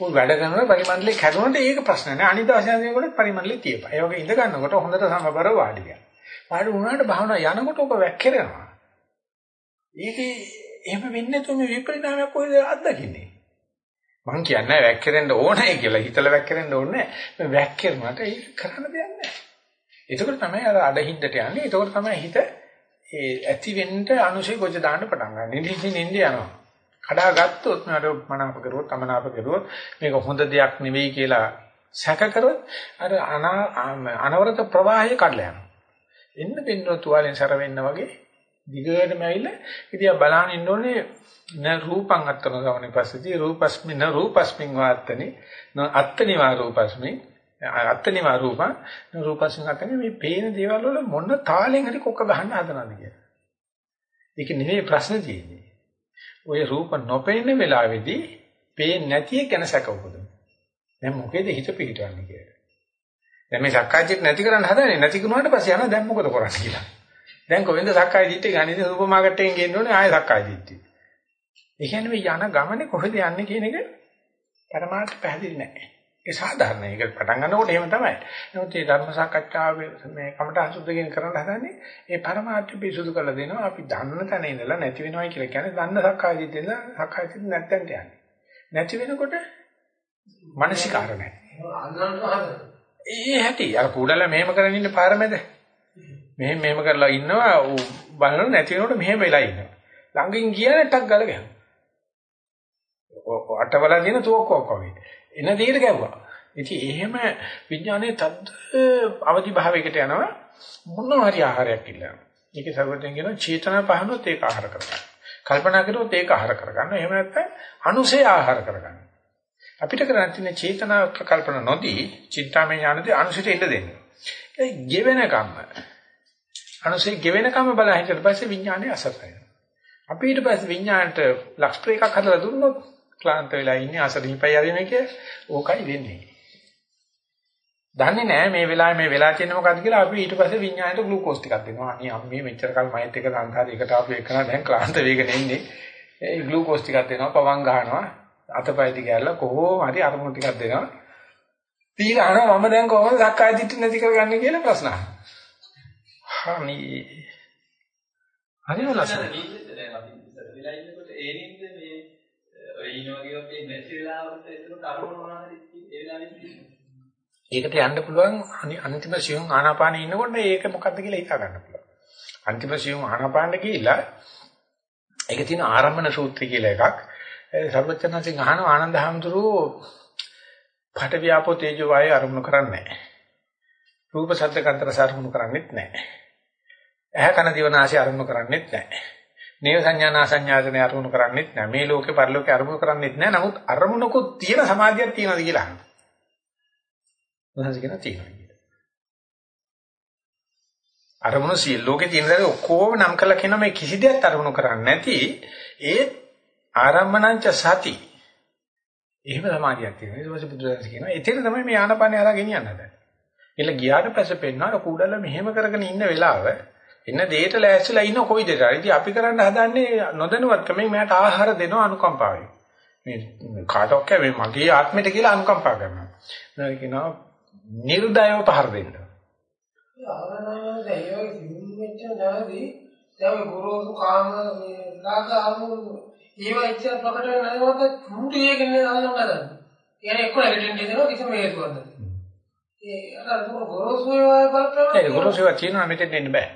උන් වැඩ කරනකොට පරිමණ්ඩලෙ කැඩුණොත් ඒක ප්‍රශ්න නෑ. අනිත් දවසේ අඳිනකොට පරිමණ්ඩලෙ තියපන්. ඒ වගේ ඉඳ ගන්නකොට හොඳට සමබර වාඩි වෙනවා. වාඩි වුණාට භාවනා යනකොට ඔබ වැක්කිරෙනවා. ඒකේ එහෙම වෙන්නේ නැතුව මේ විපරිණාමයක් කොහෙද අත්දකින්නේ? මං කියන්නේ වැක්කිරෙන්න ඕනේ කියලා හිතලා වැක්කිරෙන්න ඕනේ නැහැ. වැක්කිරුණාට ඒක කරන්න දෙයක් නැහැ. ඒකෝට තමයි අර අඩහින්දට යන්නේ. ඒකෝට තමයි හිත ඒ ඇති වෙන්න අනුශේ ගොජ දාන්න පටන් ගන්න. නිදිසි නින්ද යනවා. කඩා ගත්තොත් මට මනාප කරුවොත් අමනාප කරුවොත් මේක හොඳ දෙයක් නෙවෙයි කියලා සැක කරොත් අර අනවරත ප්‍රවාහය කඩලා යනවා. එන්න දෙන්න තුවාලෙන් සැර වෙන්න වගේ දිගටම ඇවිල්ලා ඉතින් බලන්න ඉන්න ඕනේ න රූපං අත්තන ගමනේ පස්සේදී රූපස්මින් න රූපස්මින් වාත්තනි න අත්තනි වා රූපස්මින් අත්තනි වා රූපං න රූපස්මින් අත්තනි මේ පේන දේවල් වල මොන තාලෙන් හරි කොක්ක ගහන්න හදනවද කියලා. ඒක නෙවෙයි ප්‍රශ්න තියෙන්නේ. ඔය රූප නොපෙනෙන වෙලාවේදී පේන්නේ නැති එක ගැන සැක උපදිනවා. දැන් මොකේද හිත පිහිටවන්නේ කියලා. දැන් මේ සක්කායදිට නැති කරන්න හදන්නේ නැති වුණාට පස්සේ යනවා දැන් මොකද කරන්නේ කියලා. දැන් කොහෙන්ද සක්කාය දිට්ඨිය ගන්නේ සුපර් මාකට් එකෙන් ගේන්න ඕනේ ආයෙ සක්කාය දිට්ඨිය. ඒ කියන්නේ මේ යන ගමනේ කොහෙද යන්නේ කියන එක පරමාර්ථ පැහැදිලි නැහැ. ඒ සාධාරණයි. ඒක පටන් ගන්නකොට එහෙම තමයි. නමුත් මේ ධර්ම සාකච්ඡාවේ මේ කමට අසුද්ධ කියන කරන්න හදන්නේ ඒ පරමාර්ථ පිසුදු කරලා දෙනවා. අපි දන්න තැන ඉඳලා නැති වෙනවයි කියලා කියන්නේ දන්න සක්කාය දිට්ඨිය ඉඳලා සක්කාය දිට්ඨිය නැත්තන්ට යන්නේ. නැති වෙනකොට මානසිකාර නැහැ. ඒ හැටි අර කුඩල මෙහෙම කරගෙන ඉන්න පාරමෙද මෙහෙම මෙහෙම කරලා ඉන්නවා බලන නැති වෙනකොට මෙහෙම වෙලා ඉන්නවා ළඟින් ගියා නැටක් ගල ගැහුවා අටවල දින තෝක්කක් වගේ එන දෙයට ගැව්වා ඉතින් එහෙම විඥානයේ තද්ද අවදි භාවයකට යනවා මොනවා හරි ආහාරයක් ඉල්ලනවා ඒකේ සර්වයෙන් කියනවා චේතනා පහනොත් ඒක ආහාර කරගන්න කල්පනා කරුවොත් ඒක ආහාර කරගන්න එහෙම නැත්නම් අනුසේ ආහාර කරගන්න අපිට කරන්න තියෙන චේතනා ප්‍රකල්පන නොදී චින්තාමය ඥානදී අනුසිත ඉන්න දෙන්න. ඒ ගෙවෙන කම්ම. අනුසේ ගෙවෙන කම්ම බලා හිටියට පස්සේ විඥානේ අසත වෙනවා. අපි ඊට පස්සේ විඥාණයට ලක්ෂ්ප්‍රේ එකක් හදලා දුන්නොත් ක්ලාන්ත වෙලා ඉන්නේ අසදීපයි ආදීනේ කිය ඕකයි වෙන්නේ. දන්නේ නැහැ මේ වෙලාවේ මේ වෙලා තියෙන මොකද්ද කියලා අපි ඊට පස්සේ විඥාණයට ග්ලූකෝස් ටිකක් දෙනවා. අනේ අම්මේ මෙච්චර කල් මයිත් එක සංඛාරයකට ආපු එකන දැන් ක්ලාන්ත වේගනේ ඉන්නේ. ඒ ග්ලූකෝස් ටිකක් දෙනවා පවන් ගන්නවා අතපය ටික ඇරලා කොහොම හරි අරමුණු ටිකක් දෙනවා. පීලා අහනවා මම දැන් කොහොමද සක්කාය දිට්ඨි නැති කරගන්නේ කියලා ප්‍රශ්න අහනවා. හරි. හරි ලස්සන. දැන් අපි ඉස්සර වෙලා ඉන්නකොට ඒ නින්ද මේ ඔය ඉන වගේ වගේ නැති වෙලාවට ඒක අරමුණ මොනවද ඒ වෙලාවෙදී ඒකට යන්න පුළුවන් අන්තිම සියුම් ආනාපානෙ ඉන්නකොට ඒක මොකද්ද කියලා හිතා ගන්න පුළුවන්. අන්තිම සියුම් ආනාපානෙ ගිහිලා ඒක තියෙන ආරම්භන සූත්‍රය කියලා එකක්. සර්වචනසිංහ අහන ආනන්ද හැමතුරු පට ව්‍යාපෝ තේජෝ වායය අරමුණු කරන්නේ නැහැ. රූප ශබ්ද ගන්ධ රස අරමුණු කරන්නේත් නැහැ. ඇහැ කන දිව නාසය අරමුණු කරන්නේත් නැහැ. නේව සංඥා නාසඤ්ඤාතන අරමුණු කරන්නේත් නැහැ. මේ ලෝකේ පරලෝකේ අරමුණු කරන්නේත් නැහැ. නමුත් අරමුණකුත් තියෙන සමාධියක් තියෙනවද කියලා අහනවා. මොනවද කියන තියෙනවා කියලා. අරමුණු සිය ලෝකේ තියෙන දේ ඔක්කොම නම් කරලා කියන මේ කිසි දෙයක් අරමුණු කරන්නේ නැති ඒ ආරම්මණංච සති. එහෙම සමාධියක් තියෙනවා. ඊට පස්සේ බුදුරජාණන් කියනවා එතන තමයි මේ ආනපන අරගෙන ගෙනියන්න හදන්නේ. එල ගියාට පස්සේ පෙන්වන කුඩල මෙහෙම කරගෙන ඉන්න වෙලාව එන්න දෙයට ලෑස්තිලා ඉන්න කොයි දෙයද? ඉතින් අපි කරන්න හදන්නේ නොදැනුවත්කමෙන් මෙයාට ආහාර දෙනවා අනුකම්පාවෙන්. මේ කාටවත් මේ මගේ ආත්මෙට කියලා අනුකම්පා කරනවා. නේද කියනවා නිර්දයව පහර දෙන්න. ආරණාවේ දැයෝ සිම්මෙච්ච නාදී දැන් ගුරුසු කාම මේ ලාගාමු ඒව ඉච්ඡා ප්‍රකට වෙන්නේ නැවත චූටි එකකින් නෑ දාන්න ගන්න. කියන්නේ එක්ක නැගිටින්න දෙනවා කිසිම හේතුවක් නැති. ඒ අර ගොරෝසු ඒවා බලපෑම ඒ ගුරුසේවා තියෙනවා මෙතෙන් එන්න බෑ.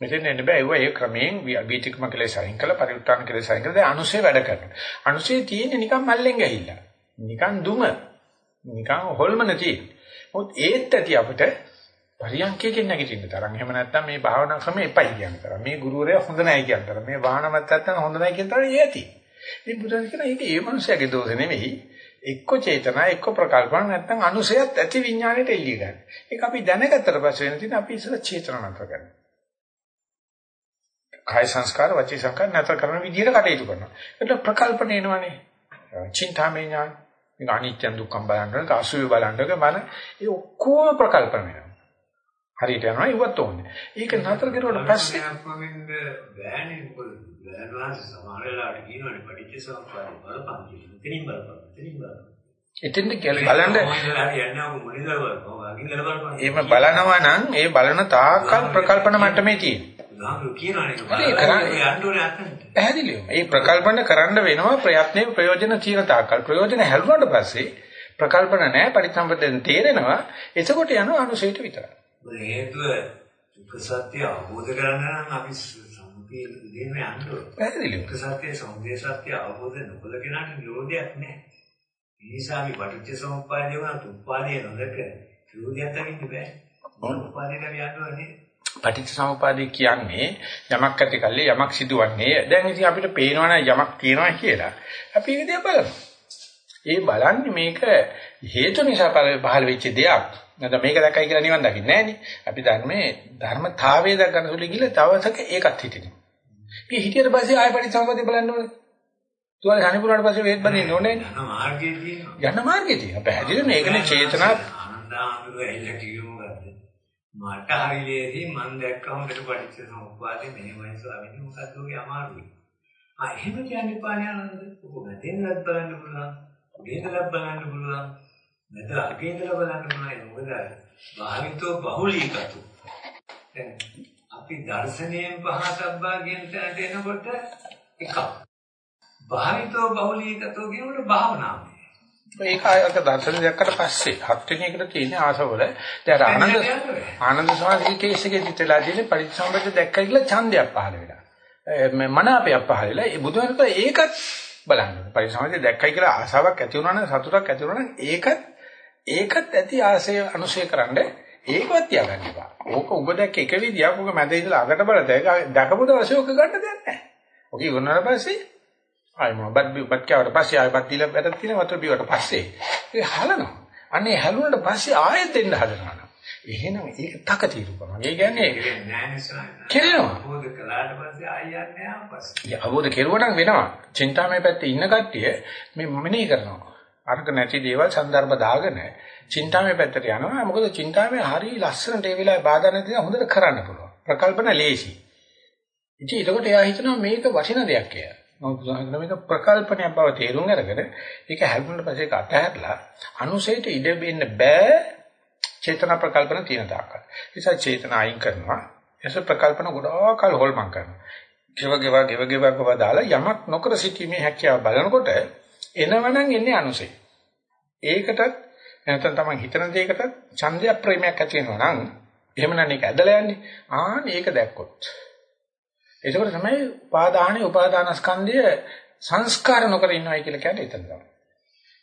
මෙතෙන් එන්න බෑ. ඒවා ඒ ක්‍රමයෙන් වීතිකම කෙලෙස් අයින් කළා පරිඋත්තරණ කෙලෙස් අයින් කළා. දැන් අනුසේ වැඩ කරනවා. අනුසේ තියෙන්නේ නිකන් මල්ලෙන් ගහිල්ලා. නිකන් දුම. නිකන් හොල්මන තියෙන්නේ. මොකද ඒත් ඇති අපිට පරියන්කයෙන් නැගිටින්න තරම්. එහෙම නැත්නම් මේ භාවනා ක්‍රමය එපයි කියන තරම්. මේ ගුරුවරයා හොඳ නැහැ කියන තරම්. මේ භාවනාවත් නැත්නම් හොඳ නැහැ කියන තරම් ඒති. මේ බුදුන් කියන එක ඒ මනුස්සයාගේ දෝෂ නෙමෙයි. එක්ක චේතනා එක්ක ප්‍රකල්පන නැත්නම් අනුසයත් ඇති විඥාණයට එල්ලිය ගන්න. ඒක අපි දැනගත්තට පස්සේ වෙන තියෙන අපි ඉස්සර චේතනා නතර කරනවා. කාය සංස්කාර වචී සංස්කාර නතර කරන විදිහට කටයුතු කරනවා. ඒක ප්‍රකල්පන එනවනේ. චින්තාමය ඥාන. මේක අනිත්‍ය දුක්ඛම් බලන්න, කාසුවේ බලන්න, බලන ඒ ඔක්කොම ප්‍රකල්පන වෙනවා. හරියට යනවා ඉවත් ඕනේ. ඒක නතර කරුවට පස්සේ ආත්මෙන්ද බෑනේ මොකද බෑනවාස සමහර වෙලාවට කියනවනේ පටිච්ච සමුප්පාද බලපං කියන. එතනින් බලපං. එතෙන්ද බලන්න එහෙම බලනවා නම් ඒ බලන තාකල් ප්‍රකල්පන මට්ටමේ තියෙන. පැහැදිලිව. මේ ප්‍රකල්පන කරන්න වෙනවා ප්‍රයත්නයේ ප්‍රයෝජන තියෙන තාකල්. ප්‍රයෝජන හැල්ුණාට පස්සේ ප්‍රකල්පන නැහැ පරිසම්පදෙන් තේරෙනවා. එතකොට යනවා අනුසයට විතරයි. හේතුව සත්‍ය අවබෝධ කරගන්න නම් අපි සම්පූර්ණ දෙන්න යන්න ඕනේ. පැහැදිලිව. සත්‍ය සමුදය සත්‍ය අවබෝධ නොකළ කෙනාට නිරෝධයක් නැහැ. නිසා අපි පටිච්ච සමුප්පාදේ වුණත් උපාදේ නොදක නිරෝධයක් දකින්න බෑ. උපාදේට අපි යන්න ඕනේ. පටිච්ච සමුපාදේ කියන්නේ යමක් ඇති කල්ලි යමක් සිදුවන්නේ. දැන් ඉතින් අපිට පේනවනේ යමක් තියෙනවා කියලා. අපි ඒක දිහා බලනවා. ඒ බලන්නේ මේක හේතු නිසා පහළ වෙච්ච දෙයක්. නැත්නම් මේක දැක්කයි කියලා නිවන් දකින්නේ නැහනේ. අපි ධර්මයේ ධර්මතාවයේ දැක් ගන්න සුළු ගිහලා තවසක ඒකත් හිටිනවා. මේ හිටියට පස්සේ ආය පරිසම්පදේ බලන්න ඕනේ. තුවාල හනිපුරාට පස්සේ වේත් බඳින්න ඕනේ යන මාර්ගයේ තියෙනවා. යන මාර්ගයේ තියෙනවා. පැහැදිලිව මේකනේ චේතනා ආනන්දාඳුර ඇහිලා කිව්ව මොකද්ද? මට හරියේදී මම දැක්කම දෙක පටිච්ච සමුප්පාදේ මෙහෙමයි ස්වාමීනි මොකද්ද ඔගේ අමාරුයි. ආ එහෙම කියන්නේ පාණේ ආනන්ද. ඔබ නැදෙන්නත් බලන්න පුළුවන්. උදේදලත් බලන්න පුළුවන්. නැද අගේදල බලන්න පුළුවන්. මොකද භාවිතෝ බහුලීකතු. දැන් අපි දර්ශනයෙන් පහසබ්බා කියන තැනට එනකොට එකක්. භාවිතෝ බහුලීකතෝ කියනකොට භාවනාවයි. ඒක ආයක දර්ශන දැක්කට පස්සේ හත් වෙනි එකට තියෙන ආසවල දැන් ආනන්ද ආනන්ද සමාධි කේස් එකේ තිතලා තියෙන පරිසම්බද දැක්කයි කියලා ඡන්දයක් පහළ වෙලා. මේ මනාපයක් පහළ වෙලා ඒ බුදුහාමක ඒකත් බලන්න. පරිසම්බද දැක්කයි කියලා ආසාවක් ඇති වුණා නම් සතුටක් ඇති වුණා නම් ඒකත් ඒකත් ඇති ආසය අනුසය කරන්න ඒකවත් තියාගන්න එපා. ඕක උඹ දැක්ක එක විදියක් ඕක මැද ඉඳලා අගට බලද දැකපු දවසේ ඕක ගන්න දෙයක් නැහැ. ඔක ඉවරනාට පස්සේ ආයෙම බත් බත් කෑවට පස්සේ ආයෙත් දීලා වැටක් තියෙන වතුර බීවට පස්සේ ඒක හලනවා. අනේ හැලුනට පස්සේ ආයෙත් දෙන්න හදනවා. එහෙනම් ඒක තක తీරුකම. ඒ කියන්නේ කෙරෙනවා. අවබෝධ කළාට පස්සේ ආයෙත් නෑ පස්සේ. අවබෝධ කෙරුවා නම් වෙනවා. චින්තාමය පැත්තේ ඉන්න කට්ටිය මේ මෙනෙහි කරනවා. අර්ග නැති දේවල් સંદર્ભ දාගෙන චින්තාමය පැත්තට යනවා. මොකද චින්තාමය හරිය ලස්සනට ඒ වෙලාවේ බාධා නැතිව හොඳට කරන්න පුළුවන්. ප්‍රකල්පන ලේසි. ඉතින් ඒකට එයා හිතනවා මේක වටින දෙයක් කියලා. මොකද මේක ප්‍රකල්පනයක් බව තේරුම් අරගෙන ඒක හැල්ුණට පස්සේ ඒක අතහැරලා අනුසයට ඉඩ දෙන්න බෑ චේතනා ප්‍රකල්පන තියෙන තාක්කල්. නිසා චේතනා අයින් කරනවා. එස ප්‍රකල්පන ගොඩාකල් හොල්මන් කරනවා. ගෙව ගෙව ගෙව ගෙව කව දාලා යමක් නොකර සිටීමේ හැකියාව බලනකොට එනවනම් එන්නේ අනුසය. ඒකටත් නැත්නම් තමයි හිතන දෙයකට ඡන්දය ප්‍රේමයක් ඇති වෙනවා නම් එහෙම නම් ඒක ඇදලා යන්නේ. ආන් ඒක දැක්කොත්. එතකොට තමයි උපාදානයේ උපාදානස්කන්ධය සංස්කාර නොකර ඉන්නවයි කියලා කියන්නේ එතන තමයි.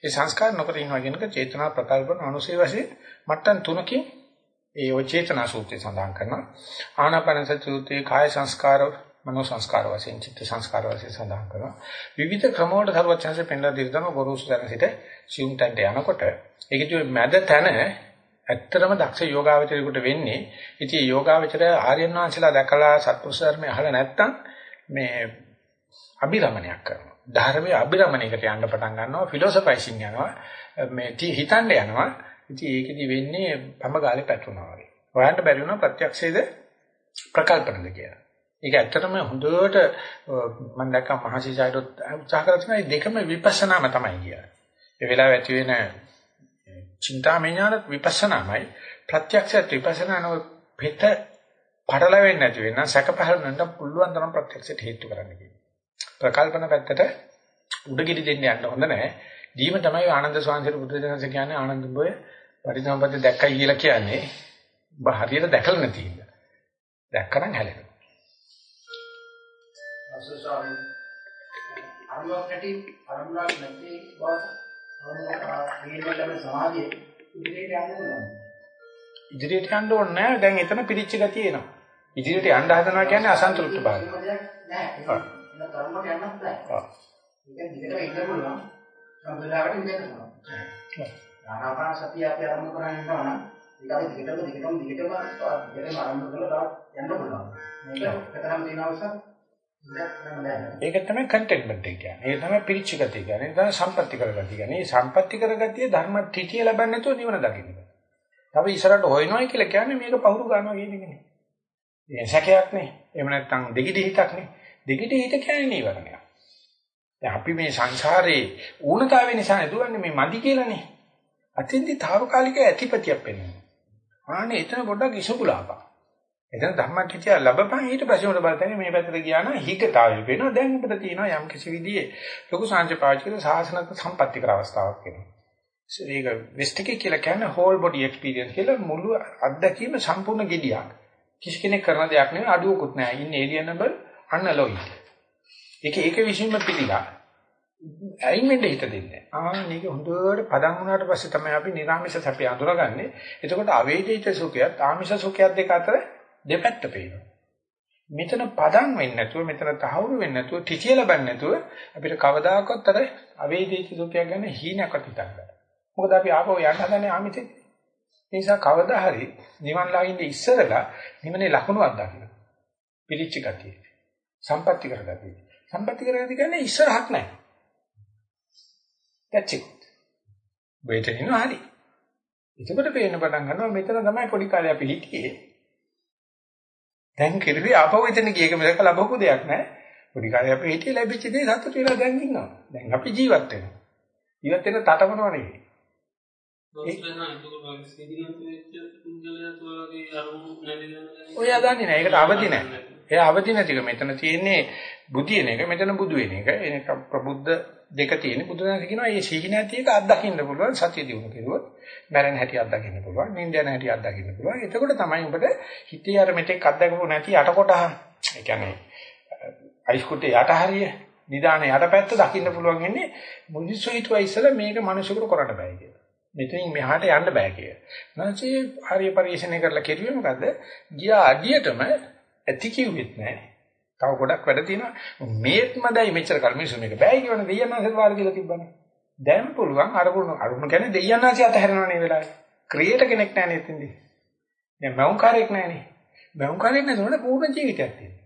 ඒ සංස්කාර නොකර ඉන්නවා කියනක චේතනා ප්‍රකල්පන අනුසය වශයෙන් මට්ටම් තුනකින් ඒ ඔය චේතනා සූත්‍රය සඳහන් කරනවා. ආනාපාන සූත්‍රයේ කාය සංස්කාර මනෝ සංස්කාර වශයෙන් චිත්ත සංස්කාර වශයෙන් සඳහන් කරනවා. විවිධ ක්‍රම වලට සර්වඥාන්සේ පෙන්ලා දෙන තම ගොරෝසු තැන සිට සියුම් තැනට යනකොට ඒකේ මැද තැන ඇත්තටම දක්ෂ යෝගාවචරයෙකුට වෙන්නේ ඉතින් යෝගාවචරය ආර්යයන් වහන්සේලා දැකලා සත්පුරුෂ ධර්මය අහලා නැත්තම් මේ අභිරමණයක් කරනවා. ධර්මයේ අභිරමණයකට යන්න පටන් ගන්නවා ෆිලොසොෆයිසින් යනවා මේ හිතන්න යනවා. ඉතින් ඒකෙදි වෙන්නේ පඹ ගාලේ පැටුණා වගේ. හොයන්න බැරි වුණා ප්‍රත්‍යක්ෂයේද ප්‍රකල්පනද කියලා. ඒක ඇත්තටම හොඳට මම දැක්කා මහසිසයිඩ් උත්සාහ කරලා තියෙනවා දෙකම විපස්සනාම තමයි කියන්නේ. ඒ වෙලාව ඇති වෙන චින්තාමය ඥාන විපස්සනාමයි ප්‍රත්‍යක්ෂ විපස්සනාන පිට පටලවෙන්නේ නැති වෙන සැක පහළ නැත්නම් පුළුවන් තරම් ප්‍රත්‍යක්ෂයට හේතු කරන්න කියනවා. ප්‍රකල්පන පැත්තට උඩගිරි දෙන්න යන්න හොඳ නැහැ. දීම තමයි ආනන්ද ස්වාමීන් වහන්සේ බුදුදහම කියන්නේ ආනන්ද බොය පරිසම්පද දැක්කයි කියලා කියන්නේ ඔබ හරියට දැකලා නැති ඉන්න. දැක්කනම් හැලෙනවා. අසසාරි අරමුණක් නැති අරමුණක් නැති බව අරමුණ සමාධියේ ඉදිරියට යන්න ඕන. ඉදිරියට යන්න ඕනේ නැහැ. දැන් එතන පිරිච්ච ගතිය එනවා. ඉදිරියට යන්න හදනවා කියන්නේ අසන්තුලිත භාවය. නෑ ඒක තරමට යන්නත් බෑ. ඔව්. ඒක දිගට ඉන්න පුළුවන්. සම්පූර්ණවට ඉන්න පුළුවන්. ආනාපාන සතිය අපි ආරම්භ කරගෙන ඉන්නවා නම් ඒක අපි දිගටම දිගටම දිගටම දිගටම ආරම්භ කරලා තවත් යන්න පුළුවන්. මේක කතරම් තියෙන අවශ්‍ය ඒක තමයි කන්ටෙන්ට්මන්ට් එක කියන්නේ. ඒක තමයි පිරිච්ච ගතිය කියන්නේ. ඒක තමයි සම්පත්‍ති කරගතිය කියන්නේ. මේ සම්පත්‍ති කරගතිය ධර්ම ත්‍ිටිය ලබන්නේ නැතුව නිවන දකින්න. තව ඉස්සරහට හොයනවා කියලා කියන්නේ මේක පහුරු ගන්නවා කියන එක නෙමෙයි. මේ සැකයක් නේ. එහෙම නැත්නම් දෙගිඩි හිතක් නේ. දෙගිඩි හිත කියන්නේ නීවරණයක්. දැන් අපි මේ සංසාරේ ඌනතාවේ නිසා නේදුවන්නේ මේ මදි කියලානේ. අතින්දි తాවකාලික ඇතිපතියක් වෙනවා. ආනේ එතන පොඩ්ඩක් ඉසුකුලාපා. එතන ධම්මටිචය ලැබපන් ඊට පස්සේ උඩ බලතන්නේ මේ පැත්තට ගියා නම් හිතතාවය වෙනවා. දැන් උඹට තියෙනවා යම් කිසි විදිහේ ලොකු සංජ පාවිච්චි කරලා සාසනක සම්පත්‍ති කර අවස්ථාවක් වෙනවා. ඒක වෙස්ට් එකේ කියලා කියන්නේ whole body experience කියලා මුළු අත්දැකීම සම්පූර්ණ ගෙඩියක්. කිසි කෙනෙක් කරන දෙයක් නෙවෙයි අඩුවකුත් නැහැ. ඉන්නේ alienable unalloyed. ඒක ඒක විශ්ීම පිළිලා. ඇයින් වෙන්න හිත දෙන්නේ. ආ මේක හොඳට පදන් වුණාට පස්සේ තමයි අපි නිර්ාමිෂ සැපය අඳුරගන්නේ. එතකොට අවේදිත සුඛයත් ආමිෂ සුඛයත් දෙක අතර දෙපැත්ත පේනවා. මෙතන පදන් වෙන්නේ නැතුව මෙතන තහවුරු වෙන්නේ නැතුව තිතිය ලබන්නේ නැතුව අපිට කවදාකවත් අර අවේදිත සුඛයක් ගැන හීනකට හිතන්න. මොකද අපි ආපහු යන්න හදන්නේ ආමිෂෙත්. ඒ නිසා කවදා හරි නිවන් ළඟින් ඉස්සරලා නිවනේ ලකුණක් දකින්න. පිළිච්ච ගතිය. සම්පත්‍ති කරගතිය. සම්පත්‍ති කරගතිය කියන්නේ ඉස්සරහක් නැහැ. That's it. වේතනිනු හරි. එතකොට පේන්න පටන් ගන්නවා මෙතන තමයි පොඩි කාලේ අපි හිටියේ. දැන් කිරුවේ ආපහු එතන ගියක මිසක ලැබපු දෙයක් නැහැ. පොඩි කාලේ අපි හිටියේ ලැබිච්ච දේ සතුට වෙලා දැන් ඉන්නවා. දැන් අපි ජීවත් වෙනවා. ජීවත් වෙන තටමනව නෙවෙයි. ඔය දන්නේ නැහැ. ඒකට අවදි නැහැ. එයා අවදි නැතික මෙතන තියෙන්නේ බුදියන එක මෙතන බුදු වෙන එක. ඒක ප්‍රබුද්ධ දෙක තියෙන බුදුදහම කියනවා මේ සීහි නැති එක අත්දකින්න පුළුවන් සතිය දිනු කෙරුවොත් මරණ හැටි අත්දකින්න පුළුවන් නින්ද යන හැටි අත්දකින්න පුළුවන් එතකොට තමයි ඔබට හිතේ අර මෙතෙක් අත්දකපු නැති යට කොට ඒ කියන්නේ අයිස් කුටේ යට හරිය නිදාන යටපැත්ත දකින්න පුළුවන් ඉන්නේ මුනිස්සු හිතුවා ඉස්සලා මේක මිනිසුකට කරන්න බෑ කියලා. මෙතනින් මෙහාට යන්න බෑ කියලා. නැන්සේ හරිය පරිශීලනය කරලා කෙරුවේ මොකද්ද? ගියා අඩියටම ඇති කිව්වෙත් නෑ. තව ගොඩක් වැඩ තියෙනවා. මේත්ම දැයි මෙච්චර කල් මිනිස්සු මේක බෑ කියවනේ දෙයයන්ාසෙත් වාර කියලා තිබ්බනේ. දැන් පුළුවන් අරමුණු අරමුණු කියන්නේ දෙයයන්ාසෙ අතහැරනවනේ වෙලාවේ. ක්‍රියේටර් කෙනෙක් නැහැ නේද ඉතින්දී. දැන් මවුන්කාරයෙක් නැහනේ. මවුන්කාරයෙක් නැතුනට පූර්ණ ජීවිතයක් තියෙනවා.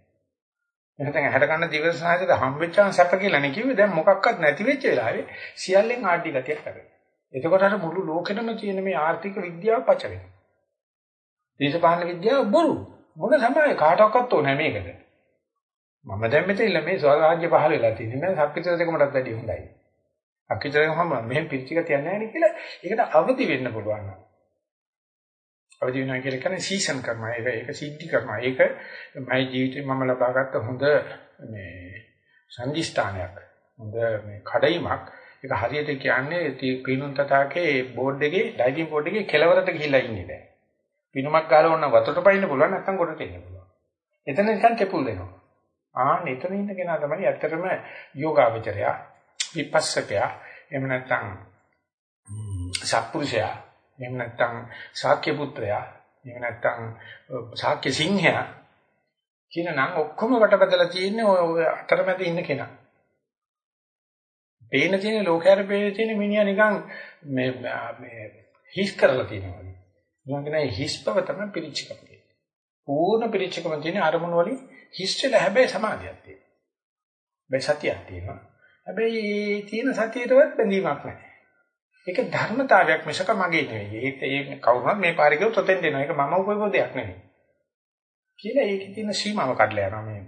එහෙනම් හැට ගන්න දිවස සාහිත්‍යද හම්බෙච්චාන් සැප කියලා නේ කිව්වේ. දැන් මොකක්වත් නැති වෙච්ච වෙලාවේ සියල්ලෙන් ආඩි ගතියක් ලැබෙනවා. එතකොට අර මුළු ලෝකෙටම තියෙන මේ ආර්ථික විද්‍යාව පච වෙනවා. දේශපාලන විද්‍යාව බොරු. මොන සමාය කාටවත් ඕනේ මේකට. මම දැන් මෙතන ඉන්න මේ ස්වරාජ්‍ය පහල වෙලා තියෙන්නේ නෑ සක්විතර දෙකමටත් වැඩිය හොඳයි. සක්විතර දෙකම මෙහෙම පිළිචික තියන්නේ නැහැ නේ කියලා ඒකට අවදි වෙන්න පුළුවන් නේද? අවදි වෙනවා කියලා කියන්නේ සීසන් කරනවා. ඒක ඒක සිද්ධි කරනවා. ඒක මගේ ජීවිතේ මම ලබාගත්ත හොඳ මේ සංදිස්ථානයක්. හොඳ මේ කඩයිමක්. ඒක හරියට කියන්නේ පිනුම් තතාකේ බෝඩ් එකේ ඩයිවිං බෝඩ් එකේ කෙලවරට ගිහිල්ලා ඉන්නේ දැන්. පිනුමක් ගාලා ඕන වතුරට පයින්න පුළුවන් නැත්නම් ගොඩට එන්න පුළුවන්. එතන නිකන් තෙපුල් වෙනවා. ආ මෙතන ඉන්න කෙනා තමයි ඇත්තටම යෝගාවචරයා විපස්සකයා එහෙම නැත්නම් සත්පුරුෂයා එහෙම නැත්නම් ශාක්‍ය පුත්‍රයා එහෙම නැත්නම් ශාක්‍ය සිංහයා කියන නම් ඔක්කොම වටපදලා තියෙන්නේ ඔය අතරමැද ඉන්න කෙනා. පේන තියෙන ලෝකයට පේන තියෙන මිනිහා නිකන් මේ මේ හිස් කරලා තියෙනවා. නිකන් නෑ හිස් බව තමයි පිරිච්චකම. පූර්ණ පිරිච්චකම තියෙන අරමුණු වලින් හිස් වෙලා හැබැයි සමාධියක් තියෙනවා. හැබැයි සතියක් තියෙනවා. හැබැයි තියෙන සතියේටවත් බැඳීමක් නැහැ. ඒක ධර්මතාවයක් මිසක මගේ නෙවෙයි. ඒක ඒ කවුරුත් මේ පාරේ ගියොත් ඔතෙන් දෙනවා. ඒක මම උපයපු දෙයක් නෙවෙයි. කියලා ඒකේ තියෙන සීමාව කඩලා යනවා මේ.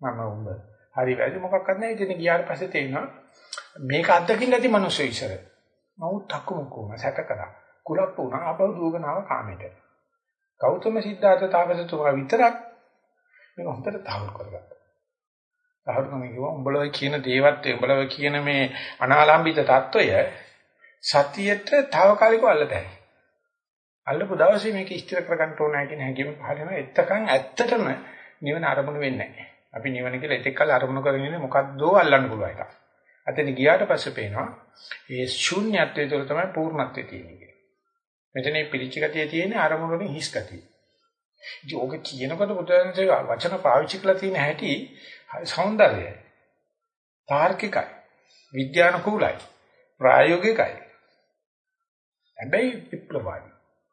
මම උඹ. හරි වැරදි මොකක්වත් නැහැ. ඉතින් ගියාට පස්සේ තේරෙනවා මේක අත්දකින්න නැති මිනිස්සු ඉස්සර. මව් තක්කුමුකුම සැකකරා. කුලප්පු වුණා අපව දුවගෙන ආව කාමෙට. ගෞතම සිද්ධාර්ථ තාපසතුමා විතරක් මේ හොඳට තහවුරු කරගත්තා. තහවුරු කරන කිව්වා උඹලෝ කියන දේවත්වය උඹලෝ කියන මේ අනාලම්බිත తত্ত্বය සතියට తాවකාලිකව අල්ලතයි. අල්ලපු දවසේ මේක ස්ථිර කරගන්න ඕනෑ කියන හැඟීම පහළ වෙනවා. එතකන් ඇත්තටම නිවන අරමුණු වෙන්නේ නැහැ. අපි නිවන කියලා එතෙක් කල අරමුණු කරගෙන ඉන්නේ මොකද්දෝ අල්ලන්න පුළුවන් එකක්. අතන ගියාට පස්සේ පේනවා මේ ශූන්‍යත්වයේ තුල තමයි පූර්ණත්වය තියෙන්නේ. මෙතන මේ පිළිච්ච ගතිය තියෙන්නේ අරමුණු වලින් හිස් ගතිය. ඉතින් ඕක කියනකොට බුදුරජාණන්සේ වචන පාවිච්චි කරලා තියෙන හැටි సౌందර්යයි. තාර්කිකයි. විද්‍යානුකූලයි. ප්‍රායෝගිකයි. හැබැයි විප්ලවයි.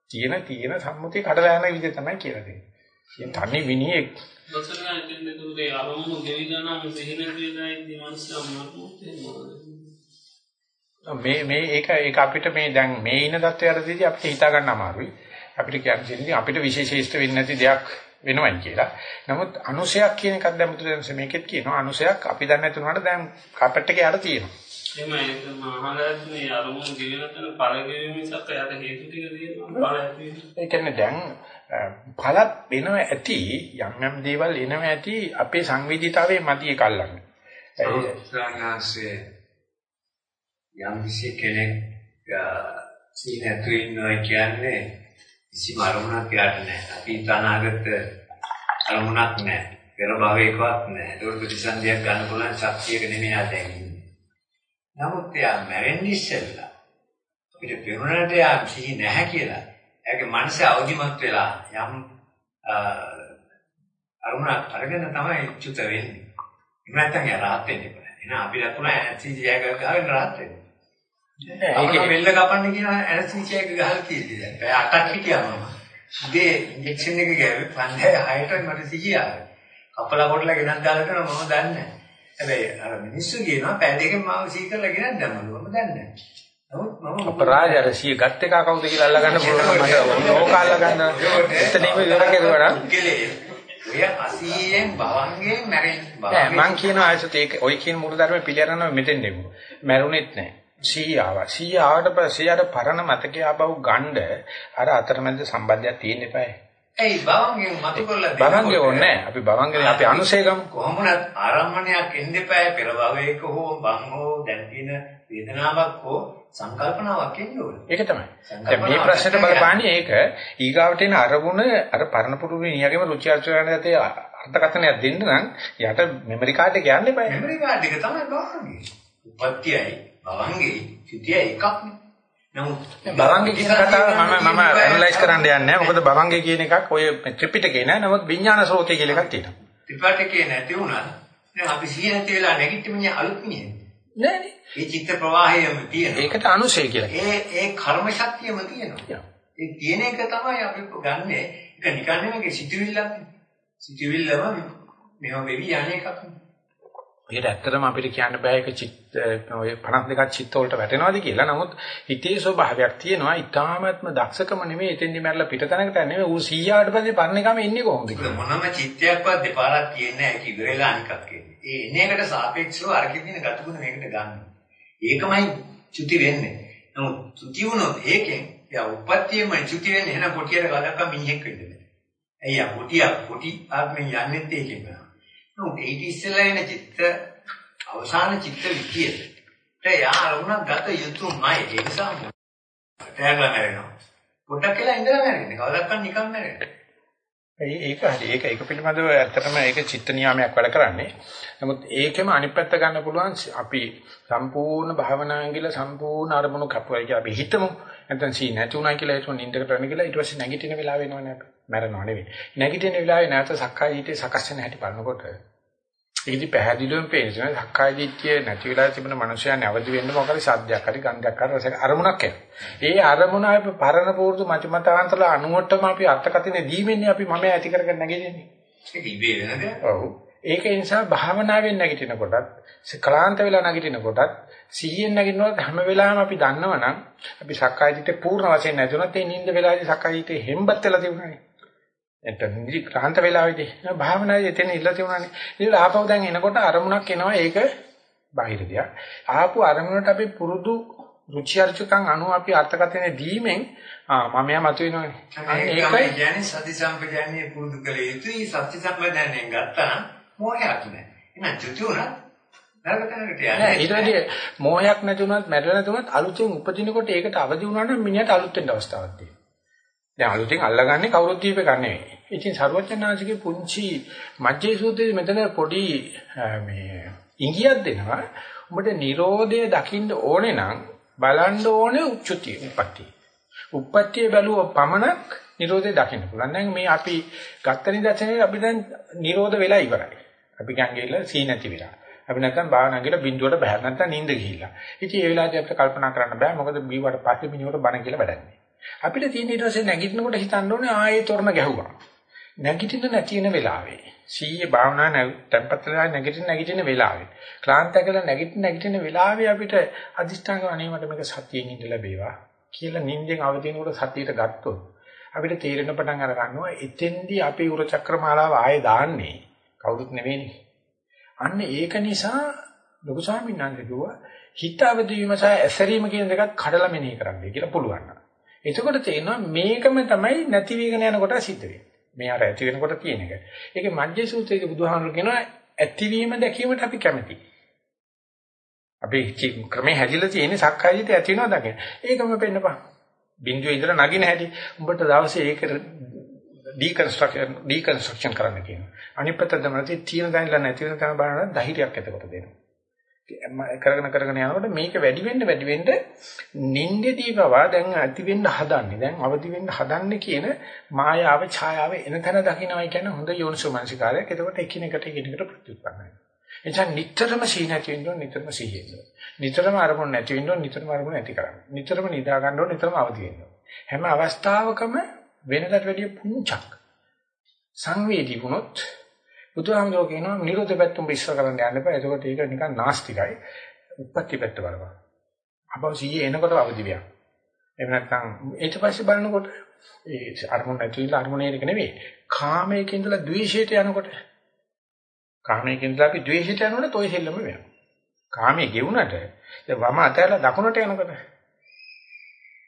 තියෙන තියෙන සම්මුතිය කඩලා යන විදිහ තමයි කියලා දෙන්නේ. කියන තනි විනියෙක්. දොස්තරලා ඉතින් දුරේ අරමුණු ගෙවිලා නම් සිහින වේදායි මනසම මේ මේ ඒක ඒක අපිට මේ දැන් මේ ඉන தත්වයටදී අපිට හිතා ගන්න අමාරුයි. අපිට කියන්නේ අපිට විශේෂීෂ්ඨ වෙන්නේ නැති දෙයක් වෙනවයි කියලා. නමුත් අනුසයක් කියන එකක් දැන් මුතුදෙන්ස මේකෙත් කියනවා අනුසයක් අපි දන්නේ නැති උනාට දැන් කාපට් එකේ යට තියෙනවා. එහෙම ඒක මහලත්නේ අරමුණු ගෙවෙන තැන ඵල ගෙවීම මිසක් එයාට හේතු ටික තියෙනවා ඒ කියන්නේ දැන් ඵල වෙනව ඇති යම් යම් දේවල් එනව ඇති අපේ සංවේදීතාවයේ මතිය කල්ලන්න. ඒ ස්වාමීනාසේ යම් කිසි කෙනෙක් සීනතු ඉන්නවා කියන්නේ කිසිම අරමුණක් යාට නැහැ. අපි තනාගත අරමුණක් නැහැ. පෙර භවයකවත් නැහැ. ඒක ප්‍රතිසන්දියක් ගන්න පුළුවන් ශක්තියක නෙමෙයි ආ දැන් ඉන්නේ. නමුත් එයා මැරෙන්නේ ඉස්සෙල්ලා අපිට පෙනුනට එයා සිහි නැහැ කියලා. එයාගේ මනස අවදිමත් වෙලා යම් අරුණක් අරගෙන තමයි චුත වෙන්නේ. එහෙම නැත්නම් එයා rahat වෙන්නේ නැහැ. එහෙනම් අපිට තුන ඇනස්තීසියා එක ගහගෙන rahat වෙන්නේ. ඒක මෙල්ල කපන්න කියන ඇනස්තීසියා එක ගහලා තියෙන්නේ දැන්. පැය 8ක් හිටියාම. ඉතේ ඉන්ජෙක්ෂන් එක ගෑවේ පන්දේ 6ට මට සිහිය ආවේ. කපලා කොටලා ගෙනත් දාලා කරනවා මම දන්නේ නැහැ. හැබැයි අර මිනිස්සු කියනවා පැය දෙකෙන් මාව සී කරලා ගෙනත් දැම්මලු මම දන්නේ නැහැ. නමුත් මම අපරාජ අර සිය ගත් එක කවුද කියලා අල්ලගන්න පුළුවන් මට ඕක අල්ලගන්න එතනම ඉවර කෙරුවා නම් ඔය අසීයෙන් භවංගෙන් මැරෙන්නේ නෑ මං කියනවා ආයසත් ඒක ඔය කියන මුළු ධර්ම පිළිගන්නව මෙතෙන් නෙමු මැරුණෙත් නෑ සීයාව සීයාවට පස්සේ අර පරණ මතකයේ ආපහු ගන්න අර අතරමැද සම්බන්ධයක් තියෙන්න eBay ඇයි භවංගෙන් මතු කරලා භවංගේ ඕනේ. අපි භවංගේ අපි අනුසේගම. කොහොමද ආරම්භණයක් එන්නේපෑ පෙර භවයක හෝ බං හෝ දැන් තියෙන වේදනාවක් හෝ සංකල්පනාවක් එන්න ඕනේ. ඒක තමයි. දැන් මේ ප්‍රශ්නෙට බලපාන්නේ ඒක ඊගාවට එන අරමුණ අර පරණ පුරුදු නියගෙම රුචි අරුචිරණ ගතේ අර්ථකථනයක් දෙන්න නම් යට මෙමරි කාඩ් එක යන්න එපා. මෙමරි කාඩ් එක තමයි භවංගේ. උපත්යයි භවංගේ චුතිය එකක්නේ. නමුත් භවංගේ කියන කතාව මම මම ඇනලයිස් කරන්න යන්නේ නැහැ. මොකද භවංගේ කියන එකක් ඔය ත්‍රිපිටකේ නෑ. නමුත් විඥාන ශ්‍රෝතය කියලා එකක් තියෙනවා. ත්‍රිපිටකේ නැති වුණා. දැන් අපි සිහිය නැති වෙලා නැගිටින්නේ අලුත් මිනිහෙක්. නෑනේ. ඒ චිත්ත ප්‍රවාහයම තියෙනවා. ඒකට අනුසය කියලා. ඒ ඒ කර්ම ශක්තියම තියෙනවා. ඒ තියෙන එක තමයි අපි ගන්නෙ. ඒක නිකන් නෙමෙයි සිතුවිල්ලක්. සිතුවිල්ලම මේව වෙවි යන්නේ එකක් නෙමෙයි. ඒකට ඇත්තටම අපිට කියන්න බෑ ඒක චිත්ත ඔය 52ක් චිත්ත වලට වැටෙනවද කියලා. නමුත් හිතේ ස්වභාවයක් තියෙනවා. ඊටාත්ම දක්ෂකම නෙමෙයි එතෙන්දි මැරලා පිටතනකට නෙමෙයි ඌ 100ට පස්සේ පරණ එකම ඉන්නේ කොහොමද කියලා. මොනම චිත්තයක්වත් දෙපාරක් කියන්නේ නැහැ කි ඉවරලා අනිකක් කියන්නේ. ඒ එන එකට සාපේක්ෂව අරකින් දින ගතුගුණ මේකට ගන්න. ඒකමයි චුති වෙන්නේ. නමුත් චුති වුණොත් ඒකෙන් යා උපත්තියෙම චුති වෙන්නේ එහෙනම් කොටියට ගලක්ක මිනිහෙක් වෙන්නේ. අයියා කොටිය කොටි ආත්මෙන් යන්නේත් ඒකෙන්. නමුත් ඒක ඉස්සෙල්ලා එන චිත්ත අවසාන චිත්ත විකියට යා අරුණක් ගත යුතුමයි. ඒ නිසා තෑගලා මැරෙනවා. පොඩ්ඩක් කියලා ඉඳලා මැරෙන්නේ. කවදාවත් නිකන් මැරෙන්නේ. ඒක හරි. ඒක ඒක පිළිබඳව ඇත්තටම ඒක චිත්ත නියාමයක් වැඩ කරන්නේ. නමුත් ඒකෙම අනිත් පැත්ත ගන්න පුළුවන් අපි සම්පූර්ණ භාවනාවෙන් ගිහලා සම්පූර්ණ අරමුණු කපුවයි කියලා අපි හිතමු. නැත්නම් සී නැතුණා කියලා හිතමු නින්දකට යන කියලා ඊට පස්සේ නැගිටින වෙලාව වෙනවනේ අපි මැරෙනව නෙවෙයි නැගිටින වෙලාවේ නැවත සක්කාය දිටේ සකස් වෙන හැටි බලනකොට ඒකදි පැහැදිලිවම පේනවා සක්කාය දිට්ඨිය නැති වෙලා තිබුණ මනුස්සයා නැවදි වෙන්න මොකද සද්දයක් හරි ගන්ධයක් හරි රසයක් අරමුණක් එනවා. ඒ අරමුණ අපි පරණ පූර්තු මචමතාන්තල අනුවටම අපි අර්ථකතිනේ දීමෙන්නේ අපි මම ඇති කරගෙන නැගෙන්නේ. ඒක ඉබේ වෙනද? ඔව්. ඒක නිසා භාවනාවෙන් නැගිටින කොටත් ක්ලාන්ත වෙලා නැගිටින කොටත් සිහියෙන් නැගිටිනකොට හැම වෙලාවෙම අපි දන්නවනම් අපි සක්කාය දිට්ඨිය පූර්ණ වශයෙන් නැතුණත් ඒ නිින්ද වෙලාවේදී සක්කාය දිට්ඨිය හෙම්බත් වෙලා තිබුණානේ. එතන නිදි ක්‍රාන්ත වෙලාවේදී භාවනාවේ එතන ඉල්ල තියුණානේ. ඉතින් ආපහු දැන් එනකොට අරමුණක් එනවා ඒක බාහිර දෙයක්. ආපහු අරමුණට අපි පුරුදු රුචි අරුචිකම් අනුව අපි අර්ථකථනය දීමෙන් ආ මම යා මතුවෙනවනේ. ඒකයි කියන්නේ සති සම්පජාන්නේ පුරුදු කළ යුතුයි. සති සම්පජාන්නේ ගත්තා නම් මොහයක් නැහැ. එහෙනම් චුති උනත් නරකතනකට යන්නේ. ඊට වැඩි මොහයක් නැතුණත් මැරෙලා නැතුණත් අලුතෙන් උපදිනකොට ඒකට අවදි වුණා නම් මිනිහට අලුත් වෙන්න අවස්ථාවක් තියෙනවා. දැන් අලුතෙන් අල්ලගන්නේ කවුරුත් දීප එක නෙවෙයි. ඉතින් සරුවචනාංශිකේ පුංචි මජ්ජේ සූත්‍රයේ මෙතන පොඩි මේ ඉංගියක් දෙනවා. උඹට Nirodhe දකින්න ඕනේ නම් බලන්න ඕනේ උච්චතිය උප්පත්තිය. උප්පත්තිය බැලුව පමණක් Nirodhe දකින්න පුළුවන්. දැන් මේ අපි ගත්ත නිදර්ශනේ අපි දැන් Nirodha වෙලා ඉවරයි. අපි ගන් ගිහලා සී නැති වෙලා. අපි නැත්තම් භාවනා කියලා බින්දුවට බහැර නැත්තම් නිින්ද ගිහිල්ලා. ඉතින් ඒ වෙලාවේදී අපිට කල්පනා කරන්න බෑ මොකද බීවට පස්සේ මිනිහට බණ කියලා වැඩන්නේ. අපිට තියෙන ඊට පස්සේ නැගිටිනකොට හිතන්න ඕනේ ආයේ තොරණ ගැහුවා. නැගිටින්න නැති වෙන වෙලාවේ. සීයේ භාවනා නැත්පත් වෙලා නැගිටින්න නැගිටින වෙලාවේ. ක්ලාන්ත කරලා නැගිටින්න නැගිටින වෙලාවේ අපිට අදිෂ්ඨාන අනේ මට මේක සතියෙන් ඉඳ ලැබේවා කියලා නිින්දෙන් අවදිනකොට සතියට ගත්තොත් අපිට තීරණ පටන් අර ගන්නවා එතෙන්දී අපේ උර චක්‍රමාලාව ආයේ දාන්නේ කවුරුත් නෙවෙයිනේ. අන්න ඒක නිසා ලොකු ස්වාමීන් වහන්සේ කිව්වා හිත අවදීවීම සහ ඇසරීම කියන දෙකත් කඩලා මෙනෙහි කරන්නයි කියලා පුළුවන්. එතකොට තේරෙනවා මේකම තමයි නැති වීගෙන යනකොට සිද්ධ වෙන්නේ. මේ අර ඇති වෙනකොට තියෙන එක. ඒකේ මජ්ජේ සූත්‍රයේ බුදුහාමුදුරු කියනවා ඇතිවීම දැකීමට අපි කැමතියි. අපි ක්‍රමේ හැදිලා තියෙන්නේ සක්කායිත ඇති වෙනවා දකින. ඒකම පෙන්නපන්. බින්දුවේ ඉඳලා නගින හැටි. උඹට දවසේ ඒක ඩිකන්ස්ට්‍රක්ෂන් ඩිකන්ස්ට්‍රක්ෂන් කරන්න කියනවා. අනිත් පැත්ත තමයි තියෙන දැනලා නැති වෙන තැන බලන ධෛර්යයක් එතකොට දෙනවා. කරගෙන කරගෙන යනකොට මේක වැඩි වෙන්න වැඩි වෙන්න නින්දේදී පවා දැන් ඇති වෙන්න හදන්නේ. දැන් අවදි වෙන්න හදන්නේ කියන මායාව ඡායාව එන තැන දකින්නයි කියන්නේ හොඳ යෝනිසෝමනසිකාරයක්. එතකොට එකිනෙකට එකිනෙකට ප්‍රතිඋත්පන්න වෙනවා. එනිසා නිතරම සීනති වෙන්න ඕන නිතරම සීහෙන්න. නිතරම අරමුණ නැති වෙන්න ඕන නිතරම අරමුණ නැති කරන්න. නිතරම නිදා ගන්න ඕන නිතරම අවදි වෙන්න ඕන. හැම අවස්ථාවකම වෙනකට වැඩිය පුංචක් සංවේදී වුණොත් බුදුහාමුදුරුවෝ කියනවා නිරෝධ පැත්ත උඹ ඉස්සර කරන්න යන්න එපා. එතකොට ඒක නිකන් නාස්තිකයි. උප්පත්ති පැත්ත බලපන්. අපව සීයේ එනකොට අවදි වියක්. එහෙම නැත්නම් ඊට පස්සේ බලනකොට ඒ අරමුණ නැතිලා අරමුණේ එක නෙවෙයි. කාමයක ඉඳලා ද්වේෂයට යනකොට කාමයක ඉඳලා අපි ද්වේෂයට යනකොට toy සෙල්ලම වෙනවා. කාමයේ ගෙවුනට වම අතහැරලා දකුණට යනකොට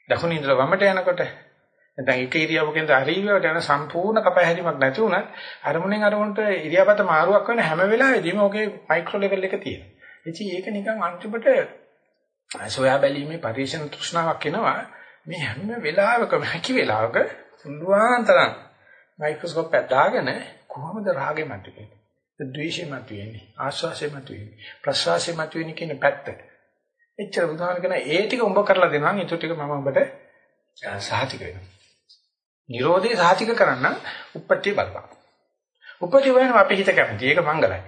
දකුණේ ඉඳලා වමට යනකොට නැත්නම් එක ඉරියව්වකින් හරියට යන සම්පූර්ණ කපහැරීමක් නැති වුණත් අරමුණෙන් අරමුණට ඉරියාපත මාරුවක් වෙන හැම වෙලාවෙදීම ඔගේ මයික්‍රෝ ලෙවල් එක තියෙනවා. ඉතින් ඒක නිකන් අන්තිමට සොයා බැලීමේ පරිශන තෘෂ්ණාවක් එනවා. මේ හැම වෙලාවකම හැකි වෙලාවක පුළුවන් තරම් මයික්‍රොස්කෝප් එක දාගෙන කොහොමද රාගෙ මතුවෙන්නේ? ද්වේෂෙ මතුවෙන්නේ? ආශ්වාසෙ මතුවෙන්නේ? ප්‍රශ්වාසෙ මතුවෙන්නේ කියන පැත්ත. එච්චර බුදුහාම කියන ඒ ටික උඹ කරලා දෙනවා. ඊට ටික මම උඹට සාහිතික වෙනවා. Nirodhe සාතික කරන්න උප්පත්තිය බලපං. උප්පත්තිය වෙනවා අපේ හිත කැමති. ඒක මංගලයි.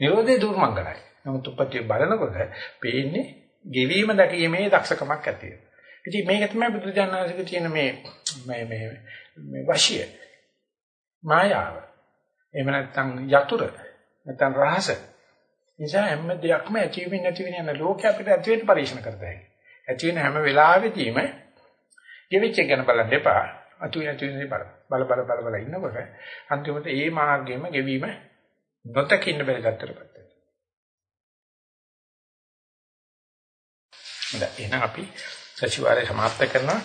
Nirodhe දුර්මංගලයි. නමුත් උප්පත්තිය බලනකොට පේන්නේ ගෙවීම දැකීමේ දක්ෂකමක් ඇති වෙනවා. ඉතින් මේක තමයි බුදුජානනාංශික තියෙන මේ මේ මේ මේ වශිය. මායාව. එහෙම නැත්නම් යතුරු. නැත්නම් රහස. නිසා හැම දෙයක්ම ඇති වෙමින් නැති වෙන යන ලෝකේ අපිට ඇති වෙන්න පරිශන කරතයි. ඇති වෙන හැම වෙලාවෙදීම ගෙවිච්ච ගැන බලන්න එපා. අතු ඇතුලේ බල බල බල බල බල ඉන්නකොට අන්තිමට ඒ මාර්ගෙම ගෙවීම නොතකින්න බැරි ගැටතරපත් වෙනවා. හොඳයි එහෙනම් අපි සතිವಾರේ සමාප්ත කරනවා